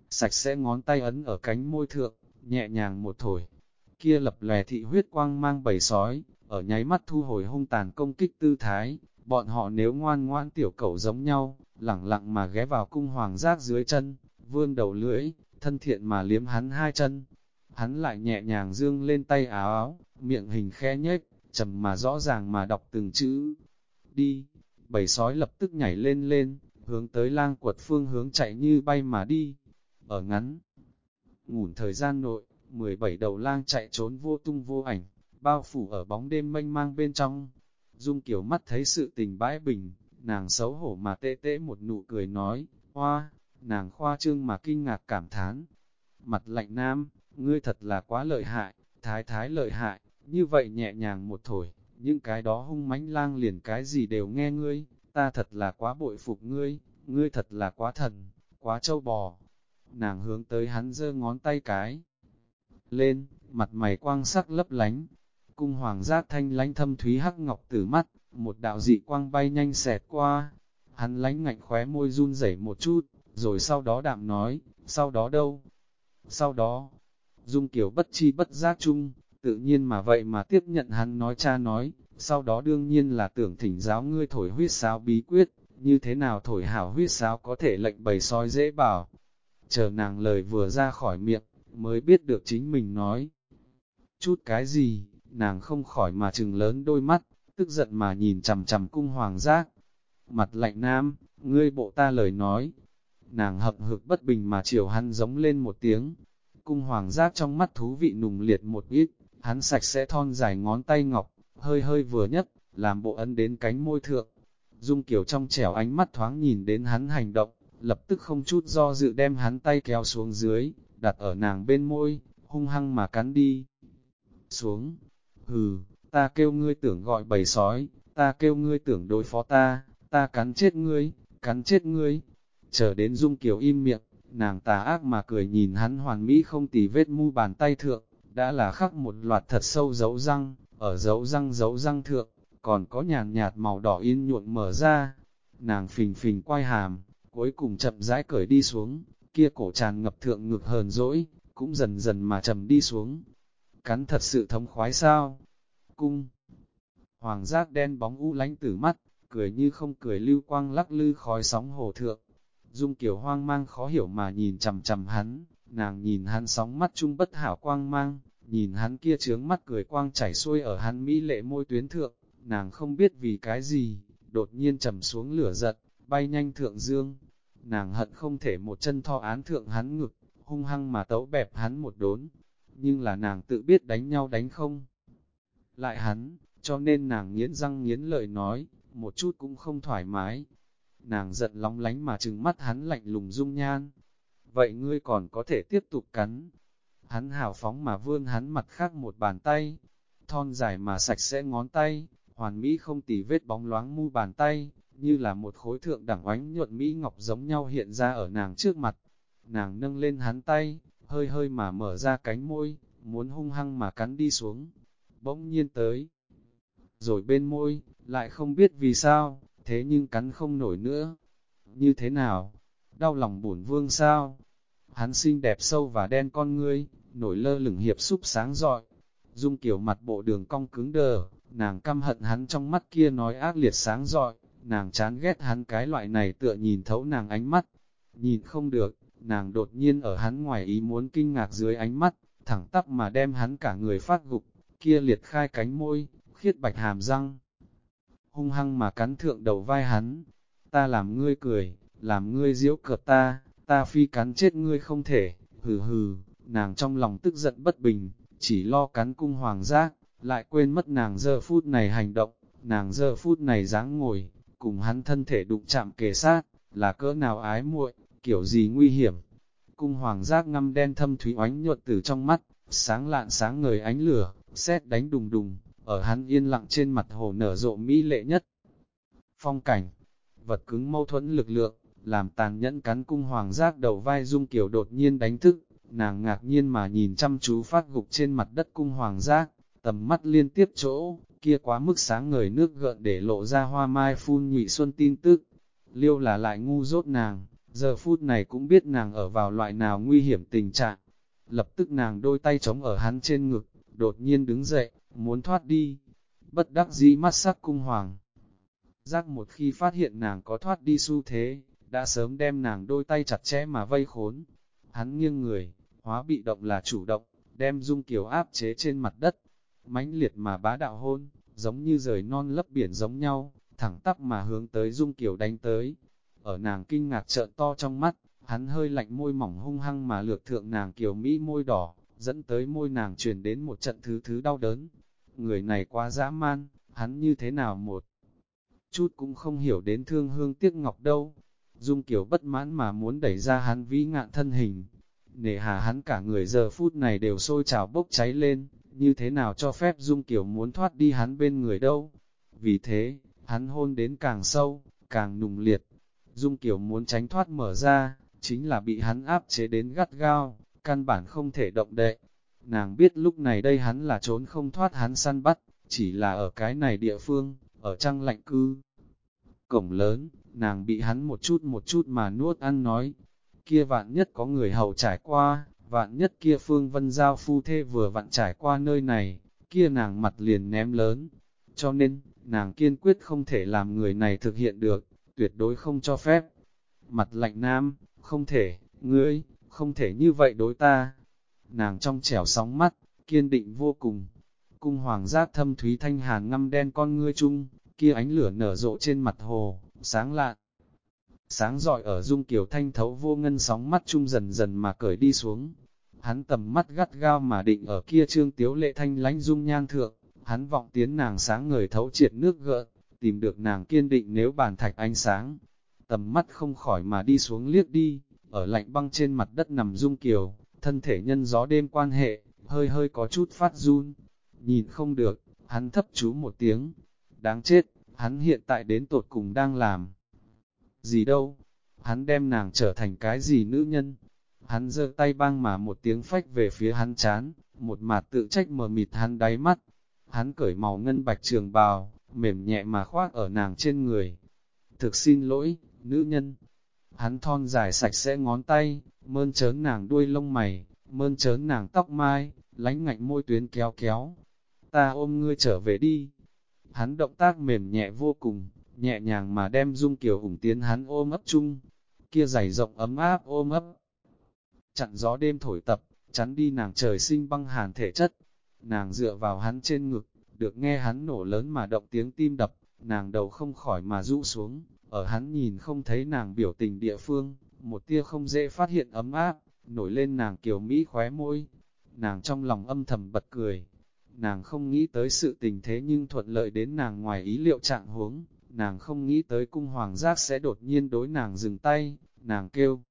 Sạch sẽ ngón tay ấn ở cánh môi thượng, nhẹ nhàng một thổi. Kia lập lè thị huyết quang mang bầy sói, ở nháy mắt thu hồi hung tàn công kích tư thái. Bọn họ nếu ngoan ngoan tiểu cẩu giống nhau, lẳng lặng mà ghé vào cung hoàng giác dưới chân, vươn đầu lưỡi, thân thiện mà liếm hắn hai chân. Hắn lại nhẹ nhàng dương lên tay áo áo, miệng hình khe nhếch, trầm mà rõ ràng mà đọc từng chữ. Đi, bầy sói lập tức nhảy lên lên, hướng tới lang quật phương hướng chạy như bay mà đi. Ở ngắn, ngủn thời gian nội, 17 đầu lang chạy trốn vô tung vô ảnh, bao phủ ở bóng đêm mênh mang bên trong. Dung kiểu mắt thấy sự tình bãi bình, nàng xấu hổ mà tê tê một nụ cười nói, hoa, nàng khoa trương mà kinh ngạc cảm thán. Mặt lạnh nam, ngươi thật là quá lợi hại, thái thái lợi hại, như vậy nhẹ nhàng một thổi, những cái đó hung mãnh lang liền cái gì đều nghe ngươi, ta thật là quá bội phục ngươi, ngươi thật là quá thần, quá trâu bò. Nàng hướng tới hắn giơ ngón tay cái. Lên, mặt mày quang sắc lấp lánh, cung hoàng giác thanh lánh thâm thúy hắc ngọc tử mắt, một đạo dị quang bay nhanh xẹt qua. Hắn lánh ngạnh khóe môi run rẩy một chút, rồi sau đó đạm nói, sau đó đâu? Sau đó, Dung Kiều bất chi bất giác chung, tự nhiên mà vậy mà tiếp nhận hắn nói cha nói, sau đó đương nhiên là tưởng thỉnh giáo ngươi thổi huyết sáo bí quyết, như thế nào thổi hảo huyết sáo có thể lệnh bầy sói dễ bảo. Chờ nàng lời vừa ra khỏi miệng, mới biết được chính mình nói. Chút cái gì, nàng không khỏi mà trừng lớn đôi mắt, tức giận mà nhìn chầm chầm cung hoàng giác. Mặt lạnh nam, ngươi bộ ta lời nói. Nàng hậm hực bất bình mà chiều hắn giống lên một tiếng. Cung hoàng giác trong mắt thú vị nùng liệt một ít, hắn sạch sẽ thon dài ngón tay ngọc, hơi hơi vừa nhất, làm bộ ấn đến cánh môi thượng. Dung kiểu trong trẻo ánh mắt thoáng nhìn đến hắn hành động, lập tức không chút do dự đem hắn tay kéo xuống dưới, đặt ở nàng bên môi, hung hăng mà cắn đi. Xuống, hừ, ta kêu ngươi tưởng gọi bầy sói, ta kêu ngươi tưởng đối phó ta, ta cắn chết ngươi, cắn chết ngươi. Chờ đến Dung Kiều im miệng, nàng tà ác mà cười nhìn hắn hoàn mỹ không tì vết mu bàn tay thượng, đã là khắc một loạt thật sâu dấu răng, ở dấu răng dấu răng thượng, còn có nhàn nhạt màu đỏ in nhuộn mở ra. Nàng phình phình quay hàm, cuối cùng chậm rãi cởi đi xuống, kia cổ tràn ngập thượng ngực hờn dỗi, cũng dần dần mà trầm đi xuống. Cắn thật sự thống khoái sao? Cung! Hoàng giác đen bóng u lánh tử mắt, cười như không cười lưu quang lắc lư khói sóng hồ thượng. Dung kiểu hoang mang khó hiểu mà nhìn chầm chầm hắn, nàng nhìn hắn sóng mắt chung bất hảo quang mang, nhìn hắn kia trướng mắt cười quang chảy xuôi ở hắn mỹ lệ môi tuyến thượng, nàng không biết vì cái gì, đột nhiên trầm xuống lửa giật, bay nhanh thượng dương. Nàng hận không thể một chân thọ án thượng hắn ngực, hung hăng mà tấu bẹp hắn một đốn, nhưng là nàng tự biết đánh nhau đánh không. Lại hắn, cho nên nàng nghiến răng nghiến lợi nói, một chút cũng không thoải mái. Nàng giận lóng lánh mà trừng mắt hắn lạnh lùng dung nhan, vậy ngươi còn có thể tiếp tục cắn. Hắn hào phóng mà vươn hắn mặt khác một bàn tay, thon dài mà sạch sẽ ngón tay, hoàn mỹ không tì vết bóng loáng mu bàn tay, như là một khối thượng đẳng oánh nhuận mỹ ngọc giống nhau hiện ra ở nàng trước mặt. Nàng nâng lên hắn tay, hơi hơi mà mở ra cánh môi, muốn hung hăng mà cắn đi xuống. Bỗng nhiên tới. Rồi bên môi, lại không biết vì sao, thế nhưng cắn không nổi nữa. Như thế nào? Đau lòng bổn vương sao? Hắn xinh đẹp sâu và đen con ngươi, nổi lơ lửng hiệp xúc sáng rọi. Dung kiểu mặt bộ đường cong cứng đờ, nàng căm hận hắn trong mắt kia nói ác liệt sáng rọi, nàng chán ghét hắn cái loại này tựa nhìn thấu nàng ánh mắt. Nhìn không được, nàng đột nhiên ở hắn ngoài ý muốn kinh ngạc dưới ánh mắt, thẳng tắp mà đem hắn cả người phát gục, kia liệt khai cánh môi, khiết bạch hàm răng. Hung hăng mà cắn thượng đầu vai hắn, ta làm ngươi cười, làm ngươi diễu cợt ta, ta phi cắn chết ngươi không thể, hừ hừ, nàng trong lòng tức giận bất bình, chỉ lo cắn cung hoàng giác, lại quên mất nàng giờ phút này hành động, nàng giờ phút này dáng ngồi, cùng hắn thân thể đụng chạm kề sát, là cỡ nào ái muội, kiểu gì nguy hiểm. Cung hoàng giác ngăm đen thâm thúy oánh nhuận từ trong mắt, sáng lạn sáng ngời ánh lửa, xét đánh đùng đùng, ở hắn yên lặng trên mặt hồ nở rộ mỹ lệ nhất. Phong cảnh, vật cứng mâu thuẫn lực lượng, làm tàn nhẫn cắn cung hoàng giác đầu vai dung kiểu đột nhiên đánh thức, nàng ngạc nhiên mà nhìn chăm chú phát gục trên mặt đất cung hoàng giác, tầm mắt liên tiếp chỗ, kia quá mức sáng ngời nước gợn để lộ ra hoa mai phun nhụy xuân tin tức. Liêu là lại ngu dốt nàng, giờ phút này cũng biết nàng ở vào loại nào nguy hiểm tình trạng. Lập tức nàng đôi tay chống ở hắn trên ngực, đột nhiên đứng dậy, muốn thoát đi. Bất đắc dĩ mắt sắc cung hoàng. Giác một khi phát hiện nàng có thoát đi xu thế, đã sớm đem nàng đôi tay chặt chẽ mà vây khốn. Hắn nghiêng người, hóa bị động là chủ động, đem dung kiều áp chế trên mặt đất, mãnh liệt mà bá đạo hôn, giống như rời non lấp biển giống nhau, thẳng tắp mà hướng tới dung kiều đánh tới. Ở nàng kinh ngạc trợn to trong mắt, hắn hơi lạnh môi mỏng hung hăng mà lược thượng nàng kiều Mỹ môi đỏ, dẫn tới môi nàng truyền đến một trận thứ thứ đau đớn. Người này quá dã man, hắn như thế nào một chút cũng không hiểu đến thương hương tiếc ngọc đâu. Dung Kiều bất mãn mà muốn đẩy ra hắn vĩ ngạn thân hình. Nể hà hắn cả người giờ phút này đều sôi trào bốc cháy lên, như thế nào cho phép Dung Kiều muốn thoát đi hắn bên người đâu. Vì thế, hắn hôn đến càng sâu, càng nùng liệt. Dung Kiều muốn tránh thoát mở ra, chính là bị hắn áp chế đến gắt gao, căn bản không thể động đậy. Nàng biết lúc này đây hắn là trốn không thoát hắn săn bắt, chỉ là ở cái này địa phương, ở trăng lạnh cư. Cổng lớn, nàng bị hắn một chút một chút mà nuốt ăn nói, kia vạn nhất có người hầu trải qua, vạn nhất kia phương vân giao phu thê vừa vặn trải qua nơi này, kia nàng mặt liền ném lớn. Cho nên, nàng kiên quyết không thể làm người này thực hiện được, tuyệt đối không cho phép. Mặt lạnh nam, không thể, ngươi, không thể như vậy đối ta. Nàng trong trẻo sóng mắt, kiên định vô cùng. Cung hoàng giác thâm thúy thanh hàn ngăm đen con ngươi chung, kia ánh lửa nở rộ trên mặt hồ, sáng lạ Sáng rọi ở dung kiều thanh thấu vô ngân sóng mắt chung dần dần mà cởi đi xuống. Hắn tầm mắt gắt gao mà định ở kia trương tiếu lệ thanh lánh dung nhan thượng, hắn vọng tiến nàng sáng ngời thấu triệt nước gợn, tìm được nàng kiên định nếu bàn thạch ánh sáng. Tầm mắt không khỏi mà đi xuống liếc đi, ở lạnh băng trên mặt đất nằm dung kiều, thân thể nhân gió đêm quan hệ, hơi hơi có chút phát run. Nhìn không được, hắn thấp chú một tiếng. Đáng chết, hắn hiện tại đến tột cùng đang làm. Gì đâu, hắn đem nàng trở thành cái gì nữ nhân. Hắn giơ tay băng mà một tiếng phách về phía hắn chán, một mặt tự trách mờ mịt hắn đáy mắt. Hắn cởi màu ngân bạch trường bào, mềm nhẹ mà khoác ở nàng trên người. Thực xin lỗi, nữ nhân. Hắn thon dài sạch sẽ ngón tay, mơn trớn nàng đuôi lông mày, mơn trớn nàng tóc mai, lánh ngạnh môi tuyến kéo kéo. Ta ôm ngươi trở về đi. Hắn động tác mềm nhẹ vô cùng, nhẹ nhàng mà đem Dung Kiều ủng tiến hắn ôm ấp chung. Kia giày rộng ấm áp ôm ấp. Chặn gió đêm thổi tập, chắn đi nàng trời sinh băng hàn thể chất. Nàng dựa vào hắn trên ngực, được nghe hắn nổ lớn mà động tiếng tim đập, nàng đầu không khỏi mà rũ xuống, ở hắn nhìn không thấy nàng biểu tình địa phương, một tia không dễ phát hiện ấm áp, nổi lên nàng kiều Mỹ khóe môi. Nàng trong lòng âm thầm bật cười. Nàng không nghĩ tới sự tình thế nhưng thuận lợi đến nàng ngoài ý liệu trạng huống. Nàng không nghĩ tới cung hoàng giác sẽ đột nhiên đối nàng dừng tay, nàng kêu.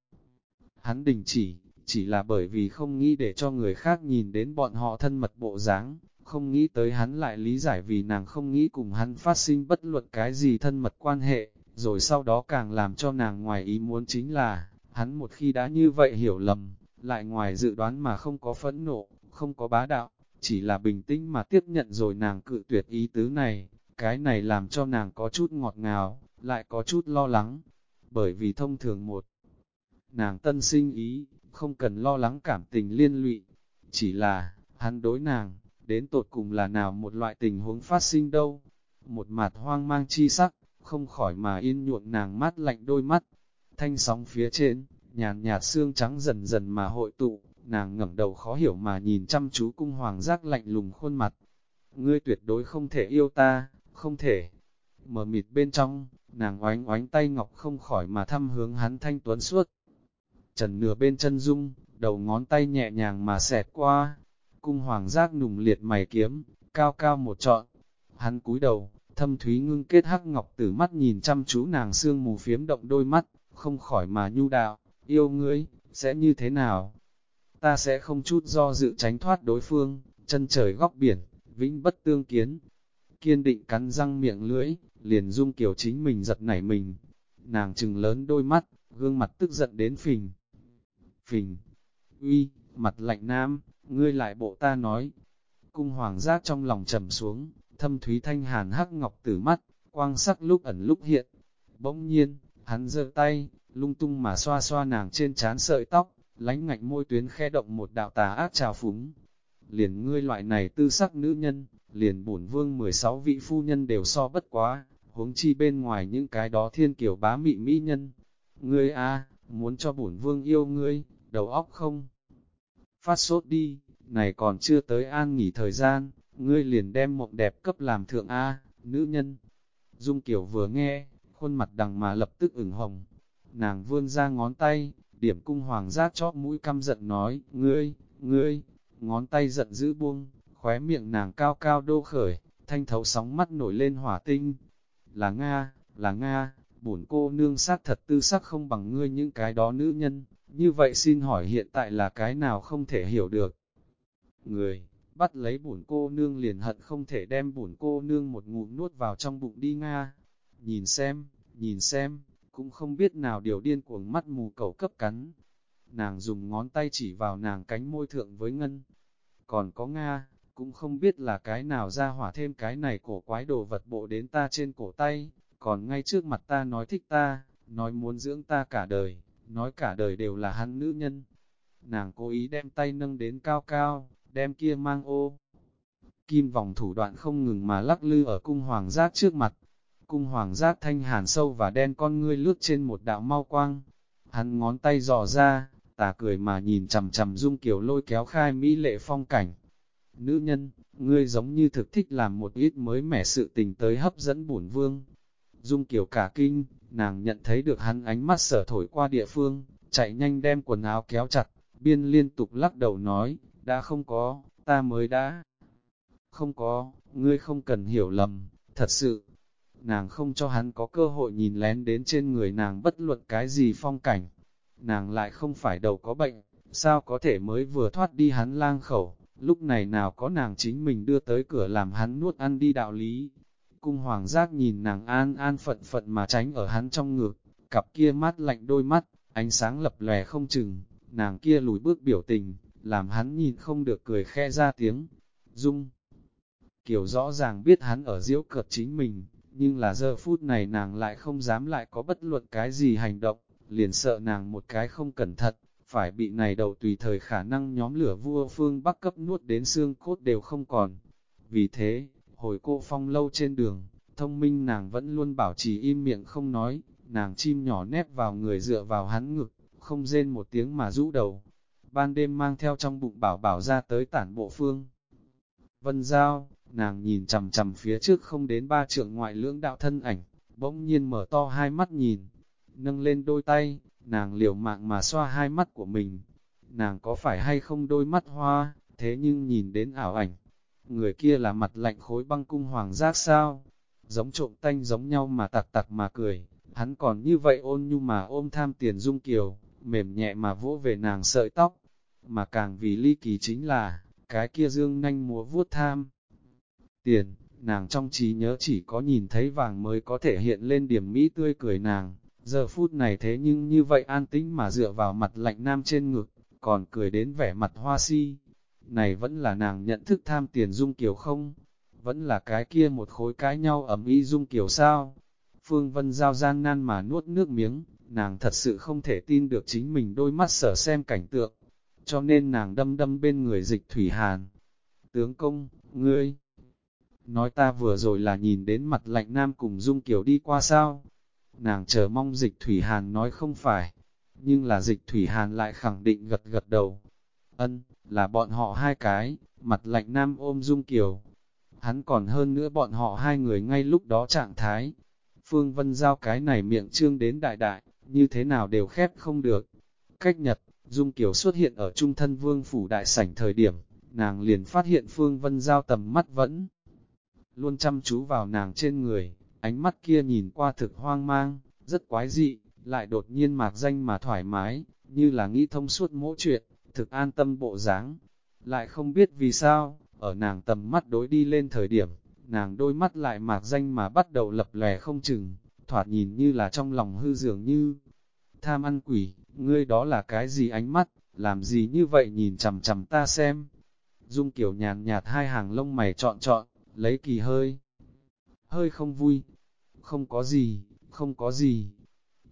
Hắn đình chỉ, chỉ là bởi vì không nghĩ để cho người khác nhìn đến bọn họ thân mật bộ dáng, không nghĩ tới hắn lại lý giải vì nàng không nghĩ cùng hắn phát sinh bất luận cái gì thân mật quan hệ, rồi sau đó càng làm cho nàng ngoài ý muốn chính là, hắn một khi đã như vậy hiểu lầm, lại ngoài dự đoán mà không có phẫn nộ, không có bá đạo, chỉ là bình tĩnh mà tiếp nhận rồi nàng cự tuyệt ý tứ này, cái này làm cho nàng có chút ngọt ngào, lại có chút lo lắng, bởi vì thông thường một, nàng tân sinh ý, không cần lo lắng cảm tình liên lụy, chỉ là, hắn đối nàng, đến tột cùng là nào một loại tình huống phát sinh đâu, một mặt hoang mang chi sắc, không khỏi mà yên nhuộn nàng mát lạnh đôi mắt, thanh sóng phía trên, nhàn nhạt xương trắng dần dần mà hội tụ, nàng ngẩng đầu khó hiểu mà nhìn chăm chú cung hoàng giác lạnh lùng khuôn mặt. Ngươi tuyệt đối không thể yêu ta, không thể. Mở mịt bên trong, nàng oánh oánh tay ngọc không khỏi mà thăm hướng hắn thanh tuấn suốt. Trần nửa bên chân dung, đầu ngón tay nhẹ nhàng mà xẹt qua. Cung hoàng giác nùng liệt mày kiếm, cao cao một trọn. Hắn cúi đầu, thâm thúy ngưng kết hắc ngọc tử mắt nhìn chăm chú nàng sương mù phiếm động đôi mắt, không khỏi mà nhu đạo, yêu ngươi, sẽ như thế nào? Ta sẽ không chút do dự tránh thoát đối phương, chân trời góc biển, vĩnh bất tương kiến. Kiên định cắn răng miệng lưỡi, liền dung kiểu chính mình giật nảy mình. Nàng trừng lớn đôi mắt, gương mặt tức giận đến phình. Phình, uy, mặt lạnh nam, ngươi lại bộ ta nói. Cung hoàng giác trong lòng trầm xuống, thâm thúy thanh hàn hắc ngọc tử mắt, quang sắc lúc ẩn lúc hiện. Bỗng nhiên, hắn giơ tay, lung tung mà xoa xoa nàng trên trán sợi tóc, lánh ngạnh môi tuyến khe động một đạo tà ác trào phúng. Liền ngươi loại này tư sắc nữ nhân, liền bổn vương 16 vị phu nhân đều so bất quá, huống chi bên ngoài những cái đó thiên kiểu bá mị mỹ nhân. Ngươi a muốn cho bổn vương yêu ngươi, đầu óc không? Phát sốt đi, này còn chưa tới an nghỉ thời gian, ngươi liền đem mộng đẹp cấp làm thượng A, nữ nhân. Dung Kiều vừa nghe, khuôn mặt đằng mà lập tức ửng hồng. Nàng vươn ra ngón tay, điểm cung hoàng giác chóp mũi căm giận nói, ngươi, ngươi, ngón tay giận dữ buông, khóe miệng nàng cao cao đô khởi, thanh thấu sóng mắt nổi lên hỏa tinh. Là Nga, là Nga, bổn cô nương sát thật tư sắc không bằng ngươi những cái đó nữ nhân, như vậy xin hỏi hiện tại là cái nào không thể hiểu được. Người, bắt lấy bổn cô nương liền hận không thể đem bổn cô nương một ngụm nuốt vào trong bụng đi Nga. Nhìn xem, nhìn xem, cũng không biết nào điều điên cuồng mắt mù cầu cấp cắn. Nàng dùng ngón tay chỉ vào nàng cánh môi thượng với ngân. Còn có Nga, cũng không biết là cái nào ra hỏa thêm cái này cổ quái đồ vật bộ đến ta trên cổ tay, còn ngay trước mặt ta nói thích ta, nói muốn dưỡng ta cả đời, nói cả đời đều là hắn nữ nhân. Nàng cố ý đem tay nâng đến cao cao, đem kia mang ô. Kim vòng thủ đoạn không ngừng mà lắc lư ở cung hoàng giác trước mặt, cung hoàng giác thanh hàn sâu và đen con ngươi lướt trên một đạo mau quang. Hắn ngón tay dò ra, tà cười mà nhìn chầm chầm dung kiểu lôi kéo khai mỹ lệ phong cảnh. Nữ nhân, ngươi giống như thực thích làm một ít mới mẻ sự tình tới hấp dẫn bổn vương. Dung kiểu cả kinh, nàng nhận thấy được hắn ánh mắt sở thổi qua địa phương, chạy nhanh đem quần áo kéo chặt, biên liên tục lắc đầu nói, đã không có, ta mới đã. Không có, ngươi không cần hiểu lầm, thật sự, nàng không cho hắn có cơ hội nhìn lén đến trên người nàng bất luận cái gì phong cảnh. Nàng lại không phải đầu có bệnh, sao có thể mới vừa thoát đi hắn lang khẩu, lúc này nào có nàng chính mình đưa tới cửa làm hắn nuốt ăn đi đạo lý. Cung hoàng giác nhìn nàng an an phận phận mà tránh ở hắn trong ngực, cặp kia mắt lạnh đôi mắt, ánh sáng lập lòe không chừng, nàng kia lùi bước biểu tình, làm hắn nhìn không được cười khe ra tiếng. Dung Kiều rõ ràng biết hắn ở diễu cợt chính mình, nhưng là giờ phút này nàng lại không dám lại có bất luận cái gì hành động, liền sợ nàng một cái không cẩn thận, phải bị này đầu tùy thời khả năng nhóm lửa vua phương bắc cấp nuốt đến xương cốt đều không còn. Vì thế, hồi cô phong lâu trên đường, thông minh nàng vẫn luôn bảo trì im miệng không nói, nàng chim nhỏ nép vào người dựa vào hắn ngực, không rên một tiếng mà rũ đầu. Ban đêm mang theo trong bụng bảo bảo ra tới tản bộ phương. Vân Giao, nàng nhìn chầm chầm phía trước không đến ba trượng ngoại lưỡng đạo thân ảnh, bỗng nhiên mở to hai mắt nhìn, nâng lên đôi tay, nàng liều mạng mà xoa hai mắt của mình. Nàng có phải hay không đôi mắt hoa, thế nhưng nhìn đến ảo ảnh. Người kia là mặt lạnh khối băng cung hoàng giác sao? Giống trộm tanh giống nhau mà tặc tặc mà cười, hắn còn như vậy ôn nhu mà ôm tham tiền dung kiều, mềm nhẹ mà vỗ về nàng sợi tóc. Mà càng vì ly kỳ chính là, cái kia dương nanh múa vuốt tham. tiền, nàng trong trí nhớ chỉ có nhìn thấy vàng mới có thể hiện lên điểm mỹ tươi cười nàng, giờ phút này thế nhưng như vậy an tĩnh mà dựa vào mặt lạnh nam trên ngực, còn cười đến vẻ mặt hoa si. Này vẫn là nàng nhận thức tham tiền dung kiều không? Vẫn là cái kia một khối cái nhau ẩm y dung kiều sao? Phương Vân Giao gian nan mà nuốt nước miếng, nàng thật sự không thể tin được chính mình đôi mắt sở xem cảnh tượng, cho nên nàng đâm đâm bên người dịch thủy hàn. Tướng công, ngươi, nói ta vừa rồi là nhìn đến mặt lạnh nam cùng Dung Kiều đi qua sao? Nàng chờ mong dịch thủy hàn nói không phải, nhưng là dịch thủy hàn lại khẳng định gật gật đầu. Ân, là bọn họ hai cái, mặt lạnh nam ôm Dung Kiều. Hắn còn hơn nữa bọn họ hai người ngay lúc đó trạng thái. Phương Vân Giao cái này miệng trương đến đại đại, như thế nào đều khép không được. Cách nhật, Dung Kiều xuất hiện ở trung thân vương phủ đại sảnh thời điểm, nàng liền phát hiện Phương Vân Giao tầm mắt vẫn luôn chăm chú vào nàng trên người, ánh mắt kia nhìn qua thực hoang mang, rất quái dị, lại đột nhiên mạc danh mà thoải mái, như là nghĩ thông suốt mỗi chuyện, thực an tâm bộ dáng. Lại không biết vì sao, ở nàng tầm mắt đối đi lên thời điểm, nàng đôi mắt lại mạc danh mà bắt đầu lập lè không chừng, thoạt nhìn như là trong lòng hư dường như tham ăn quỷ, ngươi đó là cái gì ánh mắt, làm gì như vậy nhìn chằm chằm ta xem. Dung kiểu nhàn nhạt hai hàng lông mày trọn trọn lấy kỳ hơi. Hơi không vui, không có gì, không có gì.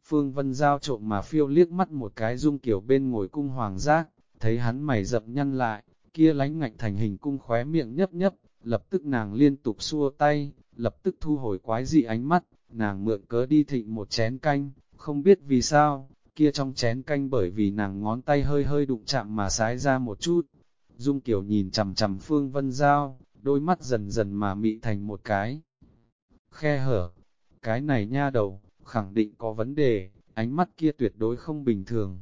Phương Vân Giao trộm mà phiêu liếc mắt một cái dung kiểu bên ngồi cung hoàng giác, thấy hắn mày dập nhăn lại, kia lánh ngạnh thành hình cung khóe miệng nhấp nhấp, lập tức nàng liên tục xua tay, lập tức thu hồi quái dị ánh mắt, nàng mượn cớ đi thịnh một chén canh, không biết vì sao, kia trong chén canh bởi vì nàng ngón tay hơi hơi đụng chạm mà sái ra một chút. Dung Kiều nhìn chầm chầm Phương Vân Giao, đôi mắt dần dần mà mị thành một cái. Khe hở, cái này nha đầu, khẳng định có vấn đề, ánh mắt kia tuyệt đối không bình thường.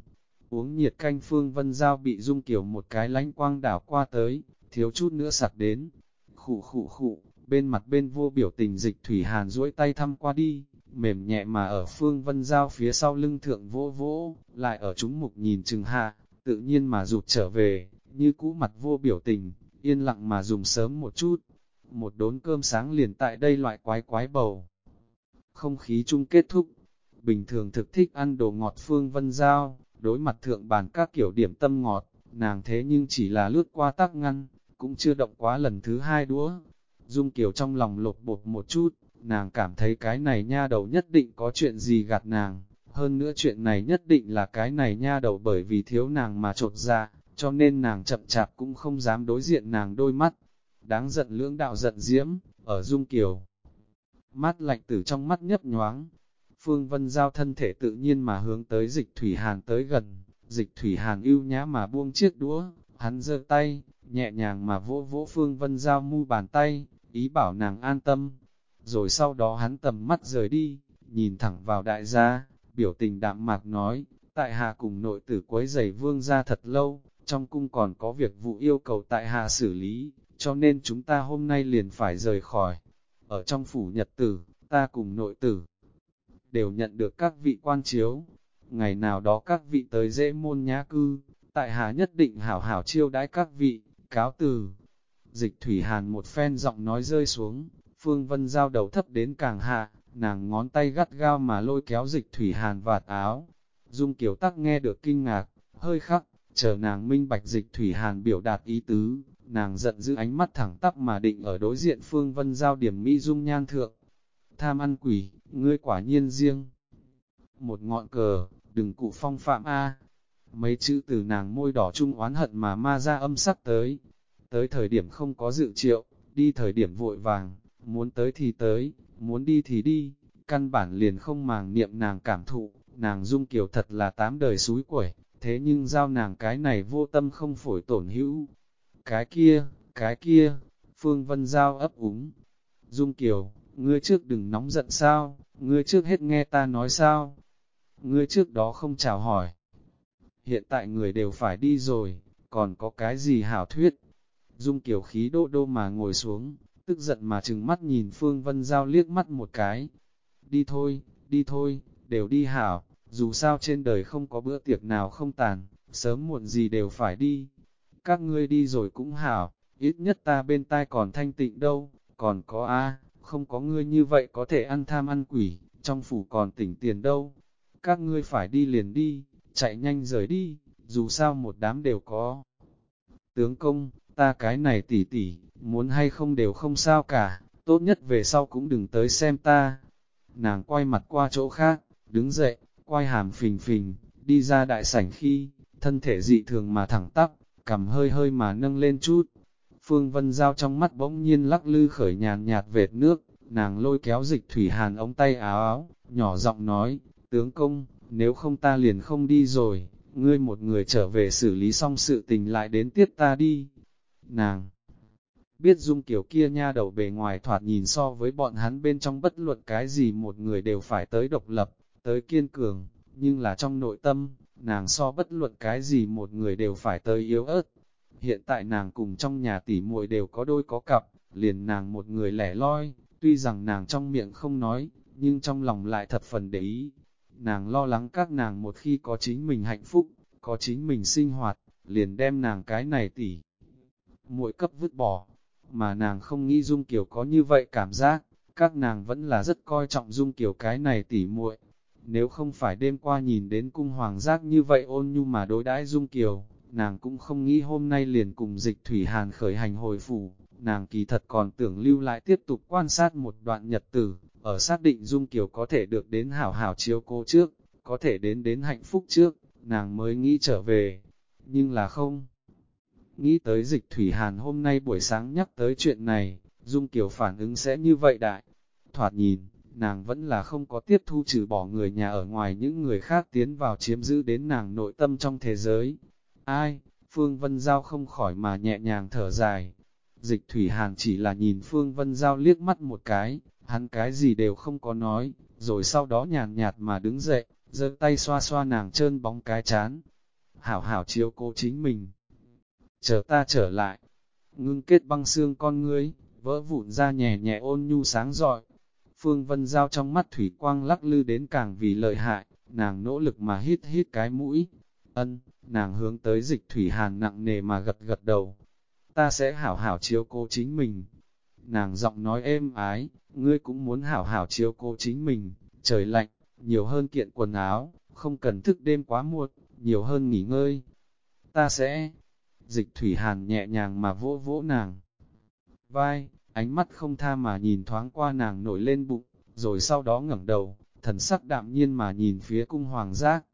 Uống nhiệt canh Phương Vân Giao bị Dung Kiều một cái lánh quang đảo qua tới, thiếu chút nữa sặc đến. Khụ khụ khụ, bên mặt bên vô biểu tình dịch Thủy Hàn duỗi tay thăm qua đi, mềm nhẹ mà ở Phương Vân Giao phía sau lưng thượng vỗ vỗ, lại ở chúng mục nhìn chừng hạ, tự nhiên mà rụt trở về, như cũ mặt vô biểu tình, yên lặng mà dùng sớm một chút. Một đốn cơm sáng liền tại đây loại quái quái bầu. Không khí chung kết thúc, bình thường thực thích ăn đồ ngọt Phương Vân Giao, đối mặt thượng bàn các kiểu điểm tâm ngọt, nàng thế nhưng chỉ là lướt qua tắc ngăn, cũng chưa động quá lần thứ hai đũa. Dung Kiều trong lòng lột bột một chút, nàng cảm thấy cái này nha đầu nhất định có chuyện gì gạt nàng, hơn nữa chuyện này nhất định là cái này nha đầu bởi vì thiếu nàng mà trột ra, cho nên nàng chậm chạp cũng không dám đối diện nàng đôi mắt. Đáng giận lưỡng đạo giận diễm, ở Dung Kiều. Mắt lạnh tử trong mắt nhấp nhoáng, Phương Vân Giao thân thể tự nhiên mà hướng tới dịch Thủy Hàn tới gần, dịch Thủy Hàn ưu nhã mà buông chiếc đũa, hắn giơ tay, nhẹ nhàng mà vỗ vỗ Phương Vân Giao mu bàn tay, ý bảo nàng an tâm, rồi sau đó hắn tầm mắt rời đi, nhìn thẳng vào đại gia, biểu tình đạm mạc nói, tại hạ cùng nội tử quấy giày vương ra thật lâu, trong cung còn có việc vụ yêu cầu tại hạ xử lý, cho nên chúng ta hôm nay liền phải rời khỏi. Ở trong phủ nhật tử, ta cùng nội tử, đều nhận được các vị quan chiếu. Ngày nào đó các vị tới dễ môn nhã cư, tại hạ nhất định hảo hảo chiêu đãi các vị, cáo từ. Dịch Thủy Hàn một phen giọng nói rơi xuống, Phương Vân giao đầu thấp đến càng hạ, nàng ngón tay gắt gao mà lôi kéo dịch thủy hàn vạt áo. Dung Kiều Tắc nghe được kinh ngạc, hơi khắc, chờ nàng minh bạch dịch thủy hàn biểu đạt ý tứ, nàng giận giữ ánh mắt thẳng tắp mà định ở đối diện Phương Vân giao điểm mỹ dung nhan thượng. Tham ăn quỷ, ngươi quả nhiên riêng. Một ngọn cờ, đừng cụ phong phạm A. Mấy chữ từ nàng môi đỏ trung oán hận mà ma ra âm sắc tới. Tới thời điểm không có dự triệu, đi thời điểm vội vàng, muốn tới thì tới, muốn đi thì đi, căn bản liền không màng niệm nàng cảm thụ, nàng dung kiều thật là tám đời suối quẩy, thế nhưng giao nàng cái này vô tâm không phổi tổn hữu. Cái kia, cái kia, Phương Vân Giao ấp úng. Dung Kiều, ngươi trước đừng nóng giận sao, ngươi trước hết nghe ta nói sao. Ngươi trước đó không chào hỏi. Hiện tại người đều phải đi rồi, còn có cái gì hảo thuyết. Dung Kiều khí đô đô mà ngồi xuống, tức giận mà chừng mắt nhìn Phương Vân Giao liếc mắt một cái. Đi thôi, đi thôi, đều đi hảo, dù sao trên đời không có bữa tiệc nào không tàn, sớm muộn gì đều phải đi. Các ngươi đi rồi cũng hảo, ít nhất ta bên tai còn thanh tịnh đâu, còn có A, không có ngươi như vậy có thể ăn tham ăn quỷ, trong phủ còn tỉnh tiền đâu. Các ngươi phải đi liền đi, chạy nhanh rời đi, dù sao một đám đều có. Tướng công, ta cái này tỉ tỉ, muốn hay không đều không sao cả, tốt nhất về sau cũng đừng tới xem ta. Nàng quay mặt qua chỗ khác, đứng dậy, quay hàm phình phình, đi ra đại sảnh khi, thân thể dị thường mà thẳng tắp, cầm hơi hơi mà nâng lên chút. Phương Vân Giao trong mắt bỗng nhiên lắc lư khởi nhàn nhạt vệt nước, nàng lôi kéo dịch thủy hàn ống tay áo áo, nhỏ giọng nói, tướng công, nếu không ta liền không đi rồi, ngươi một người trở về xử lý xong sự tình lại đến tiếp ta đi. Nàng biết dung kiểu kia nha đầu bề ngoài thoạt nhìn so với bọn hắn bên trong bất luận cái gì một người đều phải tới độc lập, tới kiên cường, nhưng là trong nội tâm, nàng so bất luận cái gì một người đều phải tới yếu ớt. Hiện tại nàng cùng trong nhà tỷ muội đều có đôi có cặp, liền nàng một người lẻ loi, tuy rằng nàng trong miệng không nói, nhưng trong lòng lại thật phần để ý. Nàng lo lắng các nàng một khi có chính mình hạnh phúc, có chính mình sinh hoạt, liền đem nàng cái này tỷ muội cấp vứt bỏ, mà nàng không nghĩ Dung Kiều có như vậy cảm giác, các nàng vẫn là rất coi trọng Dung Kiều cái này tỉ muội. Nếu không phải đêm qua nhìn đến cung hoàng giác như vậy ôn nhu mà đối đãi Dung Kiều, nàng cũng không nghĩ hôm nay liền cùng dịch thủy hàn khởi hành hồi phủ, nàng kỳ thật còn tưởng lưu lại tiếp tục quan sát một đoạn nhật tử, ở xác định Dung Kiều có thể được đến hảo hảo chiếu cô trước, có thể đến đến hạnh phúc trước, nàng mới nghĩ trở về, nhưng là không. Nghĩ tới dịch thủy hàn hôm nay buổi sáng nhắc tới chuyện này, Dung Kiều phản ứng sẽ như vậy đại. Thoạt nhìn, nàng vẫn là không có tiếp thu trừ bỏ người nhà ở ngoài những người khác tiến vào chiếm giữ đến nàng nội tâm trong thế giới. Ai, Phương Vân Giao không khỏi mà nhẹ nhàng thở dài. Dịch Thủy Hàn chỉ là nhìn Phương Vân Giao liếc mắt một cái, hắn cái gì đều không có nói, rồi sau đó nhàn nhạt mà đứng dậy, giơ tay xoa xoa nàng trơn bóng cái chán. Hảo hảo chiếu cô chính mình, chờ ta trở lại. Ngưng kết băng xương con ngươi, vỡ vụn ra nhẹ nhẹ ôn nhu sáng rọi. Phương Vân Giao trong mắt thủy quang lắc lư đến càng vì lợi hại, nàng nỗ lực mà hít hít cái mũi. Ân, nàng hướng tới dịch thủy hàn nặng nề mà gật gật đầu. Ta sẽ hảo hảo chiếu cô chính mình. Nàng giọng nói êm ái, ngươi cũng muốn hảo hảo chiếu cô chính mình, trời lạnh, nhiều hơn kiện quần áo, không cần thức đêm quá muộn, nhiều hơn nghỉ ngơi. Ta sẽ, Dịch thủy hàn nhẹ nhàng mà vỗ vỗ nàng. Vai, ánh mắt không tha mà nhìn thoáng qua nàng nổi lên bụng, rồi sau đó ngẩng đầu, thần sắc đạm nhiên mà nhìn phía cung hoàng giác.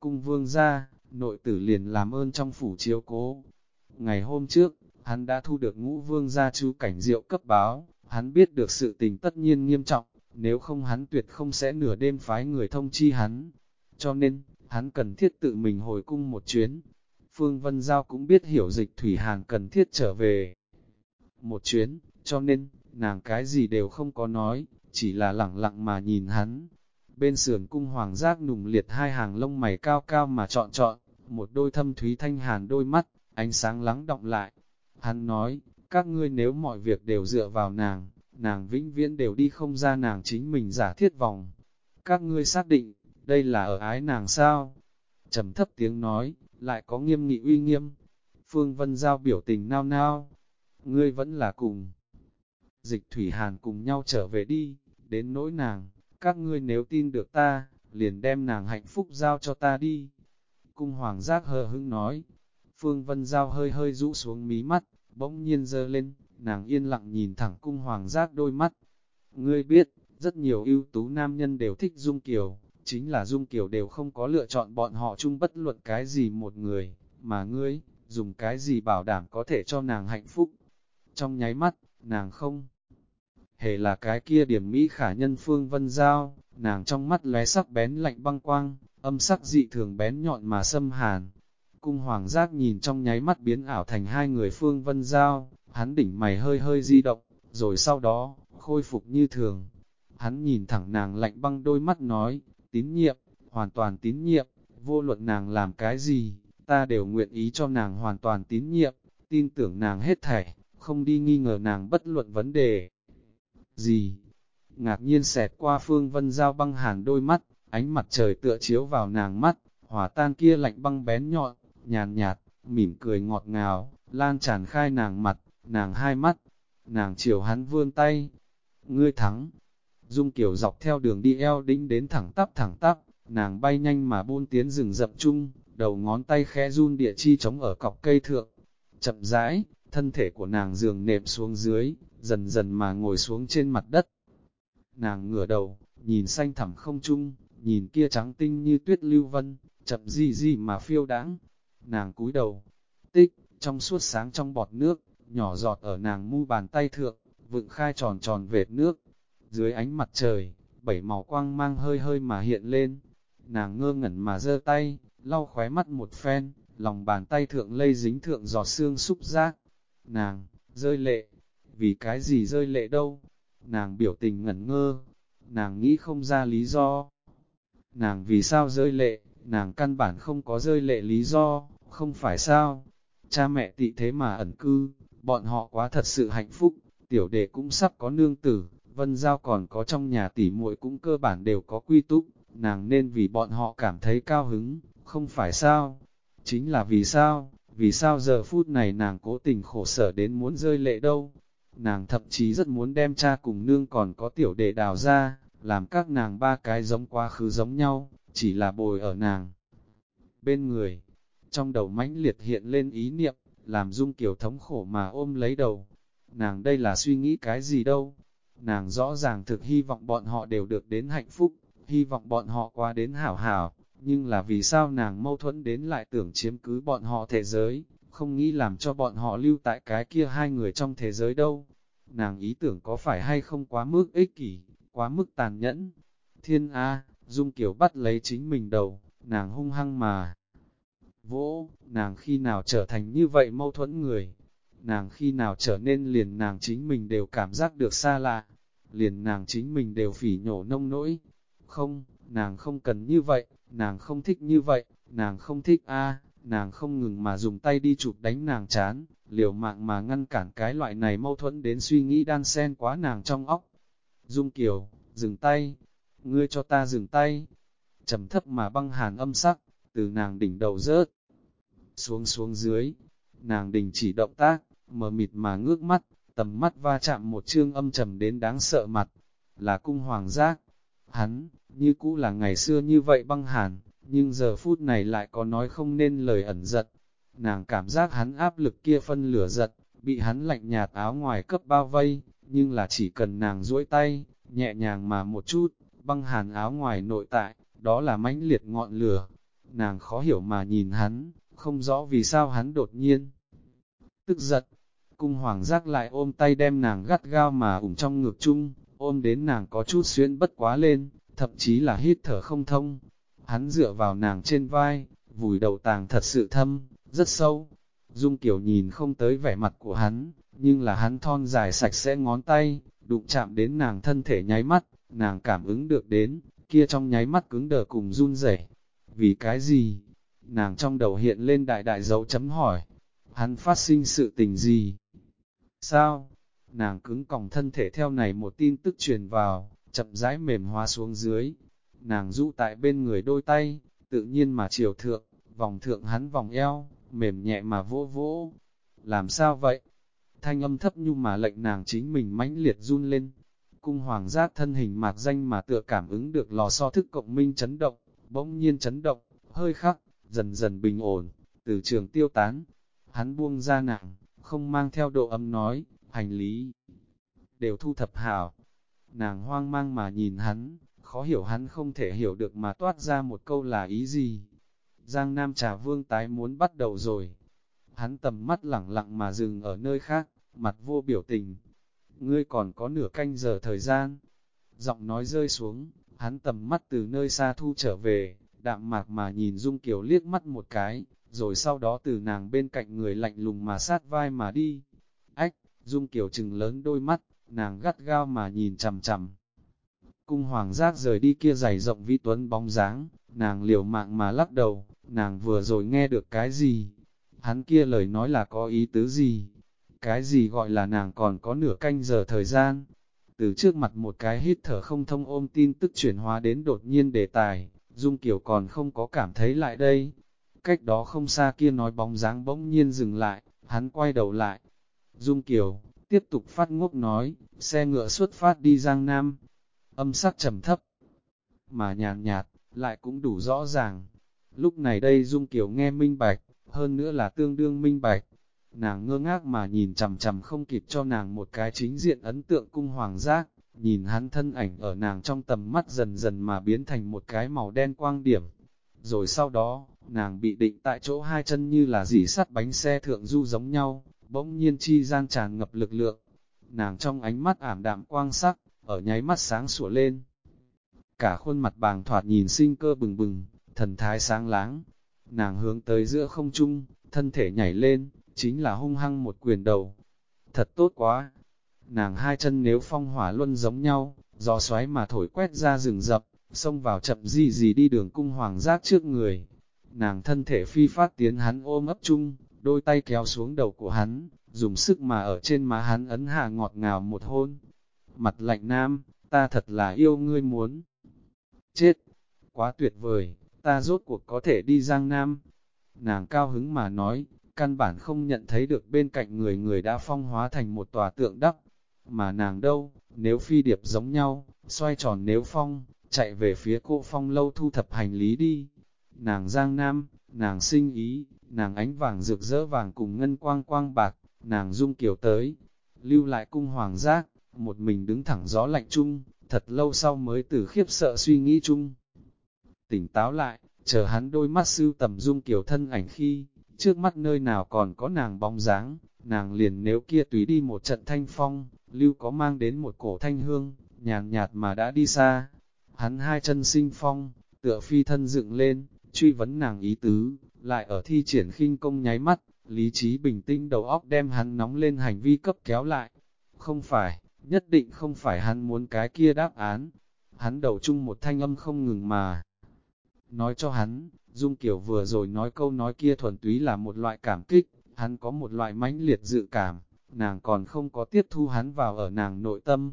Cung vương ra, nội tử liền làm ơn trong phủ chiếu cố. Ngày hôm trước, hắn đã thu được ngũ vương gia chú cảnh diệu cấp báo, hắn biết được sự tình tất nhiên nghiêm trọng, nếu không hắn tuyệt không sẽ nửa đêm phái người thông chi hắn. Cho nên, hắn cần thiết tự mình hồi cung một chuyến, Phương Vân Giao cũng biết hiểu dịch Thủy Hàn cần thiết trở về. Một chuyến, cho nên, nàng cái gì đều không có nói, chỉ là lặng lặng mà nhìn hắn. Bên sườn cung hoàng giác nùng liệt hai hàng lông mày cao cao mà trọn trọn, một đôi thâm thúy thanh hàn đôi mắt, ánh sáng lắng động lại. Hắn nói, các ngươi nếu mọi việc đều dựa vào nàng, nàng vĩnh viễn đều đi không ra nàng chính mình giả thiết vòng. Các ngươi xác định, đây là ở ái nàng sao? trầm thấp tiếng nói, lại có nghiêm nghị uy nghiêm. Phương Vân Giao biểu tình nao nao, ngươi vẫn là cùng. Dịch Thủy Hàn cùng nhau trở về đi, đến nỗi nàng, các ngươi nếu tin được ta, liền đem nàng hạnh phúc giao cho ta đi. Cung Hoàng Giác hờ hững nói, Phương Vân Giao hơi hơi rũ xuống mí mắt, bỗng nhiên dơ lên, nàng yên lặng nhìn thẳng Cung Hoàng Giác đôi mắt. Ngươi biết, rất nhiều ưu tú nam nhân đều thích Dung Kiều, chính là Dung Kiều đều không có lựa chọn bọn họ chung bất luận cái gì một người, mà ngươi, dùng cái gì bảo đảm có thể cho nàng hạnh phúc. Trong nháy mắt, nàng không hề là cái kia điểm mỹ khả nhân phương vân giao, nàng trong mắt lóe sắc bén lạnh băng quang, âm sắc dị thường bén nhọn mà xâm hàn. Cung hoàng giác nhìn trong nháy mắt biến ảo thành hai người phương vân giao, hắn đỉnh mày hơi hơi di động, rồi sau đó, khôi phục như thường. Hắn nhìn thẳng nàng lạnh băng đôi mắt nói, tín nhiệm, hoàn toàn tín nhiệm, vô luận nàng làm cái gì, ta đều nguyện ý cho nàng hoàn toàn tín nhiệm, tin tưởng nàng hết thảy, không đi nghi ngờ nàng bất luận vấn đề. Gì? Ngạc nhiên xẹt qua phương vân giao băng hàn đôi mắt, ánh mặt trời tựa chiếu vào nàng mắt, hỏa tan kia lạnh băng bén nhọn, nhàn nhạt, mỉm cười ngọt ngào, lan tràn khai nàng mặt, nàng hai mắt. nàng chiều hắn vươn tay, ngươi thắng. Dung Kiều dọc theo đường đi eo đĩnh đến thẳng tắp thẳng tắp, nàng bay nhanh mà buôn tiến rừng rậm chung, đầu ngón tay khẽ run địa chi chống ở cọc cây thượng. Chậm rãi, thân thể của nàng giường nệm xuống dưới, dần dần mà ngồi xuống trên mặt đất. Nàng ngửa đầu, nhìn xanh thẳm không trung, nhìn kia trắng tinh như tuyết lưu vân, chậm gì gì mà phiêu đáng. Nàng cúi đầu, tích, trong suốt sáng trong bọt nước, nhỏ giọt ở nàng mu bàn tay thượng, vựng khai tròn tròn vệt nước. Dưới ánh mặt trời, bảy màu quang mang hơi hơi mà hiện lên. Nàng ngơ ngẩn mà giơ tay, lau khóe mắt một phen, lòng bàn tay thượng lây dính thượng giọt xương xúc giác. Nàng, rơi lệ, vì cái gì rơi lệ đâu? Nàng biểu tình ngẩn ngơ, nàng nghĩ không ra lý do. Nàng vì sao rơi lệ, nàng căn bản không có rơi lệ lý do, không phải sao? Cha mẹ tị thế mà ẩn cư, bọn họ quá thật sự hạnh phúc, tiểu đệ cũng sắp có nương tử, vân giao còn có trong nhà tỷ muội cũng cơ bản đều có quy túc, nàng nên vì bọn họ cảm thấy cao hứng, không phải sao? Chính là vì sao? Vì sao giờ phút này nàng cố tình khổ sở đến muốn rơi lệ đâu? Nàng thậm chí rất muốn đem cha cùng nương còn có tiểu đệ đào ra, làm các nàng ba cái giống quá khứ giống nhau, chỉ là bồi ở nàng. Bên người, trong đầu mãnh liệt hiện lên ý niệm, làm dung kiểu thống khổ mà ôm lấy đầu. Nàng đây là suy nghĩ cái gì đâu? Nàng rõ ràng thực hy vọng bọn họ đều được đến hạnh phúc, hy vọng bọn họ qua đến hảo hảo, nhưng là vì sao nàng mâu thuẫn đến lại tưởng chiếm cứ bọn họ thế giới, không nghĩ làm cho bọn họ lưu tại cái kia hai người trong thế giới đâu. Nàng ý tưởng có phải hay không quá mức ích kỷ, quá mức tàn nhẫn. Thiên A, Dung Kiều bắt lấy chính mình đầu, nàng hung hăng mà. Vỗ, nàng khi nào trở thành như vậy mâu thuẫn người, nàng khi nào trở nên liền nàng chính mình đều cảm giác được xa lạ, liền nàng chính mình đều phỉ nhổ nông nỗi. Không, nàng không cần như vậy, nàng không thích như vậy, nàng không thích a nàng không ngừng mà dùng tay đi chụp đánh nàng chán, liều mạng mà ngăn cản cái loại này mâu thuẫn đến suy nghĩ đan xen quá nàng trong óc. Dung Kiều, dừng tay, ngươi cho ta dừng tay, trầm thấp mà băng hàn âm sắc, từ nàng đỉnh đầu rớt, xuống xuống dưới, nàng đình chỉ động tác, mờ mịt mà ngước mắt, tầm mắt va chạm một chương âm trầm đến đáng sợ mặt, là cung hoàng giác. Hắn, như cũ là ngày xưa như vậy băng hàn, nhưng giờ phút này lại có nói không nên lời ẩn giật. Nàng cảm giác hắn áp lực kia phân lửa giật, bị hắn lạnh nhạt áo ngoài cấp bao vây, nhưng là chỉ cần nàng duỗi tay, nhẹ nhàng mà một chút, băng hàn áo ngoài nội tại, đó là mãnh liệt ngọn lửa. Nàng khó hiểu mà nhìn hắn, không rõ vì sao hắn đột nhiên. Tức giật, cung hoàng giác lại ôm tay đem nàng gắt gao mà ủng trong ngực chung, ôm đến nàng có chút xuyên bất quá lên, thậm chí là hít thở không thông. Hắn dựa vào nàng trên vai, vùi đầu tàng thật sự thâm, rất sâu. Dung Kiều nhìn không tới vẻ mặt của hắn, nhưng là hắn thon dài sạch sẽ ngón tay, đụng chạm đến nàng thân thể nháy mắt, nàng cảm ứng được đến, kia trong nháy mắt cứng đờ cùng run rẩy. Vì cái gì? Nàng trong đầu hiện lên đại đại dấu chấm hỏi. Hắn phát sinh sự tình gì? Sao? Nàng cứng còng thân thể theo này một tin tức truyền vào, chậm rãi mềm hóa xuống dưới. Nàng rũ tại bên người đôi tay, tự nhiên mà chiều thượng, vòng thượng hắn vòng eo, mềm nhẹ mà vỗ vỗ. Làm sao vậy? Thanh âm thấp nhu mà lệnh nàng chính mình mãnh liệt run lên. Cung hoàng giác thân hình mạc danh mà tựa cảm ứng được lò so thức cộng minh chấn động, bỗng nhiên chấn động, hơi khắc, dần dần bình ổn, từ trường tiêu tán. Hắn buông ra nàng, không mang theo độ âm nói, hành lý. Đều thu thập hảo. Nàng hoang mang mà nhìn hắn, khó hiểu hắn không thể hiểu được mà toát ra một câu là ý gì. Giang Nam Trà Vương tái muốn bắt đầu rồi. Hắn tầm mắt lẳng lặng mà dừng ở nơi khác, mặt vô biểu tình. Ngươi còn có nửa canh giờ thời gian. Giọng nói rơi xuống, hắn tầm mắt từ nơi xa thu trở về, đạm mạc mà nhìn Dung Kiều liếc mắt một cái, rồi sau đó từ nàng bên cạnh người lạnh lùng mà sát vai mà đi. Ách, Dung Kiều trừng lớn đôi mắt, nàng gắt gao mà nhìn chằm chằm. Cung hoàng giác rời đi kia dày rộng vi tuấn bóng dáng, nàng liều mạng mà lắc đầu, nàng vừa rồi nghe được cái gì? Hắn kia lời nói là có ý tứ gì? Cái gì gọi là nàng còn có nửa canh giờ thời gian? Từ trước mặt một cái hít thở không thông ôm tin tức chuyển hóa đến đột nhiên đề tài, Dung Kiều còn không có cảm thấy lại đây. Cách đó không xa kia nói bóng dáng bỗng nhiên dừng lại, hắn quay đầu lại. Dung Kiều, tiếp tục phát ngốc nói, xe ngựa xuất phát đi Giang Nam, âm sắc trầm thấp, mà nhàn nhạt, lại cũng đủ rõ ràng. Lúc này đây Dung Kiều nghe minh bạch, hơn nữa là tương đương minh bạch. Nàng ngơ ngác mà nhìn chằm chằm không kịp cho nàng một cái chính diện ấn tượng cung hoàng giác, nhìn hắn thân ảnh ở nàng trong tầm mắt dần dần mà biến thành một cái màu đen quang điểm. Rồi sau đó, nàng bị định tại chỗ hai chân như là dỉ sắt bánh xe thượng du giống nhau, bỗng nhiên chi gian tràn ngập lực lượng. Nàng trong ánh mắt ảm đạm quang sắc, ở nháy mắt sáng sủa lên. Cả khuôn mặt bàng thoạt nhìn sinh cơ bừng bừng, thần thái sáng láng. Nàng hướng tới giữa không trung, thân thể nhảy lên, chính là hung hăng một quyền đầu. Thật tốt quá! Nàng hai chân nếu phong hỏa luân giống nhau, gió xoáy mà thổi quét ra rừng rập, xông vào chậm gì gì đi đường cung hoàng giác trước người. Nàng thân thể phi phát tiến hắn ôm ấp chung, đôi tay kéo xuống đầu của hắn, dùng sức mà ở trên má hắn ấn hạ ngọt ngào một hôn. Mặt lạnh nam, ta thật là yêu ngươi muốn. Chết! Quá tuyệt vời, ta rốt cuộc có thể đi Giang Nam. Nàng cao hứng mà nói, căn bản không nhận thấy được bên cạnh người người đã phong hóa thành một tòa tượng đắc Mà nàng đâu, nếu phi điệp giống nhau, xoay tròn nếu phong, chạy về phía cô phong lâu thu thập hành lý đi. Nàng Giang Nam, nàng sinh ý, nàng ánh vàng rực rỡ vàng cùng ngân quang quang bạc, nàng dung kiều tới, lưu lại cung hoàng giác, một mình đứng thẳng gió lạnh chung, thật lâu sau mới từ khiếp sợ suy nghĩ chung. Tỉnh táo lại, chờ hắn đôi mắt sưu tầm dung kiều thân ảnh khi, trước mắt nơi nào còn có nàng bóng dáng, nàng liền nếu kia tùy đi một trận thanh phong, lưu có mang đến một cổ thanh hương, nhàn nhạt mà đã đi xa. Hắn hai chân sinh phong, tựa phi thân dựng lên, truy vấn nàng ý tứ, lại ở thi triển khinh công nháy mắt, lý trí bình tĩnh đầu óc đem hắn nóng lên hành vi cấp kéo lại. Không phải, nhất định không phải hắn muốn cái kia đáp án. Hắn đầu chung một thanh âm không ngừng mà. Nói cho hắn, Dung Kiều vừa rồi nói câu nói kia thuần túy là một loại cảm kích, hắn có một loại mãnh liệt dự cảm, nàng còn không có tiếp thu hắn vào ở nàng nội tâm.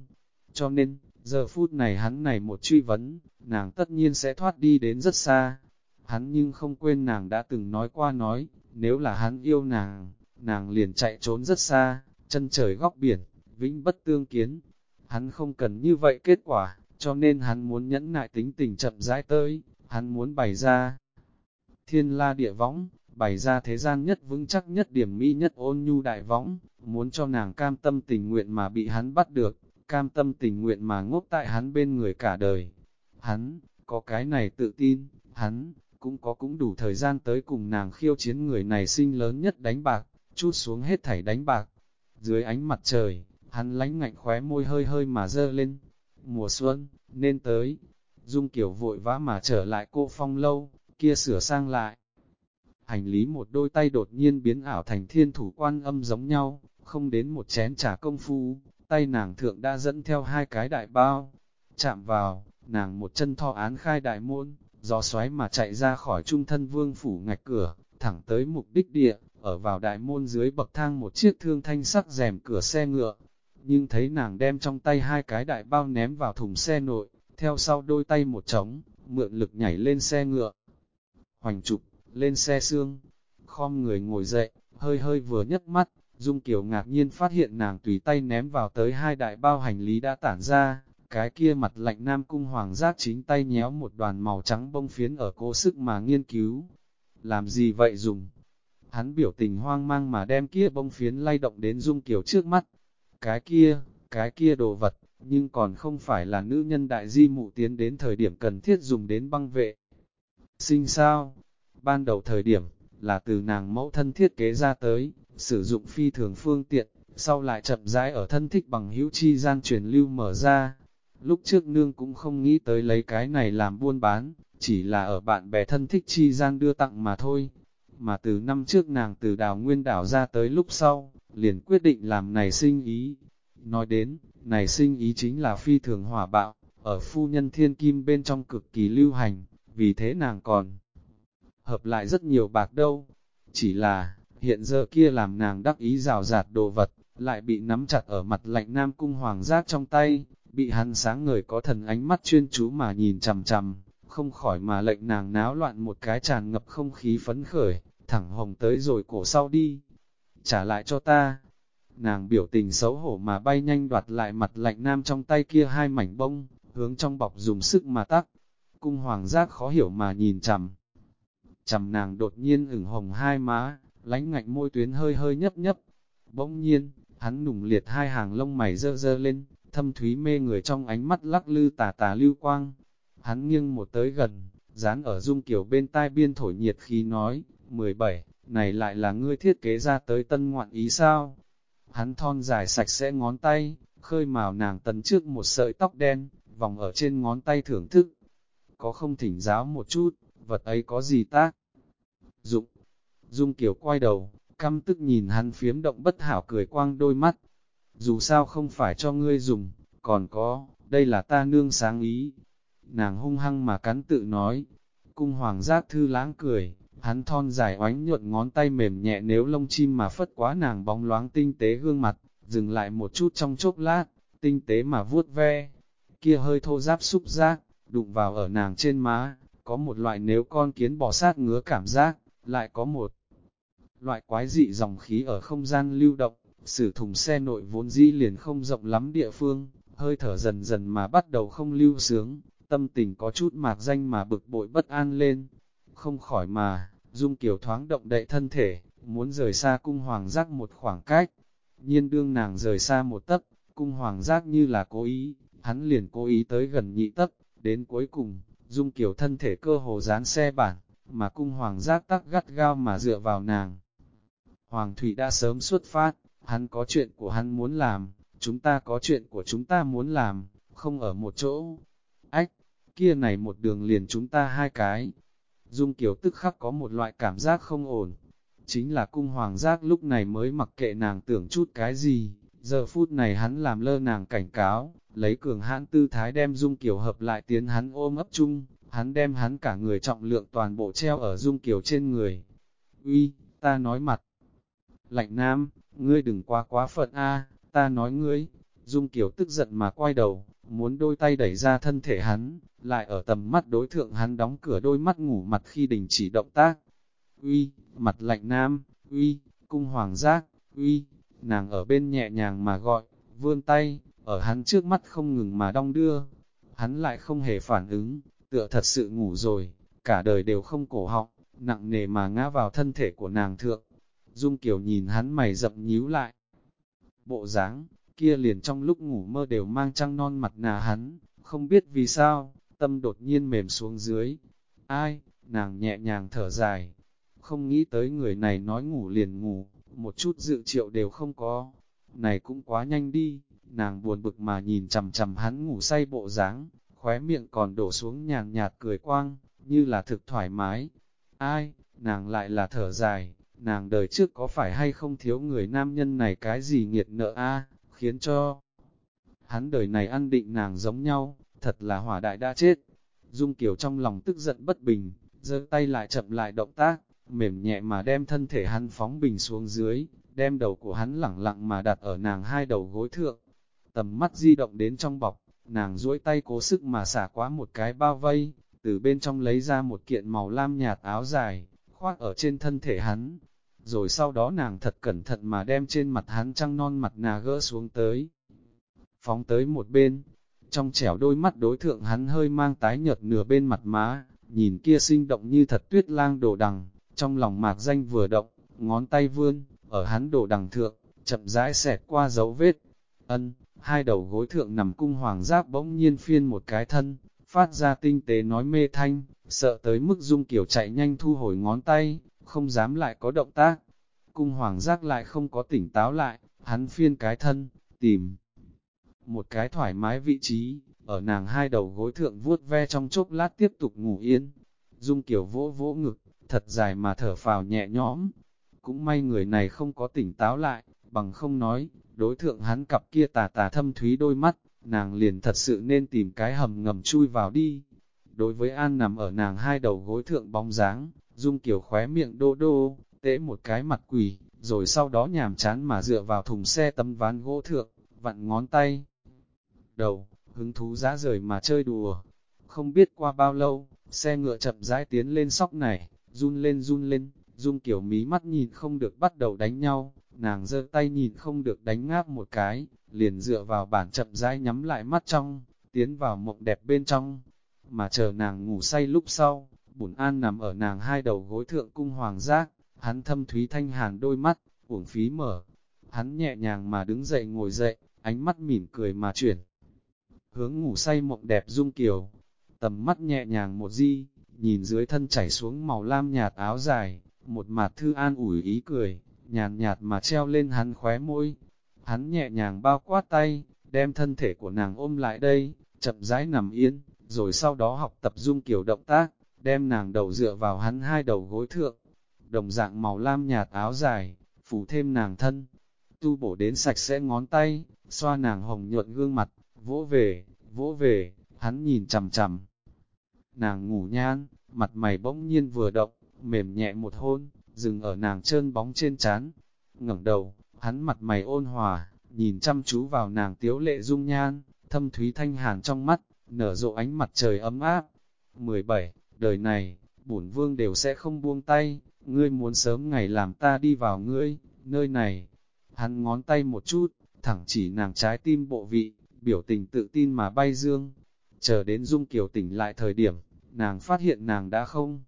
Cho nên, giờ phút này hắn này một truy vấn, nàng tất nhiên sẽ thoát đi đến rất xa. Hắn nhưng không quên nàng đã từng nói qua nói, nếu là hắn yêu nàng, nàng liền chạy trốn rất xa, chân trời góc biển, vĩnh bất tương kiến. Hắn không cần như vậy kết quả, cho nên hắn muốn nhẫn nại tính tình chậm rãi tới, hắn muốn bày ra. Thiên la địa võng, bày ra thế gian nhất vững chắc nhất điểm mỹ nhất ôn nhu đại võng, muốn cho nàng cam tâm tình nguyện mà bị hắn bắt được, cam tâm tình nguyện mà ngốc tại hắn bên người cả đời. Hắn, có cái này tự tin, hắn, cũng có cũng đủ thời gian tới cùng nàng khiêu chiến người này sinh lớn nhất đánh bạc, chút xuống hết thảy đánh bạc. Dưới ánh mặt trời, hắn lánh ngạnh khóe môi hơi hơi mà dơ lên. Mùa xuân, nên tới. Dung kiểu vội vã mà trở lại cô phong lâu, kia sửa sang lại. Hành lý một đôi tay đột nhiên biến ảo thành thiên thủ quan âm giống nhau, không đến một chén trà công phu, tay nàng thượng đã dẫn theo hai cái đại bao. Chạm vào, nàng một chân thọ án khai đại môn, gió xoáy mà chạy ra khỏi trung thân vương phủ ngạch cửa, thẳng tới mục đích địa, ở vào đại môn dưới bậc thang một chiếc thương thanh sắc rèm cửa xe ngựa. Nhưng thấy nàng đem trong tay hai cái đại bao ném vào thùng xe nội, theo sau đôi tay một trống, mượn lực nhảy lên xe ngựa. Hoành trục, lên xe xương, khom người ngồi dậy, hơi hơi vừa nhấc mắt, Dung Kiều ngạc nhiên phát hiện nàng tùy tay ném vào tới hai đại bao hành lý đã tản ra, cái kia mặt lạnh nam cung hoàng giác chính tay nhéo một đoàn màu trắng bông phiến ở cố sức mà nghiên cứu. Làm gì vậy dùng? Hắn biểu tình hoang mang mà đem kia bông phiến lay động đến Dung kiểu trước mắt. Cái kia, cái kia đồ vật, nhưng còn không phải là nữ nhân đại di mụ tiến đến thời điểm cần thiết dùng đến băng vệ. Sinh sao? Ban đầu thời điểm, là từ nàng mẫu thân thiết kế ra tới, sử dụng phi thường phương tiện, sau lại chậm rãi ở thân thích bằng hữu chi gian truyền lưu mở ra. Lúc trước nương cũng không nghĩ tới lấy cái này làm buôn bán, chỉ là ở bạn bè thân thích chi gian đưa tặng mà thôi. Mà từ năm trước nàng từ đào nguyên đảo ra tới lúc sau, liền quyết định làm này sinh ý. Nói đến, này sinh ý chính là phi thường hỏa bạo, ở phu nhân thiên kim bên trong cực kỳ lưu hành, vì thế nàng còn hợp lại rất nhiều bạc đâu. Chỉ là, hiện giờ kia làm nàng đắc ý rào rạt đồ vật, lại bị nắm chặt ở mặt lạnh nam cung hoàng giác trong tay, bị hắn sáng ngời có thần ánh mắt chuyên chú mà nhìn chằm chằm, không khỏi mà lệnh nàng náo loạn một cái tràn ngập không khí phấn khởi, thẳng hồng tới rồi cổ sau đi. Trả lại cho ta. nàng biểu tình xấu hổ mà bay nhanh đoạt lại mặt lạnh nam trong tay kia hai mảnh bông, hướng trong bọc dùng sức mà tắc. Cung hoàng giác khó hiểu mà nhìn chằm. Chằm nàng đột nhiên ửng hồng hai má, lánh ngạnh môi tuyến hơi hơi nhấp nhấp. Bỗng nhiên, hắn nùng liệt hai hàng lông mày dơ dơ lên, thâm thúy mê người trong ánh mắt lắc lư tà tà lưu quang. Hắn nghiêng một tới gần, dán ở dung kiểu bên tai biên thổi nhiệt khí nói, 17, này lại là ngươi thiết kế ra tới tân ngoạn ý sao? Hắn thon dài sạch sẽ ngón tay, khơi màu nàng tấn trước một sợi tóc đen, vòng ở trên ngón tay thưởng thức. Có không thỉnh giáo một chút, vật ấy có gì tác? Dụng. Dung Kiều quay đầu, căm tức nhìn hắn phiếm động bất hảo cười quang đôi mắt. Dù sao không phải cho ngươi dùng, còn có, đây là ta nương sáng ý. Nàng hung hăng mà cắn tự nói. Cung hoàng giác thư lãng cười, hắn thon dài oánh nhuận ngón tay mềm nhẹ nếu lông chim mà phất quá nàng bóng loáng tinh tế gương mặt, dừng lại một chút trong chốc lát, tinh tế mà vuốt ve. Kia hơi thô giáp xúc giác, đụng vào ở nàng trên má, có một loại nếu con kiến bò sát ngứa cảm giác, lại có một loại quái dị dòng khí ở không gian lưu động, sử thùng xe nội vốn dĩ liền không rộng lắm địa phương, hơi thở dần dần mà bắt đầu không lưu sướng, tâm tình có chút mạc danh mà bực bội bất an lên, không khỏi mà, dung kiều thoáng động đậy thân thể, muốn rời xa cung hoàng giác một khoảng cách, nhiên đương nàng rời xa một tấc, cung hoàng giác như là cố ý, hắn liền cố ý tới gần nhị tấc, đến cuối cùng, dung kiều thân thể cơ hồ dán xe bản, mà cung hoàng giác tắc gắt gao mà dựa vào nàng. Hoàng Thủy đã sớm xuất phát, hắn có chuyện của hắn muốn làm, chúng ta có chuyện của chúng ta muốn làm, không ở một chỗ. Ách, kia này một đường liền chúng ta hai cái. Dung Kiều tức khắc có một loại cảm giác không ổn. Chính là cung hoàng giác lúc này mới mặc kệ nàng tưởng chút cái gì. Giờ phút này hắn làm lơ nàng cảnh cáo, lấy cường hãn tư thái đem Dung Kiều hợp lại tiến hắn ôm ấp chung, hắn đem hắn cả người trọng lượng toàn bộ treo ở Dung Kiều trên người. Uy, ta nói mặt. Lạnh nam, ngươi đừng quá quá phận a, ta nói ngươi. Dung Kiều tức giận mà quay đầu, muốn đôi tay đẩy ra thân thể hắn, lại ở tầm mắt đối thượng hắn đóng cửa đôi mắt ngủ mặt khi đình chỉ động tác. Uy, mặt lạnh nam, uy, cung hoàng giác, uy, nàng ở bên nhẹ nhàng mà gọi, vươn tay, ở hắn trước mắt không ngừng mà đong đưa. Hắn lại không hề phản ứng, tựa thật sự ngủ rồi, cả đời đều không cổ họng, nặng nề mà ngã vào thân thể của nàng thượng. Dung Kiều nhìn hắn mày rậm nhíu lại. Bộ dáng kia liền trong lúc ngủ mơ đều mang trăng non mặt nà hắn, không biết vì sao, tâm đột nhiên mềm xuống dưới. Ai, nàng nhẹ nhàng thở dài, không nghĩ tới người này nói ngủ liền ngủ, một chút dự triệu đều không có. Này cũng quá nhanh đi, nàng buồn bực mà nhìn chầm chầm hắn ngủ say bộ dáng, khóe miệng còn đổ xuống nhàn nhạt cười quang, như là thực thoải mái. Ai, nàng lại là thở dài, nàng đời trước có phải hay không thiếu người nam nhân này cái gì nghiệt nợ a khiến cho hắn đời này ăn định nàng giống nhau, thật là hỏa đại đã chết. Dung Kiều trong lòng tức giận bất bình, giơ tay lại chậm lại động tác, mềm nhẹ mà đem thân thể hắn phóng bình xuống dưới, đem đầu của hắn lẳng lặng mà đặt ở nàng hai đầu gối thượng. Tầm mắt di động đến trong bọc, nàng duỗi tay cố sức mà xả quá một cái bao vây, từ bên trong lấy ra một kiện màu lam nhạt áo dài, khoác ở trên thân thể hắn. Rồi sau đó nàng thật cẩn thận mà đem trên mặt hắn trăng non mặt nà gỡ xuống tới. Phóng tới một bên, trong trẻo đôi mắt đối thượng hắn hơi mang tái nhợt nửa bên mặt má, nhìn kia sinh động như thật tuyết lang đồ đằng, trong lòng mạc danh vừa động, ngón tay vươn, ở hắn đồ đằng thượng, chậm rãi xẹt qua dấu vết. Ân, hai đầu gối thượng nằm cung hoàng giáp bỗng nhiên phiên một cái thân, phát ra tinh tế nói mê thanh, sợ tới mức dung kiểu chạy nhanh thu hồi ngón tay, không dám lại có động tác. Cung hoàng giác lại không có tỉnh táo lại, hắn phiên cái thân, tìm một cái thoải mái vị trí, ở nàng hai đầu gối thượng vuốt ve trong chốc lát tiếp tục ngủ yên. Dung kiểu vỗ vỗ ngực, thật dài mà thở phào nhẹ nhõm. Cũng may người này không có tỉnh táo lại, bằng không nói, đối thượng hắn cặp kia tà tà thâm thúy đôi mắt, nàng liền thật sự nên tìm cái hầm ngầm chui vào đi. Đối với An nằm ở nàng hai đầu gối thượng bóng dáng, Dung Kiều khóe miệng đô đô, tễ một cái mặt quỷ, rồi sau đó nhàm chán mà dựa vào thùng xe tấm ván gỗ thượng, vặn ngón tay. Đầu, hứng thú giá rời mà chơi đùa. Không biết qua bao lâu, xe ngựa chậm rãi tiến lên sóc này, run lên run lên, Dung Kiều mí mắt nhìn không được bắt đầu đánh nhau, nàng giơ tay nhìn không được đánh ngáp một cái, liền dựa vào bản chậm rãi nhắm lại mắt trong, tiến vào mộng đẹp bên trong, mà chờ nàng ngủ say lúc sau, bùn an nằm ở nàng hai đầu gối thượng cung hoàng giác, hắn thâm thúy thanh hàn đôi mắt, uổng phí mở, hắn nhẹ nhàng mà đứng dậy ngồi dậy, ánh mắt mỉm cười mà chuyển. Hướng ngủ say mộng đẹp dung kiều, tầm mắt nhẹ nhàng một di, nhìn dưới thân chảy xuống màu lam nhạt áo dài, một mặt thư an ủi ý cười, nhàn nhạt mà treo lên hắn khóe môi. Hắn nhẹ nhàng bao quát tay, đem thân thể của nàng ôm lại đây, chậm rãi nằm yên, rồi sau đó học tập dung kiểu động tác, đem nàng đầu dựa vào hắn hai đầu gối thượng. Đồng dạng màu lam nhạt áo dài, phủ thêm nàng thân, tu bổ đến sạch sẽ ngón tay, xoa nàng hồng nhuận gương mặt, vỗ về, vỗ về, hắn nhìn chằm chằm. Nàng ngủ nhan, mặt mày bỗng nhiên vừa động, mềm nhẹ một hôn, dừng ở nàng trơn bóng trên chán. ngẩng đầu, hắn mặt mày ôn hòa, nhìn chăm chú vào nàng tiếu lệ dung nhan, thâm thúy thanh hàn trong mắt, nở rộ ánh mặt trời ấm áp. 17. Đời này, bổn vương đều sẽ không buông tay, ngươi muốn sớm ngày làm ta đi vào ngươi, nơi này. Hắn ngón tay một chút, thẳng chỉ nàng trái tim bộ vị, biểu tình tự tin mà bay dương. Chờ đến Dung Kiều tỉnh lại thời điểm, nàng phát hiện nàng đã không.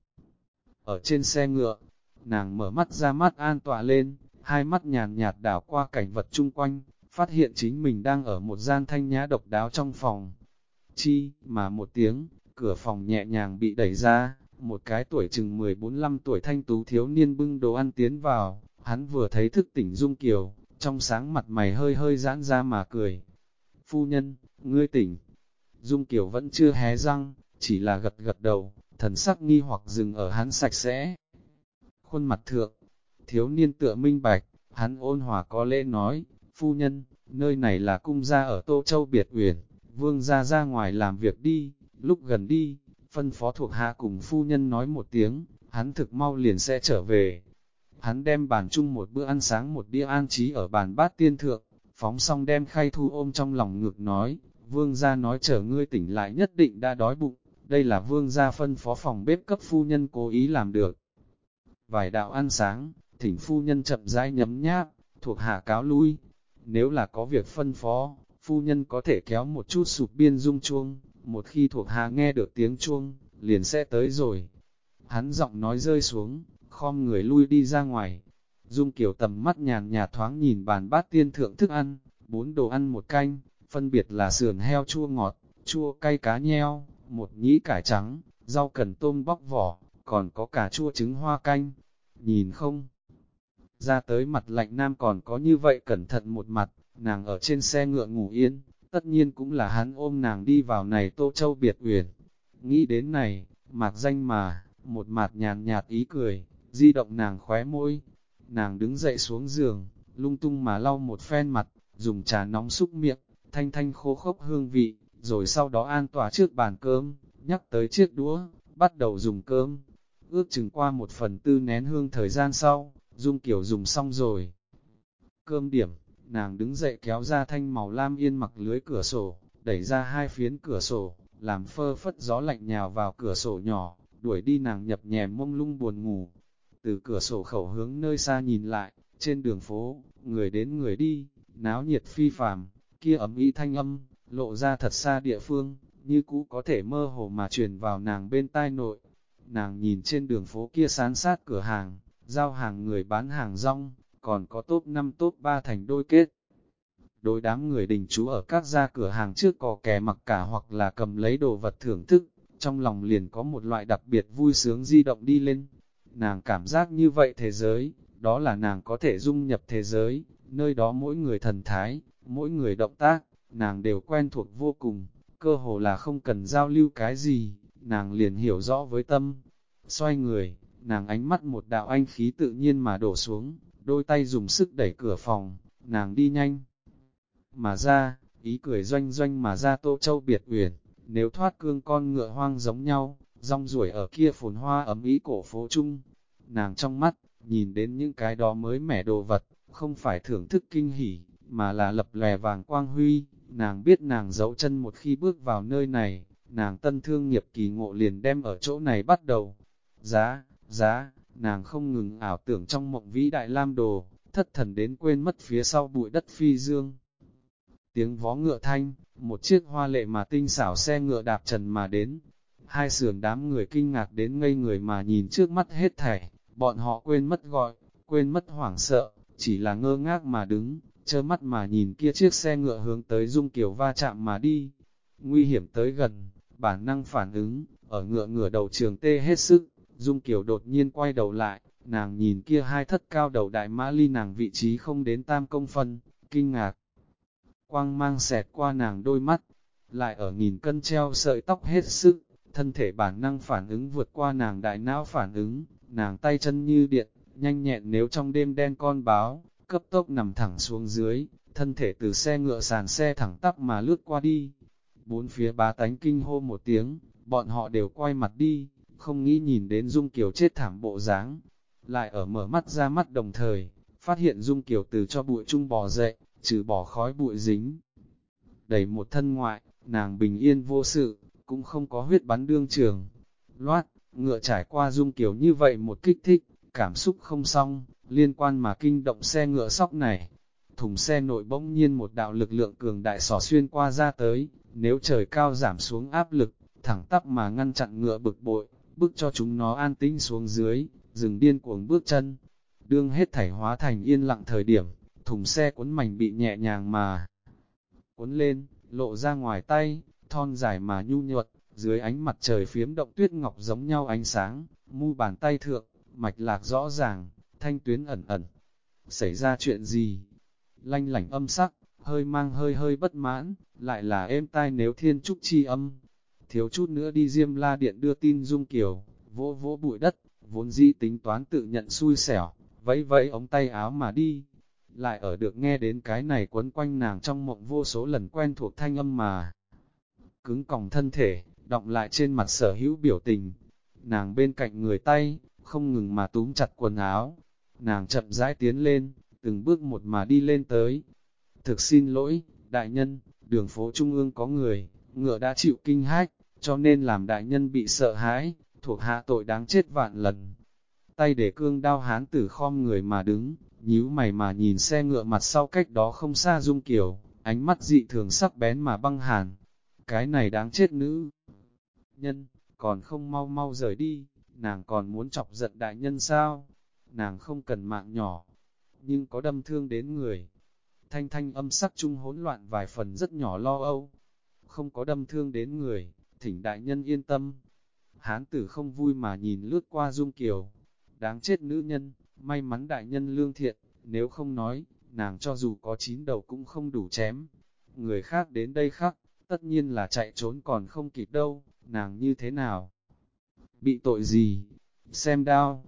Ở trên xe ngựa, nàng mở mắt ra mắt an tọa lên, hai mắt nhàn nhạt đảo qua cảnh vật chung quanh, phát hiện chính mình đang ở một gian thanh nhã độc đáo trong phòng. Chi, mà một tiếng, cửa phòng nhẹ nhàng bị đẩy ra, một cái tuổi chừng 14-15 tuổi thanh tú thiếu niên bưng đồ ăn tiến vào, hắn vừa thấy thức tỉnh Dung Kiều, trong sáng mặt mày hơi hơi giãn ra mà cười. Phu nhân, ngươi tỉnh. Dung Kiều vẫn chưa hé răng, chỉ là gật gật đầu, thần sắc nghi hoặc dừng ở hắn sạch sẽ. Khuôn mặt thượng, thiếu niên tựa minh bạch, hắn ôn hòa có lễ nói, phu nhân, nơi này là cung gia ở Tô Châu Biệt Uyển, vương gia ra ngoài làm việc đi, lúc gần đi, phân phó thuộc hạ cùng phu nhân nói một tiếng, hắn thực mau liền sẽ trở về. Hắn đem bàn chung một bữa ăn sáng một đĩa an trí ở bàn bát tiên thượng, phóng xong đem khay thu ôm trong lòng ngực nói, vương gia nói chờ ngươi tỉnh lại nhất định đã đói bụng, đây là vương gia phân phó phòng bếp cấp phu nhân cố ý làm được. Vài đạo ăn sáng, thỉnh phu nhân chậm rãi nhấm nháp, thuộc hạ cáo lui. Nếu là có việc phân phó, phu nhân có thể kéo một chút sụp biên dung chuông, một khi thuộc hạ nghe được tiếng chuông, liền sẽ tới rồi. Hắn giọng nói rơi xuống, khom người lui đi ra ngoài. Dung kiểu tầm mắt nhàn nhạt thoáng nhìn bàn bát tiên thượng thức ăn, bốn đồ ăn một canh, phân biệt là sườn heo chua ngọt, chua cay cá nheo, một nhĩ cải trắng, rau cần tôm bóc vỏ, còn có cả chua trứng hoa canh. Nhìn không? Ra tới mặt lạnh nam còn có như vậy cẩn thận một mặt, nàng ở trên xe ngựa ngủ yên, tất nhiên cũng là hắn ôm nàng đi vào này Tô Châu Biệt Uyển. Nghĩ đến này, mạc danh mà, một mặt nhàn nhạt ý cười, di động nàng khóe môi. Nàng đứng dậy xuống giường, lung tung mà lau một phen mặt, dùng trà nóng xúc miệng, thanh thanh khô khốc hương vị, rồi sau đó an tỏa trước bàn cơm, nhắc tới chiếc đũa, bắt đầu dùng cơm. Ước chừng qua một phần tư nén hương thời gian sau, Dung Kiều dùng xong rồi. Cơm điểm, nàng đứng dậy kéo ra thanh màu lam yên mặc lưới cửa sổ, đẩy ra hai phiến cửa sổ, làm phơ phất gió lạnh nhào vào cửa sổ nhỏ, đuổi đi nàng nhập nhèm mông lung buồn ngủ. Từ cửa sổ khẩu hướng nơi xa nhìn lại, trên đường phố, người đến người đi, náo nhiệt phi phàm, kia ấm ý thanh âm, lộ ra thật xa địa phương, như cũ có thể mơ hồ mà truyền vào nàng bên tai nội. Nàng nhìn trên đường phố kia sán sát cửa hàng, giao hàng người bán hàng rong, còn có top 5 top 3 thành đôi kết. Đối đám người đình chú ở các gia cửa hàng trước có kẻ mặc cả hoặc là cầm lấy đồ vật thưởng thức, trong lòng liền có một loại đặc biệt vui sướng di động đi lên. Nàng cảm giác như vậy thế giới, đó là nàng có thể dung nhập thế giới, nơi đó mỗi người thần thái, mỗi người động tác, nàng đều quen thuộc vô cùng, cơ hồ là không cần giao lưu cái gì, nàng liền hiểu rõ với tâm. Xoay người, nàng ánh mắt một đạo anh khí tự nhiên mà đổ xuống, đôi tay dùng sức đẩy cửa phòng, nàng đi nhanh. Mà ra, ý cười doanh doanh mà ra tô châu biệt uyển, nếu thoát cương con ngựa hoang giống nhau, rong ruổi ở kia phồn hoa ấm ý cổ phố chung. Nàng trong mắt, nhìn đến những cái đó mới mẻ đồ vật, không phải thưởng thức kinh hỉ, mà là lập lè vàng quang huy. Nàng biết nàng giấu chân một khi bước vào nơi này, nàng tân thương nghiệp kỳ ngộ liền đem ở chỗ này bắt đầu. Giá, giá, nàng không ngừng ảo tưởng trong mộng vĩ đại lam đồ, thất thần đến quên mất phía sau bụi đất phi dương. Tiếng vó ngựa thanh, một chiếc hoa lệ mà tinh xảo xe ngựa đạp trần mà đến. Hai sườn đám người kinh ngạc đến ngây người mà nhìn trước mắt hết thảy, bọn họ quên mất gọi, quên mất hoảng sợ, chỉ là ngơ ngác mà đứng, chơ mắt mà nhìn kia chiếc xe ngựa hướng tới Dung Kiều va chạm mà đi. Nguy hiểm tới gần, bản năng phản ứng, ở ngựa ngửa đầu trường tê hết sức, Dung Kiều đột nhiên quay đầu lại, nàng nhìn kia hai thất cao đầu đại mã ly nàng vị trí không đến tam công phân, kinh ngạc. Quang mang xẹt qua nàng đôi mắt, lại ở nghìn cân treo sợi tóc hết sức, thân thể bản năng phản ứng vượt qua nàng đại não phản ứng, nàng tay chân như điện, nhanh nhẹn nếu trong đêm đen con báo, cấp tốc nằm thẳng xuống dưới, thân thể từ xe ngựa sàn xe thẳng tắp mà lướt qua đi. Bốn phía bá tánh kinh hô một tiếng, bọn họ đều quay mặt đi, không nghĩ nhìn đến Dung Kiều chết thảm bộ dáng. Lại ở mở mắt ra mắt đồng thời, phát hiện Dung Kiều từ cho bụi trung bò dậy, trừ bỏ khói bụi dính. Đầy một thân ngoại, nàng bình yên vô sự, cũng không có huyết bắn đương trường. Loát, ngựa trải qua Dung Kiều như vậy một kích thích, cảm xúc không xong, liên quan mà kinh động xe ngựa sóc này. Thùng xe nội bỗng nhiên một đạo lực lượng cường đại sỏ xuyên qua ra tới, nếu trời cao giảm xuống áp lực, thẳng tắp mà ngăn chặn ngựa bực bội, bức cho chúng nó an tĩnh xuống dưới, dừng điên cuồng bước chân. Đương hết thảy hóa thành yên lặng thời điểm, thùng xe cuốn mảnh bị nhẹ nhàng mà cuốn lên, lộ ra ngoài tay, thon dài mà nhu nhuận, dưới ánh mặt trời phiếm động tuyết ngọc giống nhau ánh sáng, mu bàn tay thượng, mạch lạc rõ ràng, thanh tuyến ẩn ẩn. Xảy ra chuyện gì? Lanh lảnh âm sắc, hơi mang hơi hơi bất mãn, lại là êm tai nếu thiên trúc chi âm. Thiếu chút nữa đi Diêm La Điện đưa tin Dung Kiều, vỗ vỗ bụi đất, vốn dĩ tính toán tự nhận xui xẻo, vẫy vẫy ống tay áo mà đi. Lại ở được nghe đến cái này quấn quanh nàng trong mộng vô số lần quen thuộc thanh âm mà. Cứng còng thân thể, động lại trên mặt sở hữu biểu tình. Nàng bên cạnh người tay, không ngừng mà túm chặt quần áo. Nàng chậm rãi tiến lên, từng bước một mà đi lên tới. Thực xin lỗi, đại nhân, đường phố trung ương có người, ngựa đã chịu kinh hách, cho nên làm đại nhân bị sợ hãi, thuộc hạ tội đáng chết vạn lần. Tay để cương đao hán tử khom người mà đứng, nhíu mày mà nhìn xe ngựa mặt sau cách đó không xa dung kiểu, ánh mắt dị thường sắc bén mà băng hàn. Cái này đáng chết nữ. Nhân, còn không mau mau rời đi nàng còn muốn chọc giận đại nhân sao? Nàng không cần mạng nhỏ, nhưng có đâm thương đến người. Thanh thanh âm sắc trung hỗn loạn vài phần rất nhỏ lo âu. Không có đâm thương đến người, thỉnh đại nhân yên tâm. Hán tử không vui mà nhìn lướt qua Dung Kiều. Đáng chết nữ nhân, may mắn đại nhân lương thiện, nếu không nói, nàng cho dù có chín đầu cũng không đủ chém. Người khác đến đây khác, tất nhiên là chạy trốn còn không kịp đâu, nàng như thế nào? bị tội gì? Xem đao.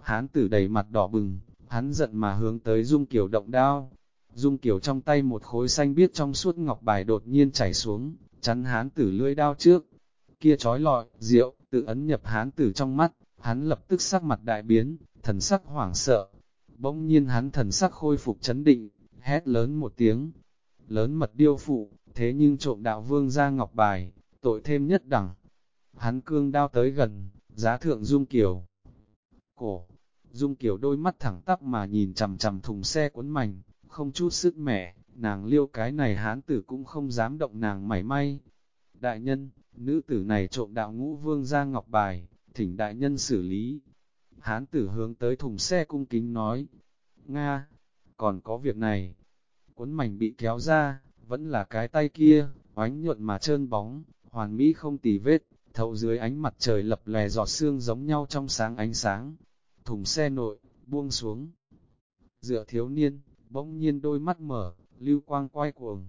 Hán tử đầy mặt đỏ bừng, hắn giận mà hướng tới Dung Kiều động đao. Dung Kiều trong tay một khối xanh biếc trong suốt ngọc bài đột nhiên chảy xuống, chắn hán tử lưỡi đao trước. Kia trói lọi, rượu, tự ấn nhập hán tử trong mắt, hắn lập tức sắc mặt đại biến, thần sắc hoảng sợ. Bỗng nhiên hắn thần sắc khôi phục chấn định, hét lớn một tiếng. Lớn mật điêu phụ, thế nhưng trộm đạo vương ra ngọc bài, tội thêm nhất đẳng. Hắn cương đao tới gần, giá thượng Dung Kiều. Cổ, Dung Kiều đôi mắt thẳng tắp mà nhìn chầm chầm thùng xe cuốn mảnh, không chút sức mẻ, nàng liêu cái này hán tử cũng không dám động nàng mảy may. Đại nhân, nữ tử này trộm đạo ngũ vương ra ngọc bài, thỉnh đại nhân xử lý. Hán tử hướng tới thùng xe cung kính nói, Nga, còn có việc này. Cuốn mảnh bị kéo ra, vẫn là cái tay kia, oánh nhuận mà trơn bóng, hoàn mỹ không tì vết, thấu dưới ánh mặt trời lập lè giọt xương giống nhau trong sáng ánh sáng. Thùng xe nội, buông xuống. Dựa thiếu niên, bỗng nhiên đôi mắt mở, lưu quang quay cuồng.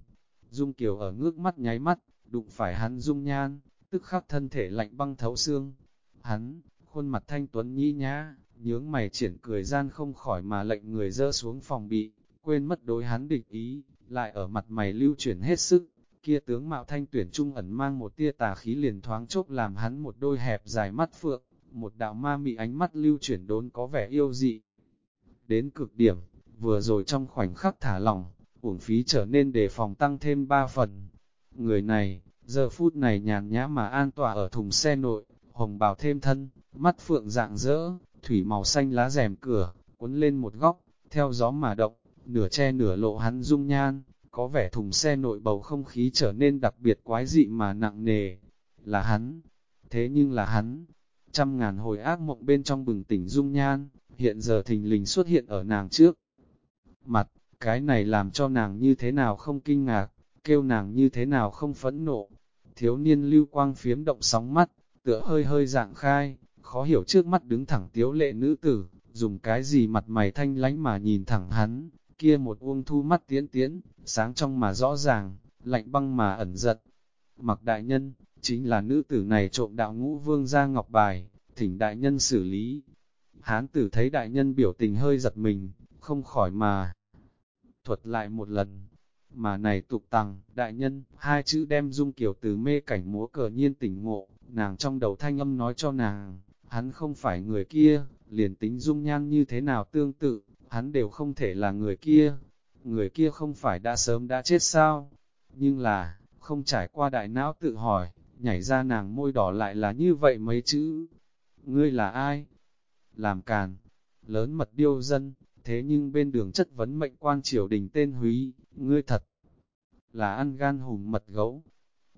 Dung Kiều ở ngước mắt nháy mắt, đụng phải hắn dung nhan, tức khắc thân thể lạnh băng thấu xương. Hắn, khuôn mặt thanh tuấn nhĩ nhã, nhướng mày triển cười gian không khỏi mà lệnh người dơ xuống phòng bị, quên mất đối hắn địch ý, lại ở mặt mày lưu chuyển hết sức, kia tướng mạo thanh tuyển trung ẩn mang một tia tà khí liền thoáng chốc làm hắn một đôi hẹp dài mắt phượng, một đạo ma mị ánh mắt lưu chuyển đốn có vẻ yêu dị. Đến cực điểm, vừa rồi trong khoảnh khắc thả lỏng, uổng phí trở nên đề phòng tăng thêm ba phần. Người này, giờ phút này nhàn nhã mà an tỏa ở thùng xe nội, hồng bào thêm thân, mắt phượng dạng dỡ, thủy màu xanh lá rèm cửa, cuốn lên một góc, theo gió mà động, nửa che nửa lộ hắn dung nhan, có vẻ thùng xe nội bầu không khí trở nên đặc biệt quái dị mà nặng nề. Là hắn, thế nhưng là hắn, trăm ngàn hồi ác mộng bên trong bừng tỉnh dung nhan, hiện giờ thình lình xuất hiện ở nàng trước. Mặt, cái này làm cho nàng như thế nào không kinh ngạc, kêu nàng như thế nào không phẫn nộ. Thiếu niên lưu quang phiếm động sóng mắt, tựa hơi hơi dạng khai, khó hiểu trước mắt đứng thẳng tiếu lệ nữ tử, dùng cái gì mặt mày thanh lánh mà nhìn thẳng hắn, kia một uông thu mắt tiến tiến, sáng trong mà rõ ràng, lạnh băng mà ẩn giật. Mặc đại nhân, chính là nữ tử này trộm đạo ngũ vương ra ngọc bài, thỉnh đại nhân xử lý. Hán tử thấy đại nhân biểu tình hơi giật mình, không khỏi mà. Thuật lại một lần, mà này tục tằng, đại nhân, hai chữ đem dung kiểu từ mê cảnh múa cờ nhiên tỉnh ngộ, nàng trong đầu thanh âm nói cho nàng, hắn không phải người kia, liền tính dung nhan như thế nào tương tự, hắn đều không thể là người kia. Người kia không phải đã sớm đã chết sao? Nhưng là, không trải qua đại não tự hỏi, nhảy ra nàng môi đỏ lại là như vậy mấy chữ. Ngươi là ai? Làm càn, lớn mật điêu dân, thế nhưng bên đường chất vấn mệnh quan triều đình tên húy, ngươi thật là ăn gan hùm mật gấu.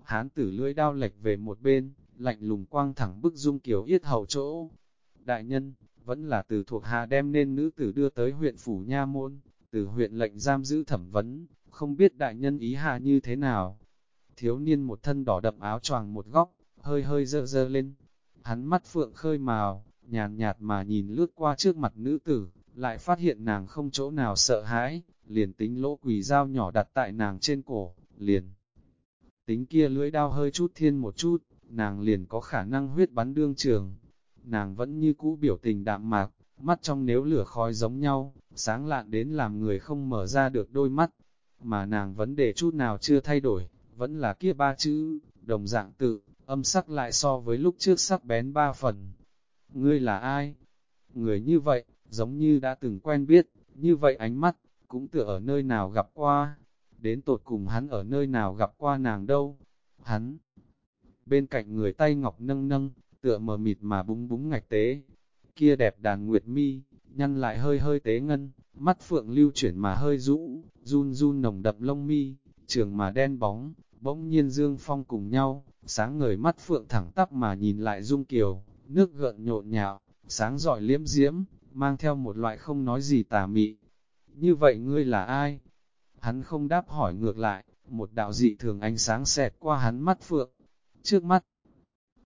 Hán tử lưỡi đao lệch về một bên, lạnh lùng quang thẳng bức dung kiểu yết hầu chỗ. Đại nhân, vẫn là từ thuộc hạ đem nên nữ tử đưa tới huyện Phủ Nha Môn, từ huyện lệnh giam giữ thẩm vấn, không biết đại nhân ý hạ như thế nào. Thiếu niên một thân đỏ đậm áo choàng một góc, hơi hơi dơ dơ lên. Hắn mắt phượng khơi màu, nhàn nhạt mà nhìn lướt qua trước mặt nữ tử, lại phát hiện nàng không chỗ nào sợ hãi, liền tính lỗ quỳ dao nhỏ đặt tại nàng trên cổ, liền. Tính kia lưỡi đao hơi chút thiên một chút, nàng liền có khả năng huyết bắn đương trường. Nàng vẫn như cũ biểu tình đạm mạc, mắt trong nếu lửa khói giống nhau, sáng lạn đến làm người không mở ra được đôi mắt. Mà nàng vấn đề chút nào chưa thay đổi, vẫn là kia ba chữ, đồng dạng tự, âm sắc lại so với lúc trước sắc bén ba phần. Ngươi là ai? Người như vậy, giống như đã từng quen biết, như vậy ánh mắt, cũng tựa ở nơi nào gặp qua. Đến tột cùng hắn ở nơi nào gặp qua nàng đâu. Hắn, bên cạnh người tay ngọc nâng nâng, tựa mờ mịt mà búng búng ngạch tế. Kia đẹp đàn nguyệt mi, nhăn lại hơi hơi tế ngân, mắt phượng lưu chuyển mà hơi rũ, run run nồng đậm lông mi, trường mà đen bóng, bỗng nhiên dương phong cùng nhau, sáng ngời mắt phượng thẳng tắp mà nhìn lại dung kiều, nước gợn nhộn nhạo, sáng giỏi liếm diễm, mang theo một loại không nói gì tà mị. Như vậy ngươi là ai? Hắn không đáp hỏi ngược lại, một đạo dị thường ánh sáng xẹt qua hắn mắt phượng. Trước mắt,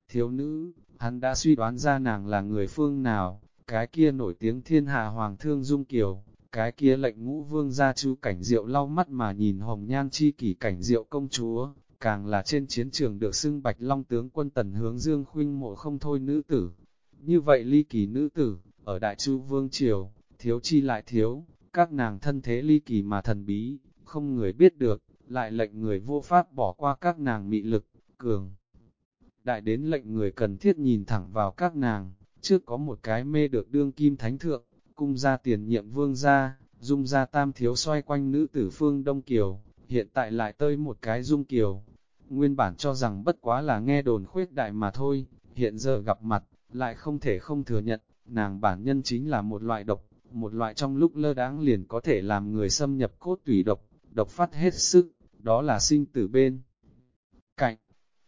thiếu nữ, hắn đã suy đoán ra nàng là người phương nào, cái kia nổi tiếng thiên hạ hoàng thương dung kiều, cái kia lệnh ngũ vương gia chú cảnh diệu lau mắt mà nhìn hồng nhan chi kỷ cảnh diệu công chúa, càng là trên chiến trường được xưng bạch long tướng quân tần hướng dương khuynh mộ không thôi nữ tử. Như vậy ly kỳ nữ tử, ở đại chu vương triều, thiếu chi lại thiếu, các nàng thân thế ly kỳ mà thần bí, không người biết được, lại lệnh người vô pháp bỏ qua các nàng mị lực, cường. Đại đến lệnh người cần thiết nhìn thẳng vào các nàng, trước có một cái mê được đương kim thánh thượng, cung ra tiền nhiệm vương gia, dung ra tam thiếu xoay quanh nữ tử phương Đông Kiều, hiện tại lại tơi một cái dung kiều. Nguyên bản cho rằng bất quá là nghe đồn khuyết đại mà thôi, hiện giờ gặp mặt, lại không thể không thừa nhận, nàng bản nhân chính là một loại độc, một loại trong lúc lơ đáng liền có thể làm người xâm nhập cốt tủy độc, độc phát hết sức, đó là sinh tử bên. Cạnh,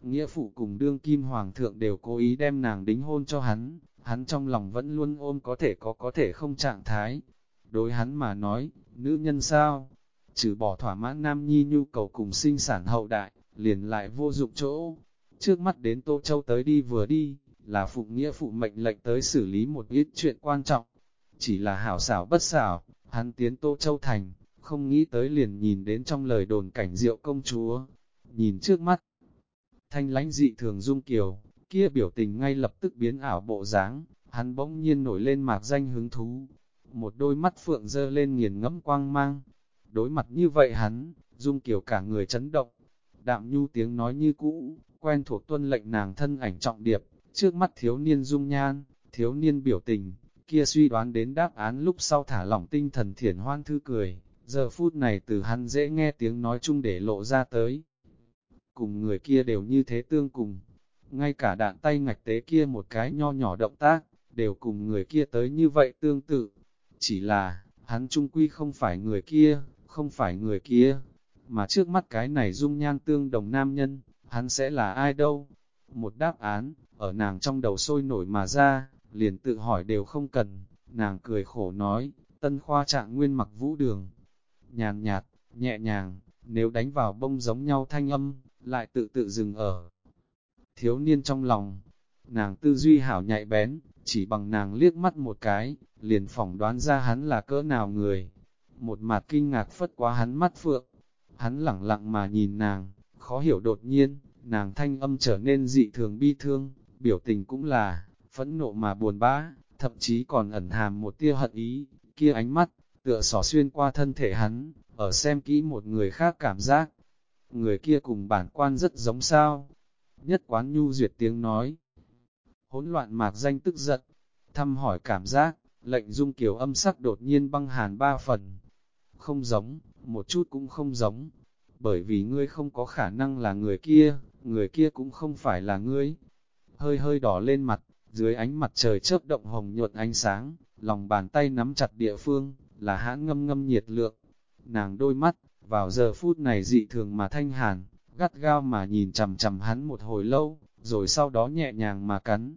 nghĩa phụ cùng đương kim hoàng thượng đều cố ý đem nàng đính hôn cho hắn, hắn trong lòng vẫn luôn ôm có thể có có thể không trạng thái. Đối hắn mà nói, nữ nhân sao? Trừ bỏ thỏa mãn nam nhi nhu cầu cùng sinh sản hậu đại, liền lại vô dụng chỗ. Trước mắt đến Tô Châu tới đi vừa đi, là phụ nghĩa phụ mệnh lệnh tới xử lý một ít chuyện quan trọng. Chỉ là hảo xảo bất xảo, hắn tiến Tô Châu Thành, không nghĩ tới liền nhìn đến trong lời đồn cảnh diệu công chúa. Nhìn trước mắt, thanh lánh dị thường dung kiều, kia biểu tình ngay lập tức biến ảo bộ dáng, hắn bỗng nhiên nổi lên mạc danh hứng thú. Một đôi mắt phượng dơ lên nghiền ngẫm quang mang. Đối mặt như vậy hắn, dung kiều cả người chấn động. Đạm nhu tiếng nói như cũ, quen thuộc tuân lệnh nàng thân ảnh trọng điệp, trước mắt thiếu niên dung nhan, thiếu niên biểu tình, kia suy đoán đến đáp án lúc sau thả lỏng tinh thần thiển hoan thư cười, giờ phút này từ hắn dễ nghe tiếng nói chung để lộ ra tới. Cùng người kia đều như thế tương cùng, ngay cả đạn tay ngạch tế kia một cái nho nhỏ động tác, đều cùng người kia tới như vậy tương tự. Chỉ là, hắn trung quy không phải người kia, không phải người kia, mà trước mắt cái này dung nhan tương đồng nam nhân, hắn sẽ là ai đâu? Một đáp án, ở nàng trong đầu sôi nổi mà ra, liền tự hỏi đều không cần, nàng cười khổ nói, tân khoa trạng nguyên mặc vũ đường, nhàn nhạt, nhẹ nhàng, nếu đánh vào bông giống nhau thanh âm, lại tự tự dừng ở. Thiếu niên trong lòng, nàng tư duy hảo nhạy bén, chỉ bằng nàng liếc mắt một cái, liền phỏng đoán ra hắn là cỡ nào người. Một mặt kinh ngạc phất quá hắn mắt phượng, hắn lẳng lặng mà nhìn nàng, khó hiểu đột nhiên, nàng thanh âm trở nên dị thường bi thương, biểu tình cũng là, phẫn nộ mà buồn bã, thậm chí còn ẩn hàm một tia hận ý, kia ánh mắt, tựa sỏ xuyên qua thân thể hắn, ở xem kỹ một người khác cảm giác. Người kia cùng bản quan rất giống sao. Nhất quán nhu duyệt tiếng nói. Hỗn loạn mạc danh tức giận, thăm hỏi cảm giác, lệnh dung kiều âm sắc đột nhiên băng hàn ba phần. Không giống, một chút cũng không giống, bởi vì ngươi không có khả năng là người kia, người kia cũng không phải là ngươi. Hơi hơi đỏ lên mặt, dưới ánh mặt trời chớp động hồng nhuận ánh sáng, lòng bàn tay nắm chặt địa phương, là hãn ngâm ngâm nhiệt lượng. Nàng đôi mắt, vào giờ phút này dị thường mà thanh hàn, gắt gao mà nhìn chầm chầm hắn một hồi lâu, rồi sau đó nhẹ nhàng mà cắn.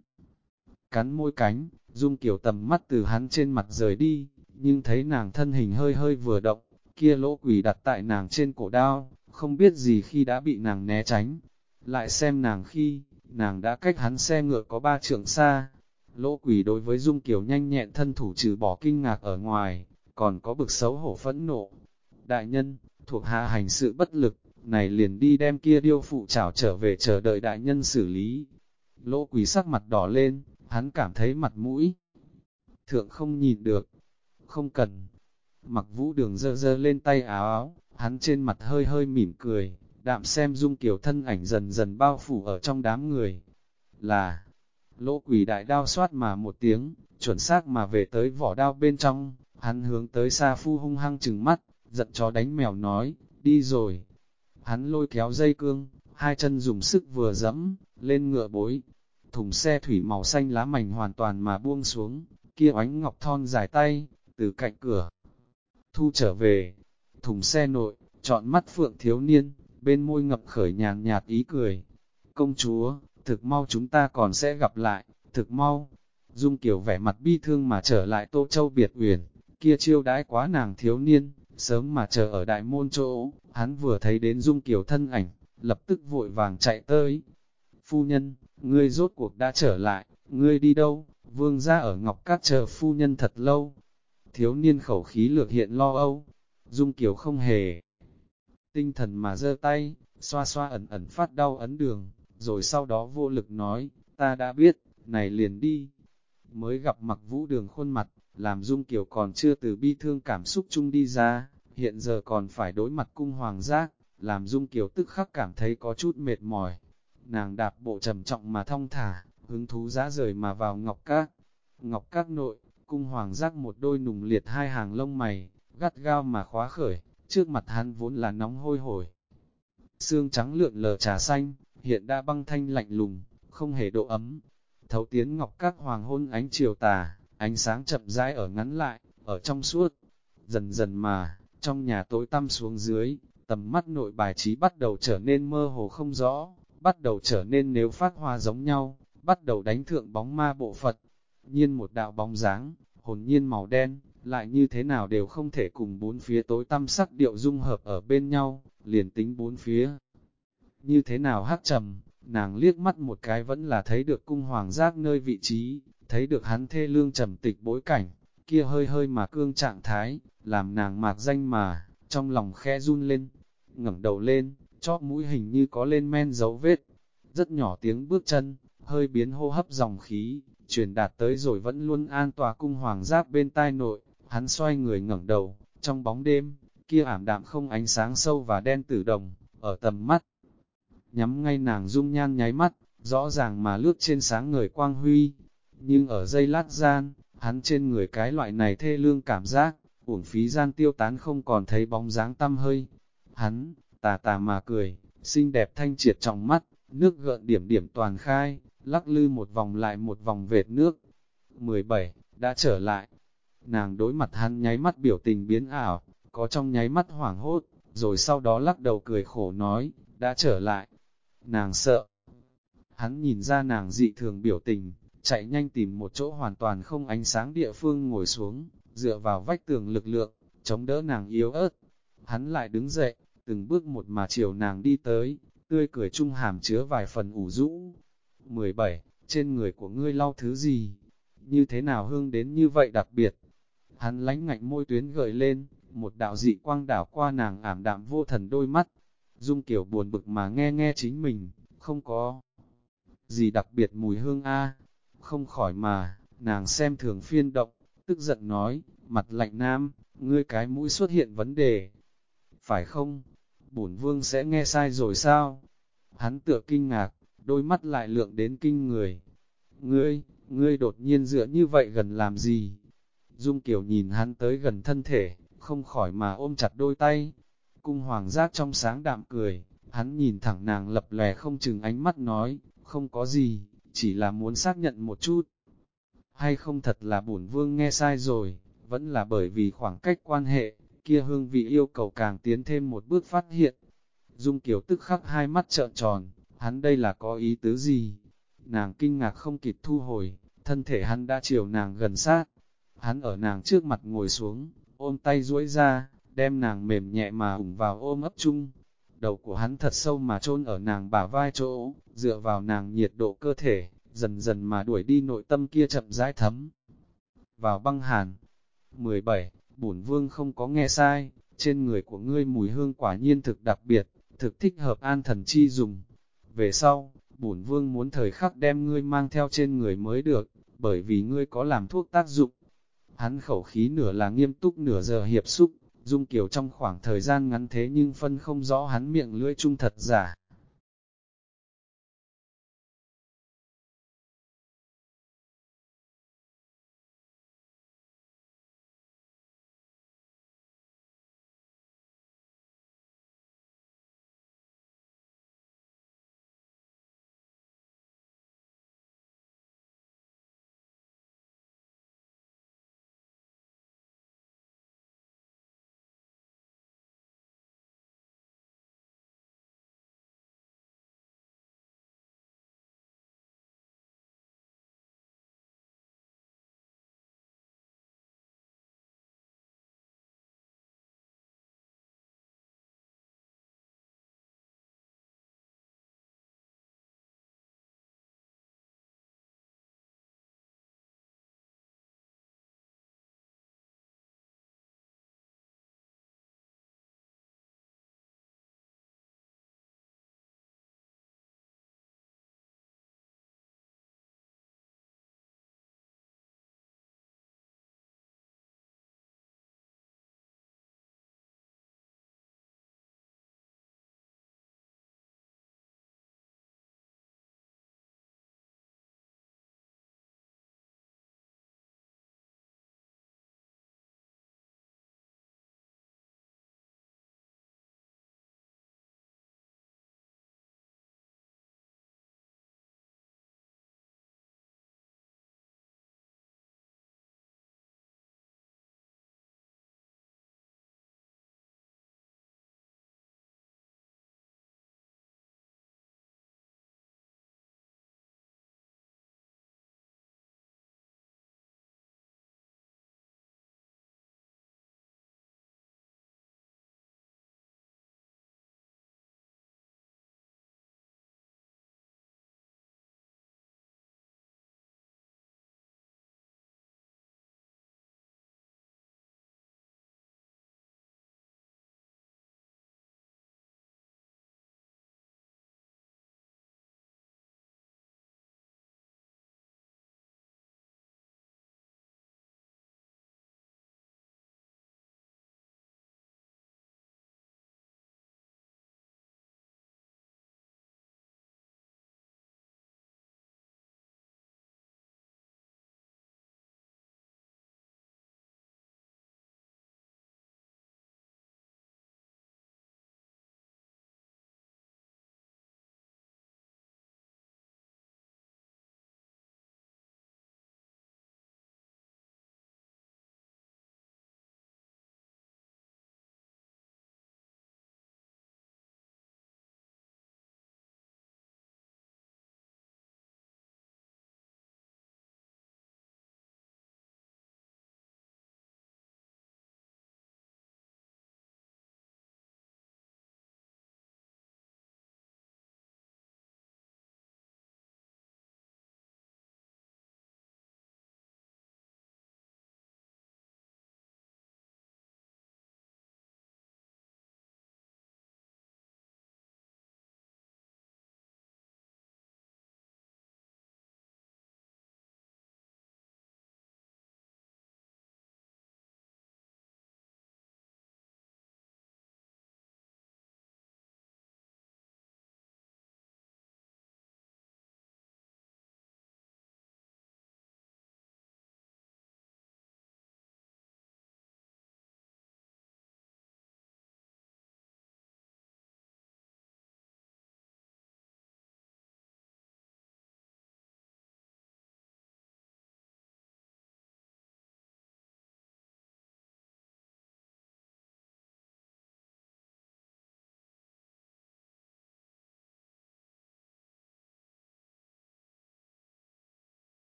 Cắn môi cánh, dung kiểu tầm mắt từ hắn trên mặt rời đi, nhưng thấy nàng thân hình hơi hơi vừa động, kia lỗ quỷ đặt tại nàng trên cổ đao, không biết gì khi đã bị nàng né tránh. Lại xem nàng khi, nàng đã cách hắn xe ngựa có ba trượng xa. Lỗ quỷ đối với Dung Kiều nhanh nhẹn thân thủ trừ bỏ kinh ngạc ở ngoài, còn có bực xấu hổ phẫn nộ. Đại nhân, thuộc hạ hành sự bất lực, này liền đi đem kia điêu phụ trảo trở về chờ đợi đại nhân xử lý. Lỗ quỷ sắc mặt đỏ lên, hắn cảm thấy mặt mũi. Thượng không nhìn được, không cần. Mặc vũ đường dơ dơ lên tay áo áo, hắn trên mặt hơi hơi mỉm cười, đạm xem dung kiểu thân ảnh dần dần bao phủ ở trong đám người. Là, lỗ quỷ đại đao xoát mà một tiếng, chuẩn xác mà về tới vỏ đao bên trong, hắn hướng tới xa phu hung hăng chừng mắt, giận chó đánh mèo nói, đi rồi. Hắn lôi kéo dây cương, hai chân dùng sức vừa dẫm, lên ngựa bối. Thùng xe thủy màu xanh lá mảnh hoàn toàn mà buông xuống, kia oánh ngọc thon dài tay, từ cạnh cửa. Thu trở về, thùng xe nội, chọn mắt phượng thiếu niên, bên môi ngập khởi nhàn nhạt ý cười. Công chúa, thực mau chúng ta còn sẽ gặp lại, thực mau. Dung Kiều vẻ mặt bi thương mà trở lại Tô Châu Biệt Uyển, kia chiêu đãi quá nàng thiếu niên, sớm mà chờ ở đại môn chỗ, hắn vừa thấy đến Dung Kiều thân ảnh, lập tức vội vàng chạy tới. Phu nhân, ngươi rốt cuộc đã trở lại, ngươi đi đâu? Vương ra ở Ngọc Cát chờ phu nhân thật lâu. Thiếu niên khẩu khí lược hiện lo âu, Dung Kiều không hề tinh thần mà giơ tay, xoa xoa ẩn ẩn phát đau ấn đường, rồi sau đó vô lực nói, ta đã biết, này liền đi. Mới gặp mặc vũ đường khuôn mặt, làm Dung Kiều còn chưa từ bi thương cảm xúc chung đi ra, hiện giờ còn phải đối mặt cung hoàng giác, làm Dung Kiều tức khắc cảm thấy có chút mệt mỏi. Nàng đạp bộ trầm trọng mà thong thả, hứng thú giá rời mà vào ngọc các. Ngọc các nội, cung hoàng giác một đôi nùng liệt hai hàng lông mày, gắt gao mà khóa khởi, trước mặt hắn vốn là nóng hôi hổi. Xương trắng lượn lờ trà xanh, hiện đã băng thanh lạnh lùng, không hề độ ấm. Thấu tiến ngọc các hoàng hôn ánh chiều tà, ánh sáng chậm rãi ở ngắn lại, ở trong suốt. Dần dần mà, trong nhà tối tăm xuống dưới, tầm mắt nội bài trí bắt đầu trở nên mơ hồ không rõ, bắt đầu trở nên nếu phát hoa giống nhau, bắt đầu đánh thượng bóng ma bộ Phật. Nhiên một đạo bóng dáng, hồn nhiên màu đen, lại như thế nào đều không thể cùng bốn phía tối tăm sắc điệu dung hợp ở bên nhau, liền tính bốn phía. Như thế nào hắc trầm, nàng liếc mắt một cái vẫn là thấy được cung hoàng giác nơi vị trí, thấy được hắn thê lương trầm tịch bối cảnh, kia hơi hơi mà cương trạng thái, làm nàng mạc danh mà, trong lòng khe run lên, ngẩng đầu lên, chóp mũi hình như có lên men dấu vết, rất nhỏ tiếng bước chân, hơi biến hô hấp dòng khí, truyền đạt tới rồi vẫn luôn an tòa cung hoàng giác bên tai nội, Hắn xoay người ngẩng đầu, trong bóng đêm, kia ảm đạm không ánh sáng sâu và đen tử đồng, ở tầm mắt. Nhắm ngay nàng dung nhan nháy mắt, rõ ràng mà lướt trên sáng người quang huy. Nhưng ở dây lát gian, hắn trên người cái loại này thê lương cảm giác, uổng phí gian tiêu tán không còn thấy bóng dáng tâm hơi. Hắn, tà tà mà cười, xinh đẹp thanh triệt trong mắt, nước gợn điểm điểm toàn khai, lắc lư một vòng lại một vòng vệt nước. 17. Đã trở lại, nàng đối mặt hắn nháy mắt biểu tình biến ảo, có trong nháy mắt hoảng hốt, rồi sau đó lắc đầu cười khổ nói, đã trở lại. Nàng sợ. Hắn nhìn ra nàng dị thường biểu tình, chạy nhanh tìm một chỗ hoàn toàn không ánh sáng địa phương ngồi xuống, dựa vào vách tường lực lượng, chống đỡ nàng yếu ớt. Hắn lại đứng dậy, từng bước một mà chiều nàng đi tới, tươi cười trung hàm chứa vài phần ủ rũ. 17. Trên người của ngươi lau thứ gì? Như thế nào hương đến như vậy đặc biệt? Hắn lánh ngạnh môi tuyến gợi lên, một đạo dị quang đảo qua nàng ảm đạm vô thần đôi mắt. Dung kiểu buồn bực mà nghe nghe chính mình, không có gì đặc biệt mùi hương a Không khỏi mà, nàng xem thường phiên động, tức giận nói, mặt lạnh nam, ngươi cái mũi xuất hiện vấn đề. Phải không? Bổn vương sẽ nghe sai rồi sao? Hắn tựa kinh ngạc, đôi mắt lại lượng đến kinh người. Ngươi, ngươi đột nhiên dựa như vậy gần làm gì? Dung Kiều nhìn hắn tới gần thân thể, không khỏi mà ôm chặt đôi tay. Cung hoàng giác trong sáng đạm cười, hắn nhìn thẳng nàng lập lè không chừng ánh mắt nói, không có gì, chỉ là muốn xác nhận một chút. Hay không thật là bổn vương nghe sai rồi, vẫn là bởi vì khoảng cách quan hệ, kia hương vị yêu cầu càng tiến thêm một bước phát hiện. Dung Kiều tức khắc hai mắt trợn tròn, hắn đây là có ý tứ gì? Nàng kinh ngạc không kịp thu hồi, thân thể hắn đã chiều nàng gần sát. Hắn ở nàng trước mặt ngồi xuống, ôm tay duỗi ra, đem nàng mềm nhẹ mà ủng vào ôm ấp chung. Đầu của hắn thật sâu mà chôn ở nàng bả vai chỗ, dựa vào nàng nhiệt độ cơ thể, dần dần mà đuổi đi nội tâm kia chậm rãi thấm. Vào băng hàn. 17. Bổn vương không có nghe sai, trên người của ngươi mùi hương quả nhiên thực đặc biệt, thực thích hợp an thần chi dùng. Về sau, bổn vương muốn thời khắc đem ngươi mang theo trên người mới được, bởi vì ngươi có làm thuốc tác dụng. Hắn khẩu khí nửa là nghiêm túc nửa giờ hiệp xúc, Dung Kiều trong khoảng thời gian ngắn thế nhưng phân không rõ hắn miệng lưỡi trung thật giả.